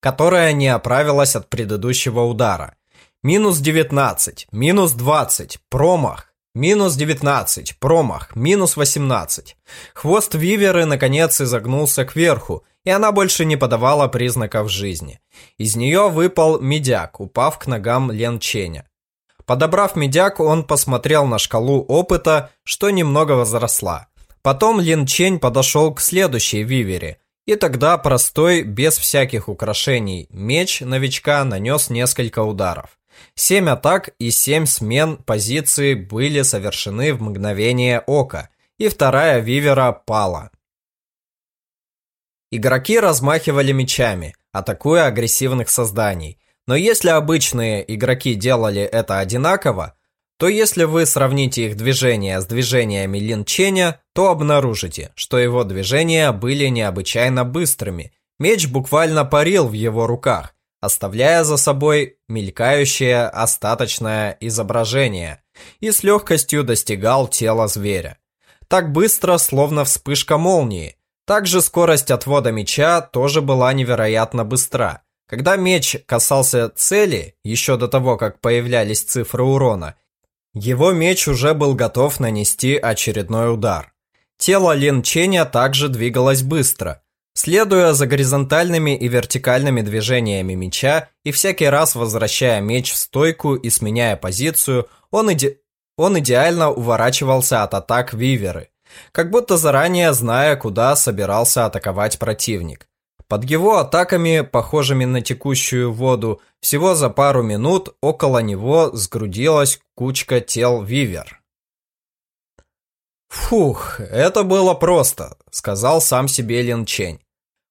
которая не оправилась от предыдущего удара. Минус 19, минус 20, промах. Минус 19, промах, минус 18. Хвост Виверы наконец изогнулся кверху, и она больше не подавала признаков жизни. Из нее выпал медяк, упав к ногам Лен Ченя. Подобрав медяк, он посмотрел на шкалу опыта, что немного возросла. Потом Лин Чень подошел к следующей вивере, и тогда простой, без всяких украшений, меч новичка нанес несколько ударов. Семь атак и семь смен позиции были совершены в мгновение ока, и вторая Вивера пала. Игроки размахивали мечами, атакуя агрессивных созданий. Но если обычные игроки делали это одинаково, то если вы сравните их движения с движениями Лин Ченя, то обнаружите, что его движения были необычайно быстрыми. Меч буквально парил в его руках, оставляя за собой мелькающее остаточное изображение, и с легкостью достигал тела зверя. Так быстро, словно вспышка молнии. Также скорость отвода меча тоже была невероятно быстра. Когда меч касался цели, еще до того, как появлялись цифры урона, его меч уже был готов нанести очередной удар. Тело Лин Ченя также двигалось быстро, Следуя за горизонтальными и вертикальными движениями меча и всякий раз возвращая меч в стойку и сменяя позицию, он, иде... он идеально уворачивался от атак Виверы, как будто заранее зная, куда собирался атаковать противник. Под его атаками, похожими на текущую воду, всего за пару минут около него сгрудилась кучка тел Вивер. «Фух, это было просто», — сказал сам себе Лин Чень.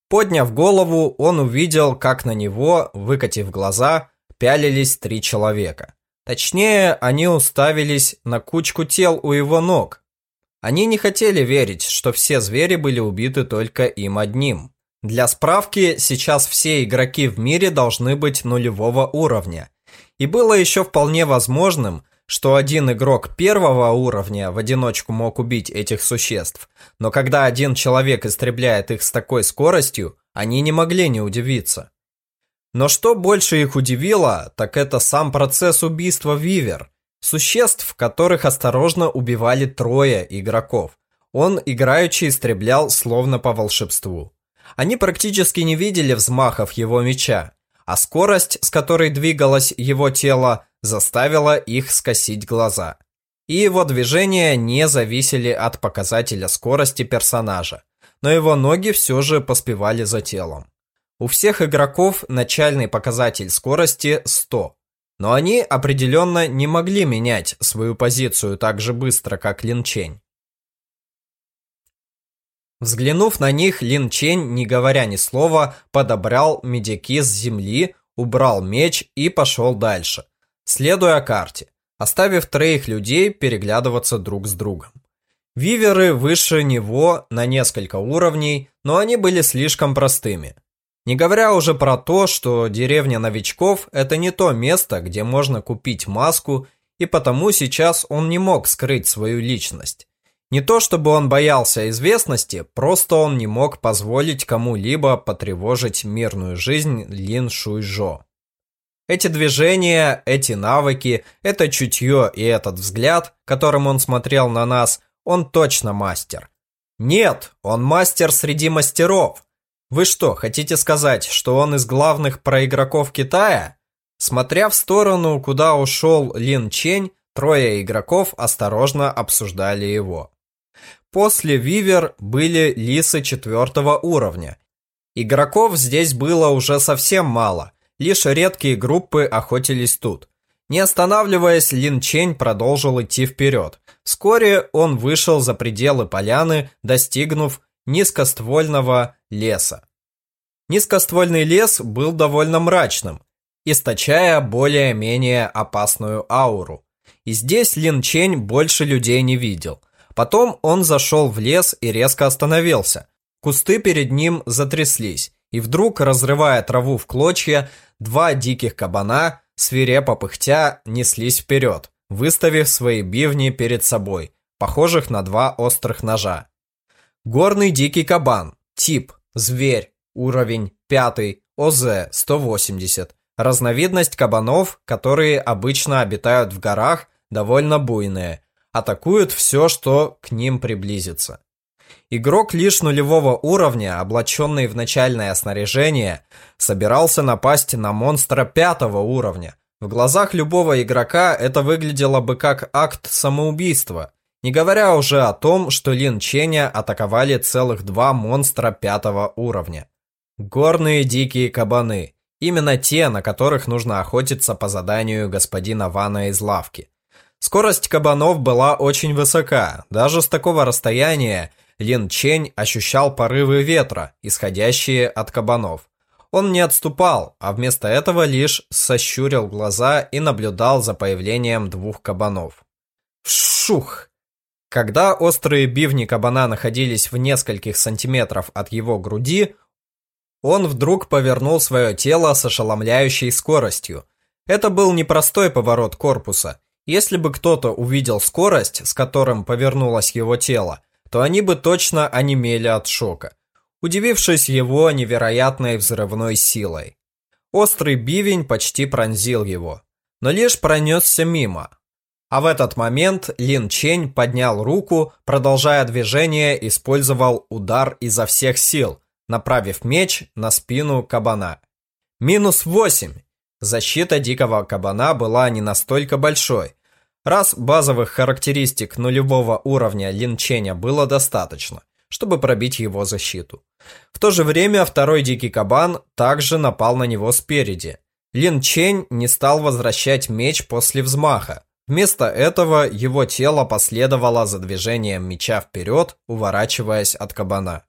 Подняв голову, он увидел, как на него, выкатив глаза, пялились три человека. Точнее, они уставились на кучку тел у его ног. Они не хотели верить, что все звери были убиты только им одним. Для справки, сейчас все игроки в мире должны быть нулевого уровня. И было еще вполне возможным, что один игрок первого уровня в одиночку мог убить этих существ, но когда один человек истребляет их с такой скоростью, они не могли не удивиться. Но что больше их удивило, так это сам процесс убийства Вивер, существ, которых осторожно убивали трое игроков. Он играючи истреблял словно по волшебству. Они практически не видели взмахов его меча, а скорость, с которой двигалось его тело, заставила их скосить глаза. И его движения не зависели от показателя скорости персонажа, но его ноги все же поспевали за телом. У всех игроков начальный показатель скорости 100, но они определенно не могли менять свою позицию так же быстро, как Лин Чень. Взглянув на них, Лин Чень, не говоря ни слова, подобрал медики с земли, убрал меч и пошел дальше, следуя карте, оставив троих людей переглядываться друг с другом. Виверы выше него на несколько уровней, но они были слишком простыми. Не говоря уже про то, что деревня новичков – это не то место, где можно купить маску, и потому сейчас он не мог скрыть свою личность. Не то чтобы он боялся известности, просто он не мог позволить кому-либо потревожить мирную жизнь Лин Шуйжо. Эти движения, эти навыки, это чутье и этот взгляд, которым он смотрел на нас, он точно мастер. Нет, он мастер среди мастеров. Вы что, хотите сказать, что он из главных проигроков Китая? Смотря в сторону, куда ушел Лин Чень, трое игроков осторожно обсуждали его. После Вивер были лисы четвертого уровня. Игроков здесь было уже совсем мало, лишь редкие группы охотились тут. Не останавливаясь, Лин Чень продолжил идти вперед. Вскоре он вышел за пределы поляны, достигнув низкоствольного леса. Низкоствольный лес был довольно мрачным, источая более-менее опасную ауру. И здесь Лин Чень больше людей не видел – Потом он зашел в лес и резко остановился. Кусты перед ним затряслись, и вдруг, разрывая траву в клочья, два диких кабана, свирепо пыхтя, неслись вперед, выставив свои бивни перед собой, похожих на два острых ножа. Горный дикий кабан, тип, зверь, уровень 5, ОЗ-180, разновидность кабанов, которые обычно обитают в горах, довольно буйные – атакуют все, что к ним приблизится. Игрок лишь нулевого уровня, облаченный в начальное снаряжение, собирался напасть на монстра пятого уровня. В глазах любого игрока это выглядело бы как акт самоубийства, не говоря уже о том, что Лин Ченя атаковали целых два монстра пятого уровня. Горные дикие кабаны. Именно те, на которых нужно охотиться по заданию господина Вана из лавки. Скорость кабанов была очень высока. Даже с такого расстояния Лин Чень ощущал порывы ветра, исходящие от кабанов. Он не отступал, а вместо этого лишь сощурил глаза и наблюдал за появлением двух кабанов. Шух! Когда острые бивни кабана находились в нескольких сантиметров от его груди, он вдруг повернул свое тело с ошеломляющей скоростью. Это был непростой поворот корпуса – если бы кто-то увидел скорость, с которым повернулось его тело, то они бы точно онемели от шока, удивившись его невероятной взрывной силой. Острый бивень почти пронзил его, но лишь пронесся мимо. А в этот момент Лин Чень поднял руку, продолжая движение, использовал удар изо всех сил, направив меч на спину кабана. Минус восемь. Защита дикого кабана была не настолько большой. Раз базовых характеристик нулевого уровня линченя было достаточно, чтобы пробить его защиту. В то же время второй дикий кабан также напал на него спереди. Лин Чень не стал возвращать меч после взмаха. Вместо этого его тело последовало за движением меча вперед, уворачиваясь от кабана.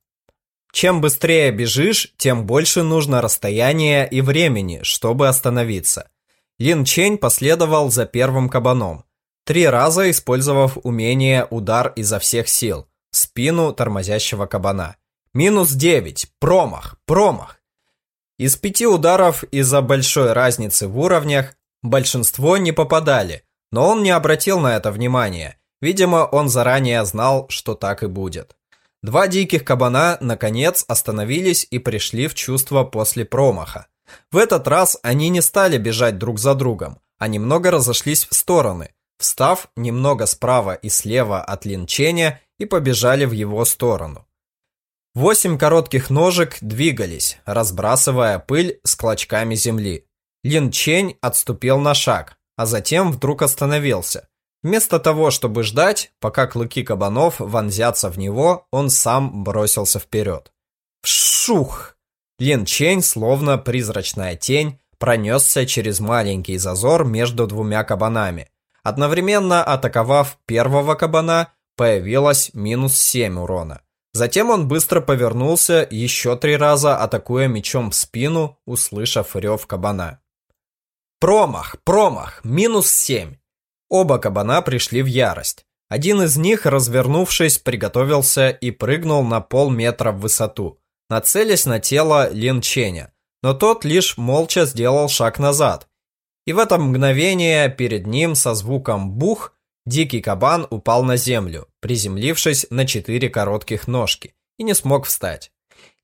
Чем быстрее бежишь, тем больше нужно расстояния и времени, чтобы остановиться. Лин Чень последовал за первым кабаном, три раза использовав умение «Удар изо всех сил» в спину тормозящего кабана. Минус 9. Промах. Промах. Из пяти ударов из-за большой разницы в уровнях большинство не попадали, но он не обратил на это внимания. Видимо, он заранее знал, что так и будет. Два диких кабана, наконец, остановились и пришли в чувство после промаха. В этот раз они не стали бежать друг за другом, а немного разошлись в стороны, встав немного справа и слева от линчения и побежали в его сторону. Восемь коротких ножек двигались, разбрасывая пыль с клочками земли. Лин Чень отступил на шаг, а затем вдруг остановился. Вместо того, чтобы ждать, пока клыки кабанов вонзятся в него, он сам бросился вперед. Вшух! Лин Чень, словно призрачная тень, пронесся через маленький зазор между двумя кабанами. Одновременно атаковав первого кабана, появилось минус 7 урона. Затем он быстро повернулся еще три раза, атакуя мечом в спину, услышав рев кабана. Промах, промах, минус семь. Оба кабана пришли в ярость. Один из них, развернувшись, приготовился и прыгнул на полметра в высоту, нацелясь на тело Лин Ченя, но тот лишь молча сделал шаг назад. И в это мгновение перед ним со звуком «бух» Дикий кабан упал на землю, приземлившись на четыре коротких ножки, и не смог встать.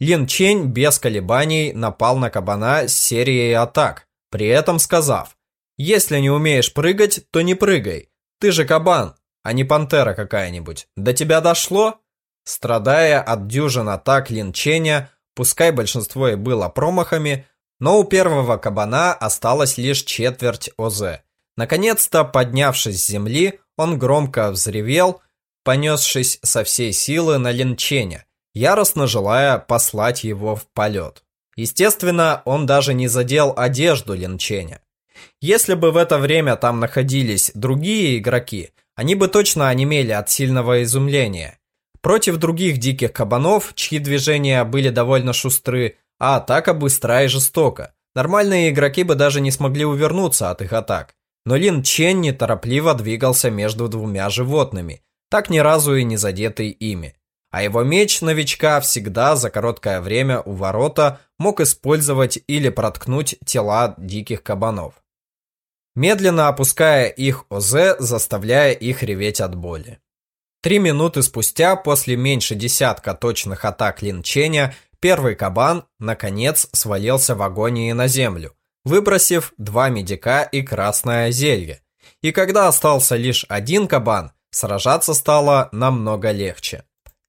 Лин Чень без колебаний напал на кабана с серией атак, при этом сказав, «Если не умеешь прыгать, то не прыгай. Ты же кабан, а не пантера какая-нибудь. До тебя дошло?» Страдая от дюжин атак Лин Ченя, пускай большинство и было промахами, но у первого кабана осталось лишь четверть ОЗ. Наконец-то, поднявшись с земли, он громко взревел, понесшись со всей силы на Линченя, яростно желая послать его в полет. Естественно, он даже не задел одежду Линченя. Если бы в это время там находились другие игроки, они бы точно онемели от сильного изумления. Против других диких кабанов, чьи движения были довольно шустры, а атака быстра и жестока, нормальные игроки бы даже не смогли увернуться от их атак. Но Лин Чен неторопливо двигался между двумя животными, так ни разу и не задетый ими. А его меч новичка всегда за короткое время у ворота мог использовать или проткнуть тела диких кабанов. Медленно опуская их ОЗ, заставляя их реветь от боли. Три минуты спустя, после меньше десятка точных атак Лин Ченя, первый кабан, наконец, свалился в агонии на землю, выбросив два медика и красное зелье. И когда остался лишь один кабан, сражаться стало намного легче.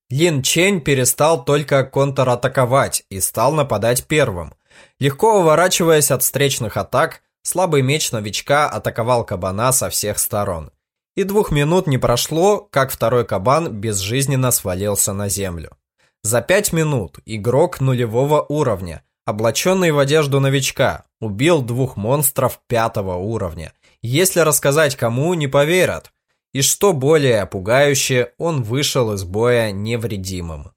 Лин Чень перестал только контратаковать и стал нападать первым. Легко уворачиваясь от встречных атак, слабый меч новичка атаковал кабана со всех сторон. И двух минут не прошло, как второй кабан безжизненно свалился на землю. За пять минут игрок нулевого уровня облаченный в одежду новичка, убил двух монстров пятого уровня. Если рассказать кому, не поверят. И что более пугающее, он вышел из боя невредимым.